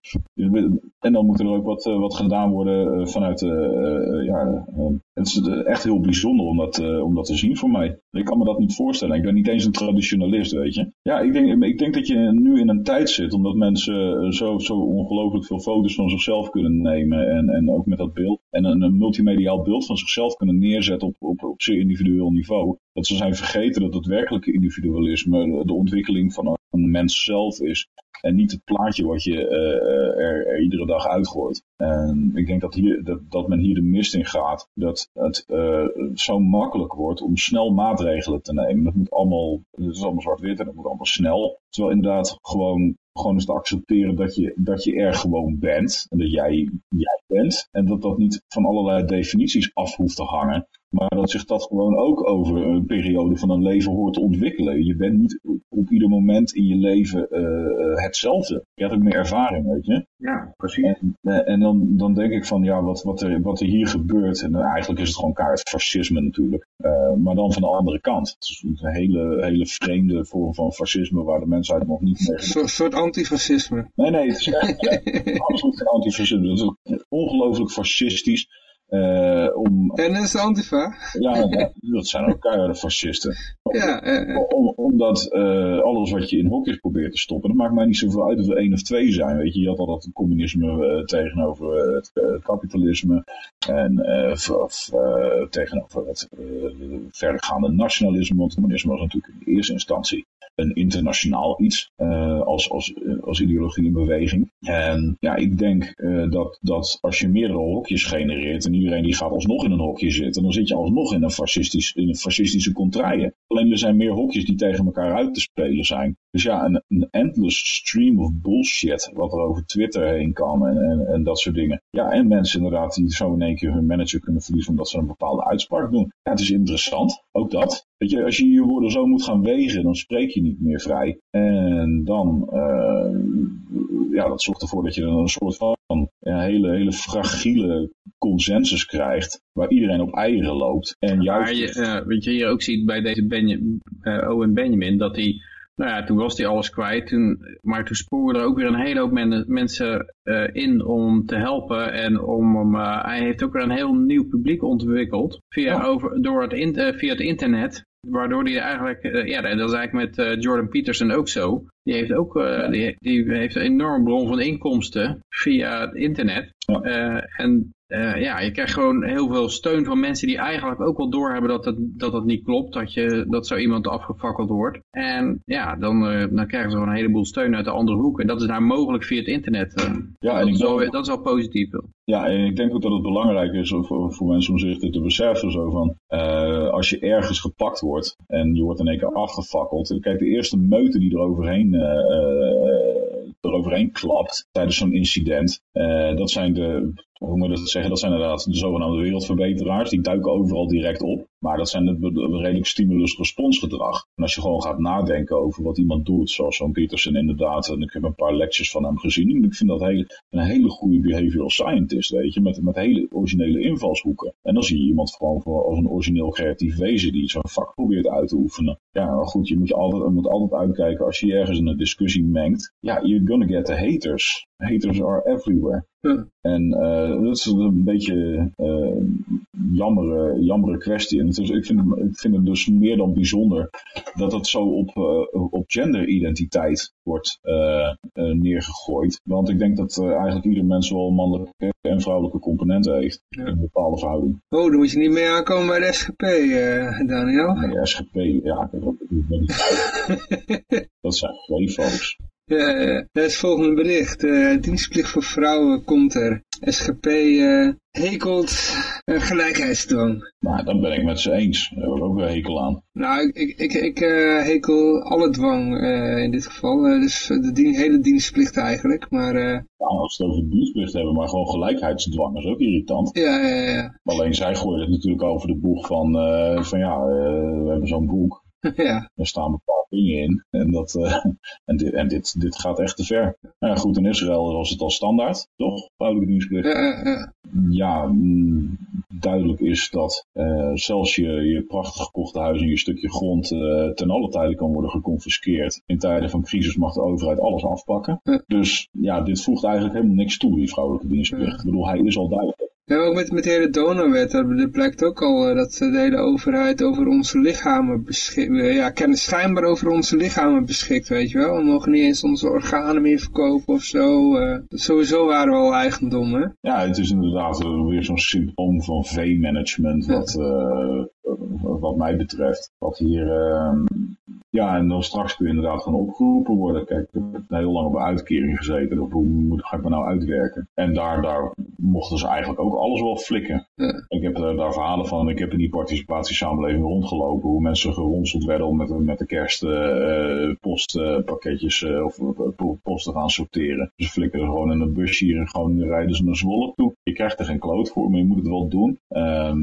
En dan moet er ook wat, wat gedaan worden vanuit, uh, ja, het is echt heel bijzonder om dat, om dat te zien voor mij. Ik kan me dat niet voorstellen. Ik ben niet eens een traditionalist, weet je. Ja, ik denk, ik denk dat je nu in een tijd zit, omdat mensen zo, zo ongelooflijk veel foto's van zichzelf kunnen nemen. En, en ook met dat beeld. En een, multimediaal beeld van zichzelf kunnen neerzetten op, op, op zeer individueel niveau. Dat ze zijn vergeten dat het werkelijke individualisme, de ontwikkeling van van de mens zelf is. En niet het plaatje wat je uh, er, er, iedere dag uitgooit. En ik denk dat, hier, dat, dat men hier de mist in gaat. Dat het uh, zo makkelijk wordt om snel maatregelen te nemen. Dat moet allemaal, het is allemaal zwart-wit en dat moet allemaal snel. Terwijl inderdaad gewoon gewoon eens te accepteren dat je, dat je er gewoon bent. En dat jij, jij bent. En dat dat niet van allerlei definities af hoeft te hangen. Maar dat zich dat gewoon ook over een periode van een leven hoort te ontwikkelen. Je bent niet op ieder moment in je leven uh, hetzelfde. Je hebt ook meer ervaring, weet je. Ja, precies. En, uh, en dan, dan denk ik van, ja, wat, wat, er, wat er hier gebeurt, en eigenlijk is het gewoon kaart fascisme natuurlijk. maar dan van de andere kant. Het is een hele, hele vreemde vorm van fascisme waar de mensheid nog niet mee... Een soort antifascisme. Nee, nee, het is echt absoluut geen antifascisme. Het is ongelooflijk fascistisch. Uh, om, en dat is de Antifa? Ja, dat, zijn ook keiharde fascisten. Ja, uh, om, omdat uh, alles wat je in hokjes probeert te stoppen, dat maakt mij niet zoveel uit of er één of twee zijn. Weet je, je had altijd het communisme tegenover het kapitalisme en of, tegenover het verdergaande nationalisme. Want communisme was natuurlijk in eerste instantie een internationaal iets als, als, als ideologie en beweging. En ja, ik denk dat, dat als je meerdere hokjes genereert en iedereen die gaat alsnog in een hokje zitten, dan zit je alsnog in een, fascistisch, in een fascistische contraille. Alleen er zijn meer hokjes die tegen elkaar uit te spelen zijn. Dus ja, een, endless stream of bullshit wat er over Twitter heen kan en, en, en, dat soort dingen. Ja, en mensen inderdaad die zo in één keer hun manager kunnen verliezen omdat ze een bepaalde uitspraak doen. Ja, het is interessant, ook dat. Weet je, als je je woorden zo moet gaan wegen, dan spreek je niet meer vrij. En dan, uh, ja, dat zorgt ervoor dat je dan een soort van ja, hele, hele fragiele consensus krijgt, waar iedereen op eieren loopt. En juist... Maar je, uh, wat je hier ook ziet bij deze Benjamin, uh, Owen Benjamin, dat hij nou ja, toen was hij alles kwijt. Toen, maar toen sporen er ook weer een hele hoop men, mensen uh, in om te helpen. En om, om uh, hij heeft ook weer een heel nieuw publiek ontwikkeld. Via, oh. over, door het in, uh, via het internet. Waardoor hij eigenlijk, ja dat is eigenlijk met Jordan Peterson ook zo. Die heeft ook die, die, heeft een enorme bron van inkomsten via het internet. Ja. en uh, ja, je krijgt gewoon heel veel steun van mensen die eigenlijk ook wel doorhebben dat het, dat het niet klopt, dat, je, dat zo iemand afgefakkeld wordt. En ja, dan, uh, dan krijgen ze gewoon een heleboel steun uit de andere hoek. En dat is daar mogelijk via het internet. Uh, ja, en dat, ik is wel, denk, dat is wel positief. Ja, en ik denk ook dat het belangrijk is voor, voor mensen om zich te beseffen zo van, als je ergens gepakt wordt en je wordt in één keer afgefakkeld. Kijk, de eerste meute die er overheen eroverheen klapt tijdens zo'n incident. Uh, dat zijn de, hoe moet je dat zeggen, dat zijn inderdaad de zogenaamde wereldverbeteraars. Die duiken overal direct op. Maar dat zijn het redelijk stimulus-responsgedrag. En als je gewoon gaat nadenken over wat iemand doet, zoals zo'n Peterson inderdaad, en ik heb een paar lectures van hem gezien, en ik vind dat een hele goede behavioral scientist, weet je, met, met hele originele invalshoeken. En dan zie je iemand gewoon voor, als een origineel creatief wezen die zo'n vak probeert uit te oefenen. Ja, goed, je moet, je altijd, moet altijd uitkijken als je ergens in een discussie mengt. Ja, you're gonna get the haters. Haters are everywhere. Ja. En uh, dat is een beetje uh, jammere, jammere kwestie. En het is, ik, vind, ik vind het dus meer dan bijzonder dat het zo op, uh, op genderidentiteit wordt neergegooid. Want ik denk dat eigenlijk ieder mens wel mannelijke en vrouwelijke componenten heeft Ja. in een bepaalde verhouding. Oh, dan moet je niet mee aankomen bij de SGP, Daniel. Nee, SGP, ja, dat, dat zijn twee folks. Ja, dat is het volgende bericht. Uh, dienstplicht voor vrouwen komt er. SGP uh, hekelt gelijkheidsdwang. Nou, dan ben ik met ze eens. Daar heb ik ook een hekel aan. Nou, ik, ik, ik, ik hekel alle dwang in dit geval. dus de dien, hele dienstplicht eigenlijk. Maar, nou, als we het over dienstplicht hebben, maar gewoon gelijkheidsdwang is ook irritant. Ja, ja, ja. Alleen zij gooien het natuurlijk over de boeg van, van ja, we hebben zo'n boek. ja. Er staan bepaalde dingen in. En, dat, uh, en, dit, en dit, dit gaat echt te ver. Nou ja, goed, in Israël was het al standaard, toch? Vrouwelijke dienstplicht. Ja, ja. ja mm, duidelijk is dat uh, zelfs je, je prachtig gekochte huis en je stukje grond uh, ten alle tijde kan worden geconfiskeerd. In tijden van crisis mag de overheid alles afpakken. Dus ja, dit voegt eigenlijk helemaal niks toe, die vrouwelijke dienstplicht. Ik bedoel, hij is al duidelijk. Ja, ook met, met de hele donorwet, dat blijkt ook al uh, dat de hele overheid over onze lichamen beschikt, uh, ja, kennis schijnbaar over onze lichamen beschikt, weet je wel. We mogen niet eens onze organen meer verkopen of zo. Uh, sowieso waren we al eigendom, hè. Ja, het is inderdaad weer zo'n symptoom van V-management, wat, wat mij betreft, wat hier Ja, en dan straks kun je inderdaad gaan opgeroepen worden. Kijk, ik heb heel lang op uitkering gezeten. Of hoe moet, ga ik me nou uitwerken? En daar, daar mochten ze eigenlijk ook alles wel flikken. Ja. Ik heb er daar verhalen van. Ik heb in die participatiesamenleving rondgelopen. Hoe mensen geronseld werden om met, de- met de kerst eh, postpakketjes eh, of eh, post te gaan sorteren. Dus flikken er gewoon in een busje hier en gewoon rijden ze naar Zwolle toe. Je krijgt er geen kloot voor, maar je moet het wel doen. Ehm,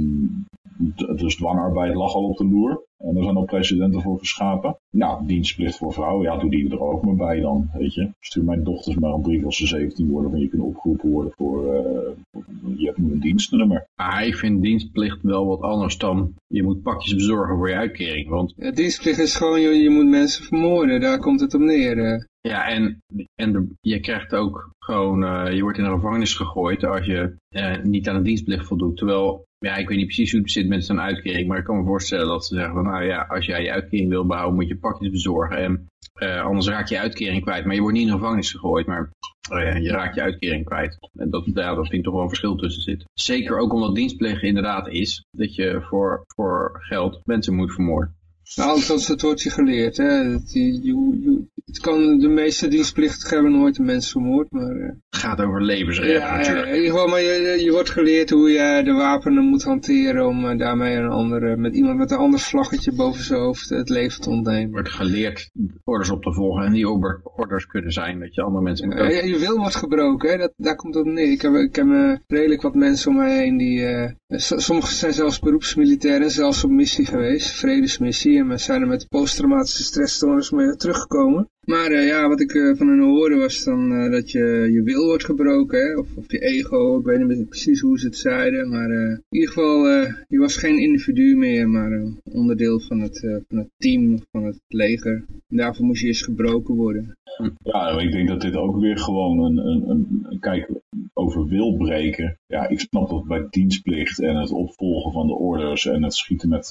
dus dwangarbeid lag al op de loer. En er zijn al precedenten voor geschapen. Nou, dienstplicht voor vrouwen, ja, doe die er ook maar bij dan, weet je. Stuur mijn dochters maar een brief als ze 17 worden, van je kunt opgeroepen worden voor, eh, je hebt nu een dienstnummer. Maar ik vind dienstplicht wel wat anders dan je moet pakjes bezorgen voor je uitkering. Want Ja, dienstplicht is gewoon, je, je moet mensen vermoorden, daar komt het op neer. eh. ja, en, en de- je krijgt ook gewoon, eh, je wordt in de gevangenis gegooid als je eh, niet aan de dienstplicht voldoet. Terwijl, ja, ik weet niet precies hoe het zit met zo'n uitkering, maar ik kan me voorstellen dat ze zeggen van, nou ja, als jij je uitkering wil behouden, moet je pakjes bezorgen en eh, anders raak je uitkering kwijt. Maar je wordt niet in de gevangenis gegooid, maar eh, je raakt je uitkering kwijt. En dat, ja, dat vind ik toch wel een verschil tussen zit. Zeker ook omdat dienstplicht inderdaad is dat je voor, voor geld mensen moet vermoorden. Nou, althans, dat wordt je geleerd. Hè. Dat je, je, je- het kan de meeste dienstplichtigen hebben nooit een mens vermoord, maar... eh, Het gaat over levensrecht ja, ja, natuurlijk. in ieder geval, maar je, je wordt geleerd hoe je de wapenen moet hanteren om eh, daarmee een andere, met iemand met een ander vlaggetje boven zijn hoofd het leven te ontnemen. wordt geleerd orders op te volgen en die order- orders kunnen zijn dat je andere mensen moet Eh, je, je wil wordt gebroken, hè? Dat, daar komt het op neer. Ik heb, ik heb eh, redelijk wat mensen om mij heen die... eh, sommigen zijn zelfs beroepsmilitair en zelfs op missie geweest, vredesmissie. We zijn er met posttraumatische stressstoornis mee teruggekomen. Maar eh, ja, wat ik eh, van hen hoorde was dan eh, dat je, je wil wordt gebroken? Of, of je ego, ik weet niet precies hoe ze het zeiden. Maar in ieder geval, je was geen individu meer, maar onderdeel van het, van het team, van het leger. En daarvoor moest je eerst gebroken worden. Ja, maar ik denk dat dit ook weer gewoon een, een, een, kijk over wil breken. Ja, ik snap dat bij dienstplicht en het opvolgen van de orders en het schieten met,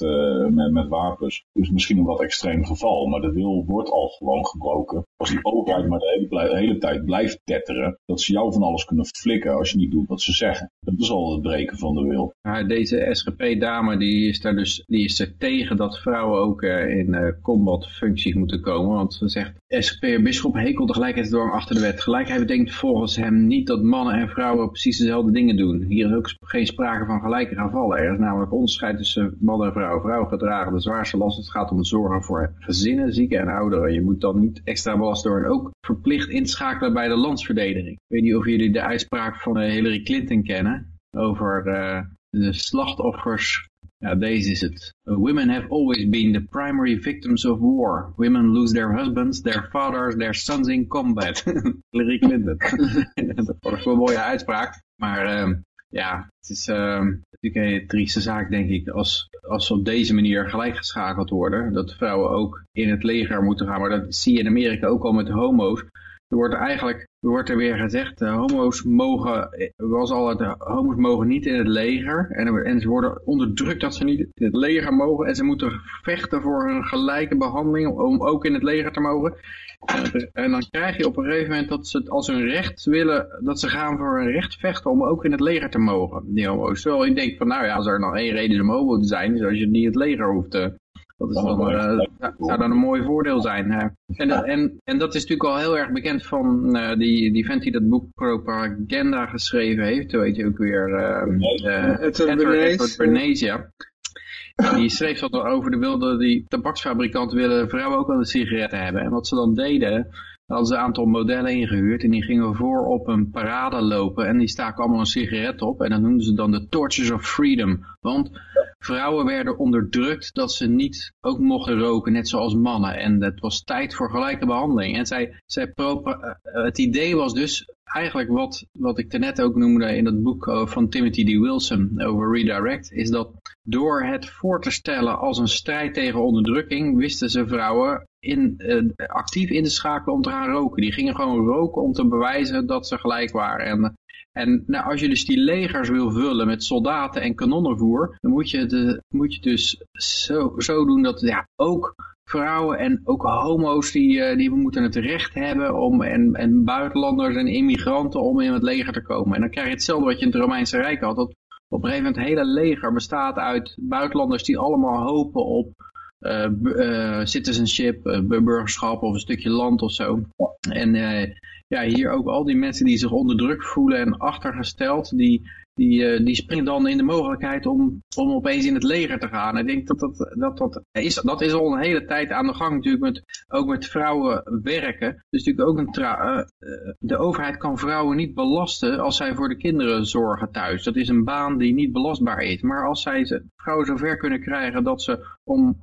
met, met wapens is misschien een wat extreem geval, maar de wil wordt al gewoon gebroken. Als die overheid maar de hele, hele tijd blijft tetteren, dat ze jou van alles kunnen flikken als je niet doet wat ze zeggen. Dat is al het breken van de wil. Deze SGP-dame die is daar dus die is er tegen dat vrouwen ook eh, in eh combatfuncties moeten komen. Want ze zegt, SGP'er Bisschop hekelt de gelijkheidsdwang achter de wet. Gelijkheid betekent volgens hem niet dat mannen en vrouwen precies dezelfde dingen doen. Hier is ook geen sprake van gelijke gevallen. Er is namelijk onderscheid tussen man en vrouw. Vrouwen gedragen de zwaarste last. Het gaat om het zorgen voor gezinnen, zieken en ouderen. Je moet dan niet extra door ook verplicht inschakelen bij de landsverdediging. Ik weet niet of jullie de uitspraak van eh, Hillary Clinton kennen over eh, de slachtoffers. Ja, deze is het. Women have always been the primary victims of war. Women lose their husbands, their fathers, their sons in combat. Hillary Clinton. dat was een mooie uitspraak. Maar ehm, ja, het is ehm, natuurlijk een trieste zaak, denk ik, als, als ze op deze manier gelijk geschakeld worden. Dat vrouwen ook in het leger moeten gaan. Maar dat zie je in Amerika ook al met homo's. Er wordt eigenlijk wordt er weer gezegd, uh, homo's mogen, eh, was al het, homo's mogen niet in het leger. En, ze worden onderdrukt dat ze niet in het leger mogen. En ze moeten vechten voor een gelijke behandeling om ook in het leger te mogen. En, dan krijg je op een gegeven moment dat ze het als hun recht willen, dat ze gaan voor een recht vechten om ook in het leger te mogen, die homo's. Terwijl je denkt van, nou ja, als er nog één reden is om homo te zijn, is als je niet in het leger hoeft te... Dat is dan, eh, zou- dan een mooi voordeel zijn. hè. En, dat- en, en dat is natuurlijk al heel erg bekend van eh, die, die vent die dat boek Propaganda geschreven heeft. Hoe heet je ook weer? eh, Edward Bernays. Edward Bernays, ja. En Die schreef dat over de wilde, die tabaksfabrikanten willen vrouwen ook wel een sigaretten hebben. En wat ze dan deden, hadden ze een aantal modellen ingehuurd en die gingen voor op een parade lopen en die staken allemaal een sigaret op en dat noemden ze dan de Torches of Freedom. Want vrouwen werden onderdrukt dat ze niet ook mochten roken, net zoals mannen. En het was tijd voor gelijke behandeling. En zij, zij eh, het idee was dus eigenlijk wat, wat ik net ook noemde in dat boek eh, van Timothy D. Wilson over Redirect, is dat door het voor te stellen als een strijd tegen onderdrukking, wisten ze vrouwen in, eh, actief in te schakelen om te gaan roken. Die gingen gewoon roken om te bewijzen dat ze gelijk waren. En, en nou, als je dus die legers wil vullen met soldaten en kanonnenvoer, dan moet je, de, moet je dus zo, zo doen dat ja, ook vrouwen en ook homo's die, eh, die moeten het recht hebben om, en, en buitenlanders en immigranten om in het leger te komen. En dan krijg je hetzelfde wat je in het Romeinse Rijk had, dat op een gegeven moment het hele leger bestaat uit buitenlanders die allemaal hopen op citizenship, eh, bu- burgerschap of een stukje land of zo. En eh, ja, hier ook al die mensen die zich onder druk voelen en achtergesteld, die, die, eh, die springen dan in de mogelijkheid om, om opeens in het leger te gaan. Ik denk dat dat, dat, dat, is, dat is al een hele tijd aan de gang natuurlijk, met, ook met vrouwen werken. Dus natuurlijk ook een eh, de overheid kan vrouwen niet belasten als zij voor de kinderen zorgen thuis. Dat is een baan die niet belastbaar is. Maar als zij ze, vrouwen zover kunnen krijgen dat ze om,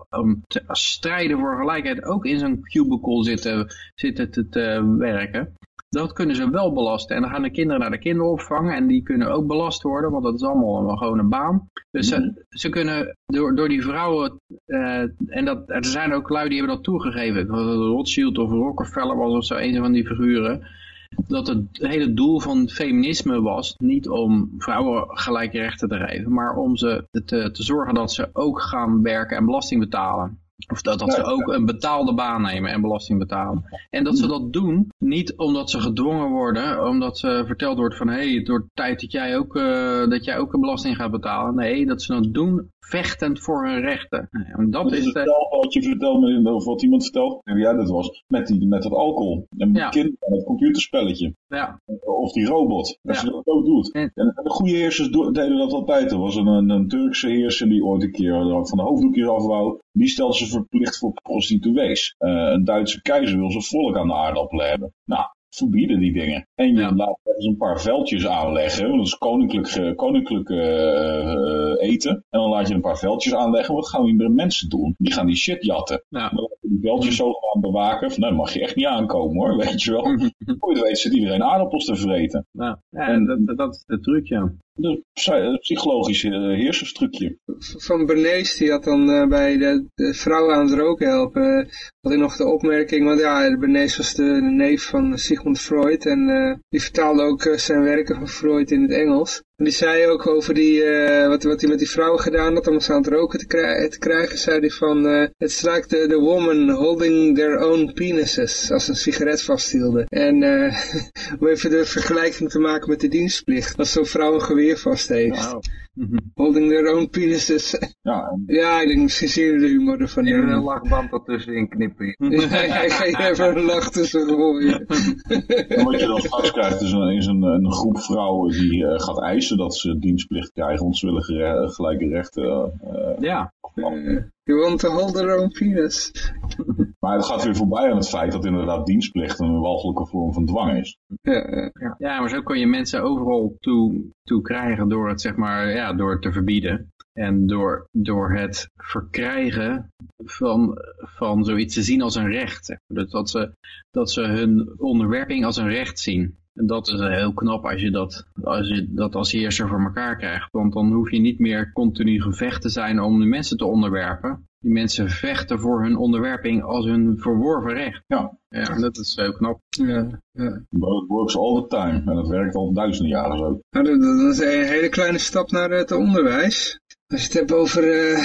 te strijden voor gelijkheid ook in zo'n cubicle zitten, zitten te, te werken. Dat kunnen ze wel belasten. En dan gaan de kinderen naar de kinderopvang en die kunnen ook belast worden, want dat is allemaal een gewone baan. Dus ze, ze kunnen door, door die vrouwen, eh, en dat, er zijn ook lui die hebben dat toegegeven. Rothschild of Rockefeller was of zo, een van die figuren. Dat het hele doel van feminisme was niet om vrouwen gelijke rechten te geven, maar om ze te, te zorgen dat ze ook gaan werken en belasting betalen. Of dat, dat ze ook een betaalde baan nemen en belasting betalen. En dat ze dat doen, niet omdat ze gedwongen worden, omdat ze verteld wordt van, hé, hey, wordt tijd dat jij, ook, eh, dat jij ook een belasting gaat betalen. Nee, dat ze dat doen vechtend voor hun rechten. En dat Dat is is de, hetzelfde wat je of wat iemand vertelt, wie jij dat was, met, die, met dat alcohol. En met Ja. die kinderen, het computerspelletje. ja, Of die robot. Als Ja. je dat ook doet. En- En de goede heersers deden dat altijd. Er was een, een, een Turkse heerser die ooit een keer van de hoofddoekjes af wou. Die stelde ze verplicht voor prostituees. Eh, een Duitse keizer wil zijn volk aan de aardappelen hebben. Nou, verbieden die dingen. En je Ja. laat eens een paar veldjes aanleggen. Want dat is koninklijk, koninklijk eh, eh, eten. En dan laat je een paar veldjes aanleggen. Wat gaan die met mensen doen? Die gaan die shit jatten. ja. Dan laten die veldjes zo gaan bewaken. Van, nou, dan mag je echt niet aankomen hoor. Weet je wel. Het weet zit iedereen aardappels te vreten. Ja, ja En- dat, dat is de truc, ja. Een psy- een psychologisch eh, heerserstrucje. Van Bernays, die had dan eh, bij de, de vrouwen aan het roken helpen, eh, had hij nog de opmerking, want ja, Bernays was de, neef van Sigmund Freud en eh, die vertaalde ook eh, zijn werken van Freud in het Engels. Die zei ook over die, eh, wat, wat hij met die vrouwen gedaan had om ze aan het roken te, krij- te krijgen, zei hij van, eh it's like the, woman holding their own penises, als ze een sigaret vasthielden. En eh, om even de vergelijking te maken met de dienstplicht, als zo'n vrouw een geweer vast heeft. Mhm. Holding their own penises. Ja, en Ja, ik denk misschien zien jullie de humor ervan Even een lachband ertussenin knippen. Hij ga even een lach tussen gooien. en wat je dan straks krijgt is een, is een, een groep vrouwen die eh, gaat eisen dat ze dienstplicht krijgen. Want ze willen gere- gelijke rechten. eh, eh. Ja, You want to hold their own penis. maar het gaat weer voorbij aan het feit dat inderdaad dienstplicht een walgelijke vorm van dwang is. Ja, ja. ja, maar zo kun je mensen overal toe, toe krijgen door het, zeg maar, ja, door het te verbieden. En door, door het verkrijgen van, van zoiets te zien als een recht. Dus dat ze, dat ze hun onderwerping als een recht zien. En dat is heel knap als je dat als, je dat als heerser voor elkaar krijgt. Want dan hoef je niet meer continu gevecht te zijn om de mensen te onderwerpen. Die mensen vechten voor hun onderwerping als hun verworven recht. Ja. Ja, dat is heel knap. ja, ja. But it works all the time. En dat werkt al duizenden jaren zo. Nou, dat, is een hele kleine stap naar het onderwijs. Als je het hebt over... eh,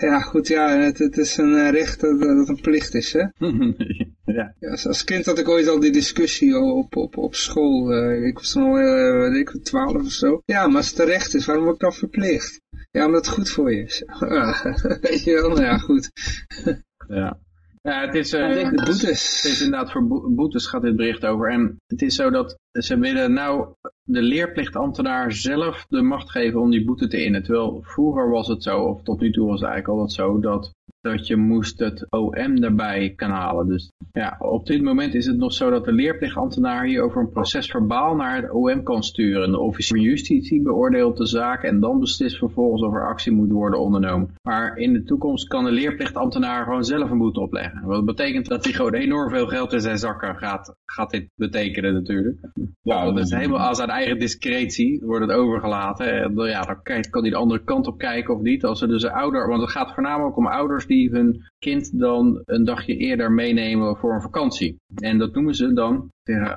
ja, goed, ja, het, het is een eh, recht dat, dat een plicht is, hè. ja. Ja, als, als kind had ik ooit al die discussie op, op, op school. eh, ik was toen al, eh, weet ik, twaalf of zo. Ja, maar als het terecht is, waarom word ik dan verplicht? Ja, omdat het goed voor je is. Weet je wel, nou ja, goed. Ja. Ja, het is, eh, De boetes. het is inderdaad voor boe- boetes gaat dit bericht over. En het is zo dat ze willen nou de leerplichtambtenaar zelf de macht geven om die boete te innen. Terwijl vroeger was het zo, of tot nu toe was het eigenlijk altijd zo, dat, dat je moest het OM erbij kan halen. Dus ja, op dit moment is het nog zo dat de leerplichtambtenaar hier over een proces verbaal naar het OM kan sturen. De officier van justitie beoordeelt de zaak en dan beslist vervolgens of er actie moet worden ondernomen. Maar in de toekomst kan de leerplichtambtenaar gewoon zelf een boete opleggen. Wat betekent dat hij gewoon enorm veel geld in zijn zakken gaat, gaat dit betekenen natuurlijk. Ja, Dat is helemaal als aan eigen discretie wordt het overgelaten. En ja, dan kan hij de andere kant op kijken of niet. Als er dus een ouder, want het gaat voornamelijk om ouders die hun kind dan een dagje eerder meenemen voor een vakantie. En dat noemen ze dan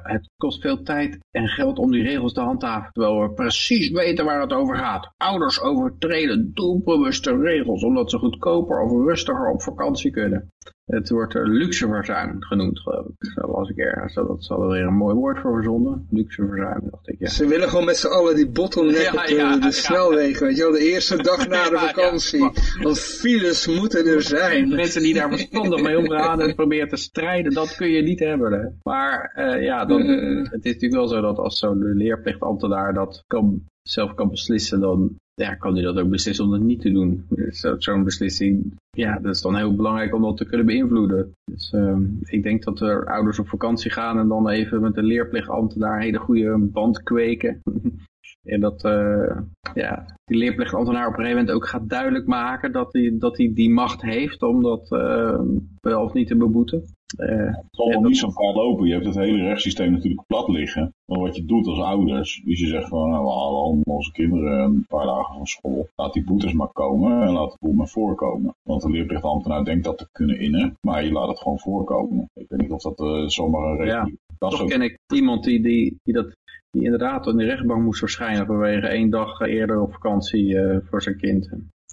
het kost veel tijd en geld om die regels te handhaven, terwijl we precies weten waar het over gaat. Ouders overtreden doelbewuste regels, omdat ze goedkoper of rustiger op vakantie kunnen. Het wordt uh, luxeverzuim genoemd, geloof ik. Zo las ik ergens. Dat zal er weer een mooi woord voor verzonnen. Luxeverzuim, dacht ik, ja. Ze willen gewoon met z'n allen die bottleneck Ja, op de, ja, de ja. snelwegen, weet je wel. De eerste dag na de vakantie. Want files moeten er zijn. Mensen die daar verstandig mee omgaan en proberen te strijden, dat kun je niet hebben. Hè. Maar eh, ja, dan, Eh. het is natuurlijk wel zo dat als zo'n leerplichtambtenaar dat kan, zelf kan beslissen, dan ja, kan hij dat ook beslissen om dat niet te doen. Dus zo- zo'n beslissing, ja, dat is dan heel belangrijk om dat te kunnen beïnvloeden. Dus ehm, ik denk dat er ouders op vakantie gaan en dan even met de leerplichtambtenaar een hele goede band kweken. En dat eh, ja, die leerplichtambtenaar op een gegeven moment ook gaat duidelijk maken dat hij, dat hij die macht heeft om dat eh, wel of niet te beboeten. Eh, Het zal wel niet zo ver lopen. Je hebt het hele rechtssysteem natuurlijk plat liggen. Maar wat je doet als ouders, is je zegt van, nou, we halen onze kinderen een paar dagen van school. Laat die boetes maar komen en laat de boel maar voorkomen. Want de leerplichtambtenaar denkt dat te kunnen innen, maar je laat het gewoon voorkomen. Ik weet niet of dat eh, zomaar een dat is. toch ook- ken ik iemand die, die, die, dat, die inderdaad in de rechtbank moest verschijnen vanwege één dag eerder op vakantie eh, voor zijn kind.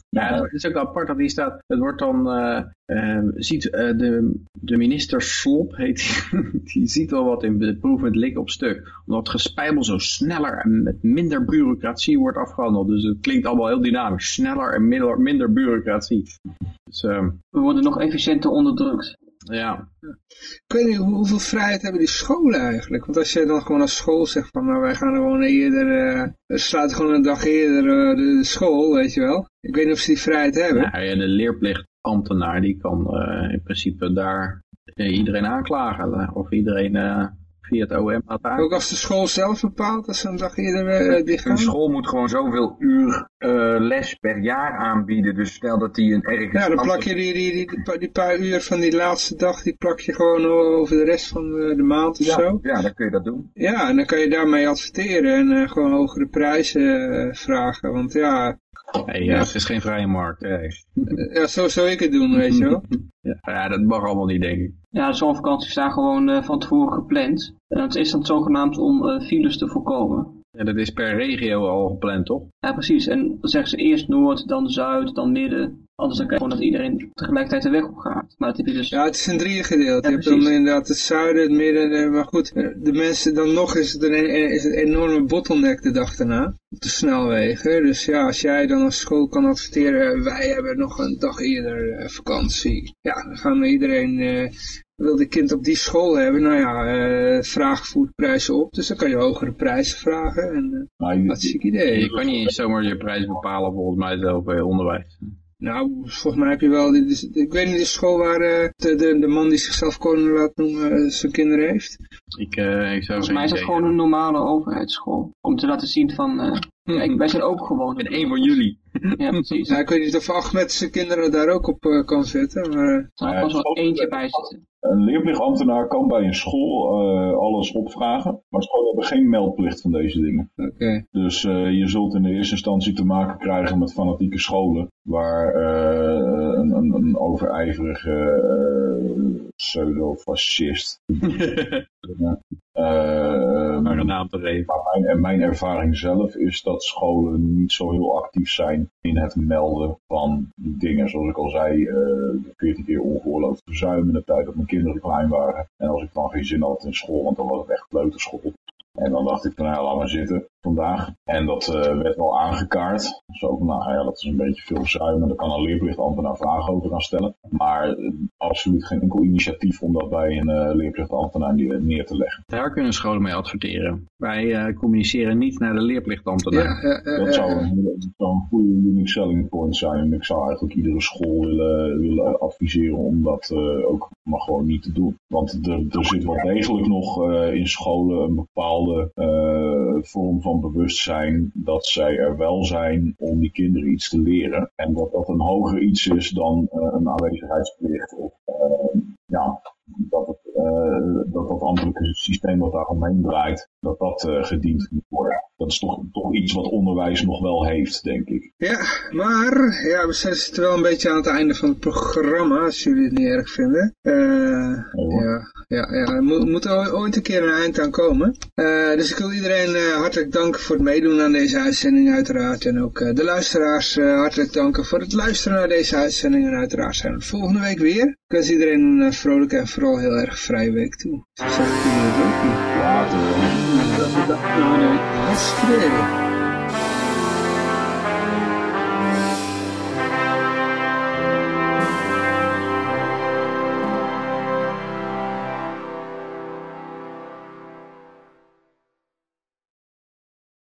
Ja, het is ook apart dat die staat. Het wordt dan, eh, eh, ziet eh, de, de minister Slop, heet die, die ziet wel wat in de proef met lik op stuk. Omdat het gespijbel zo sneller en met minder bureaucratie wordt afgehandeld. Dus het klinkt allemaal heel dynamisch. Sneller en minder, minder bureaucratie. Dus ehm, We worden nog efficiënter onderdrukt. Ja, Ik weet niet, hoe- hoeveel vrijheid hebben die scholen eigenlijk? Want als je dan gewoon als school zegt van, nou wij gaan gewoon eerder, we sluiten gewoon een dag eerder eh, de, de school, weet je wel. Ik weet niet of ze die vrijheid hebben. Nou ja, de leerplichtambtenaar die kan eh, in principe daar iedereen aanklagen. Of iedereen via het OM. Ook als de school zelf bepaalt dat ze een dag eerder eh Een school moet gewoon zoveel uur eh, les per jaar aanbieden. Dus stel dat die een ergens... Ja, dan plak je die, die, die, die, pa- die paar uur van die laatste dag, die plak je gewoon over de rest van de, de maand of ja, zo. ja, dan kun je dat doen. Ja, en dan kan je daarmee adverteren en eh, gewoon hogere prijzen eh, vragen. Want ja, Nee, ja, het is geen vrije markt. ja, zo zou ik het doen, weet je wel. Ja, ja, dat mag allemaal niet, denk ik. Ja, de zonvakanties staan gewoon eh, van tevoren gepland. En het is dan zogenaamd om eh, files te voorkomen. Ja, dat is per regio al gepland, toch? Ja, precies. En dan zeggen ze eerst Noord, dan Zuid, dan Midden. Anders dan krijg je gewoon dat iedereen tegelijkertijd de weg op gaat. Maar dat heb je dus... Ja, het is in drieën gedeeld. Ja, je hebt dan precies. inderdaad het zuiden, het midden, eh, maar goed, eh, de mensen, dan nog is het een, eh, is het een enorme bottleneck de dag daarna. Op de snelwegen. Dus ja, als jij dan als school kan adverteren, wij hebben nog een dag eerder vakantie. Ja, dan gaan iedereen, eh, wil die kind op die school hebben, nou ja, eh vraag voert prijzen op. Dus dan kan je hogere prijzen vragen en eh Nou, je- hartstikke Je idee. kan niet zomaar je prijs bepalen, volgens mij zelf bij onderwijs. Nou, volgens mij heb je wel, dit is- ik weet niet, de school waar eh, de, de, de man die zichzelf koning laat noemen eh, zijn kinderen heeft. Ik, eh, ik zou Volgens mij is dat gewoon een normale overheidsschool. Om te laten zien van... eh, kijk, wij zijn ook gewoon... Ben één van jullie. Ja, precies. Nou, ik weet niet of Ahmed zijn kinderen daar ook op eh, kan zetten, maar eh, Er zal pas wel eentje bij zitten. Een leerplichtambtenaar kan bij een school eh, alles opvragen, maar scholen hebben geen meldplicht van deze dingen. oké. Dus eh, je zult in de eerste instantie te maken krijgen met fanatieke scholen, waar eh, een, een, een overijverige uh, pseudo-fascist. ja, eh, Maar een naam te geven. maar mijn, en mijn ervaring zelf is dat scholen niet zo heel actief zijn in het melden van dingen. Zoals ik al zei, 14 keer ongeoorloofd verzuim in de tijd dat mijn kinderen klein waren. En als ik dan geen zin had in school, want dan was het echt kleuterschool. En dan dacht ik van, nou ja, laat maar zitten vandaag. En dat eh, werd wel aangekaart. Zo van, nou ja, dat is een beetje veel verzuim. En daar kan een leerplichtambtenaar vragen over gaan stellen. Maar eh, absoluut geen enkel initiatief om dat bij een eh, leerplichtambtenaar neer, neer te leggen. Daar kunnen scholen mee adverteren. Wij eh, communiceren niet naar de leerplichtambtenaar. Ja, Dat zou een, dat zou een goede unique selling point zijn. En ik zou eigenlijk iedere school willen, willen adviseren om dat eh, ook maar gewoon niet te doen. Want er, er zit wel degelijk nog eh, in scholen een eh, vorm van bewustzijn dat zij er wel zijn om die kinderen iets te leren. En dat dat een hoger iets is dan eh, een aanwezigheidsplicht of eh, ja, dat het, dat dat ambtelijke systeem wat daar omheen draait, dat dat uh, gediend moet worden. Dat is toch, toch iets wat onderwijs nog wel heeft, denk ik. Ja, maar ja, we zitten wel een beetje aan het einde van het programma, als jullie het niet erg vinden. Uh, ja, ja, ja, er moet, moet ooit een keer een eind aan komen. Dus ik wil iedereen hartelijk danken voor het meedoen aan deze uitzending uiteraard. En ook de luisteraars hartelijk danken voor het luisteren naar deze uitzending. En uiteraard zijn we volgende week weer. Ik wens iedereen een vrolijke en vooral heel erg vrije week toe. Het ook niet. Later. Hartstikke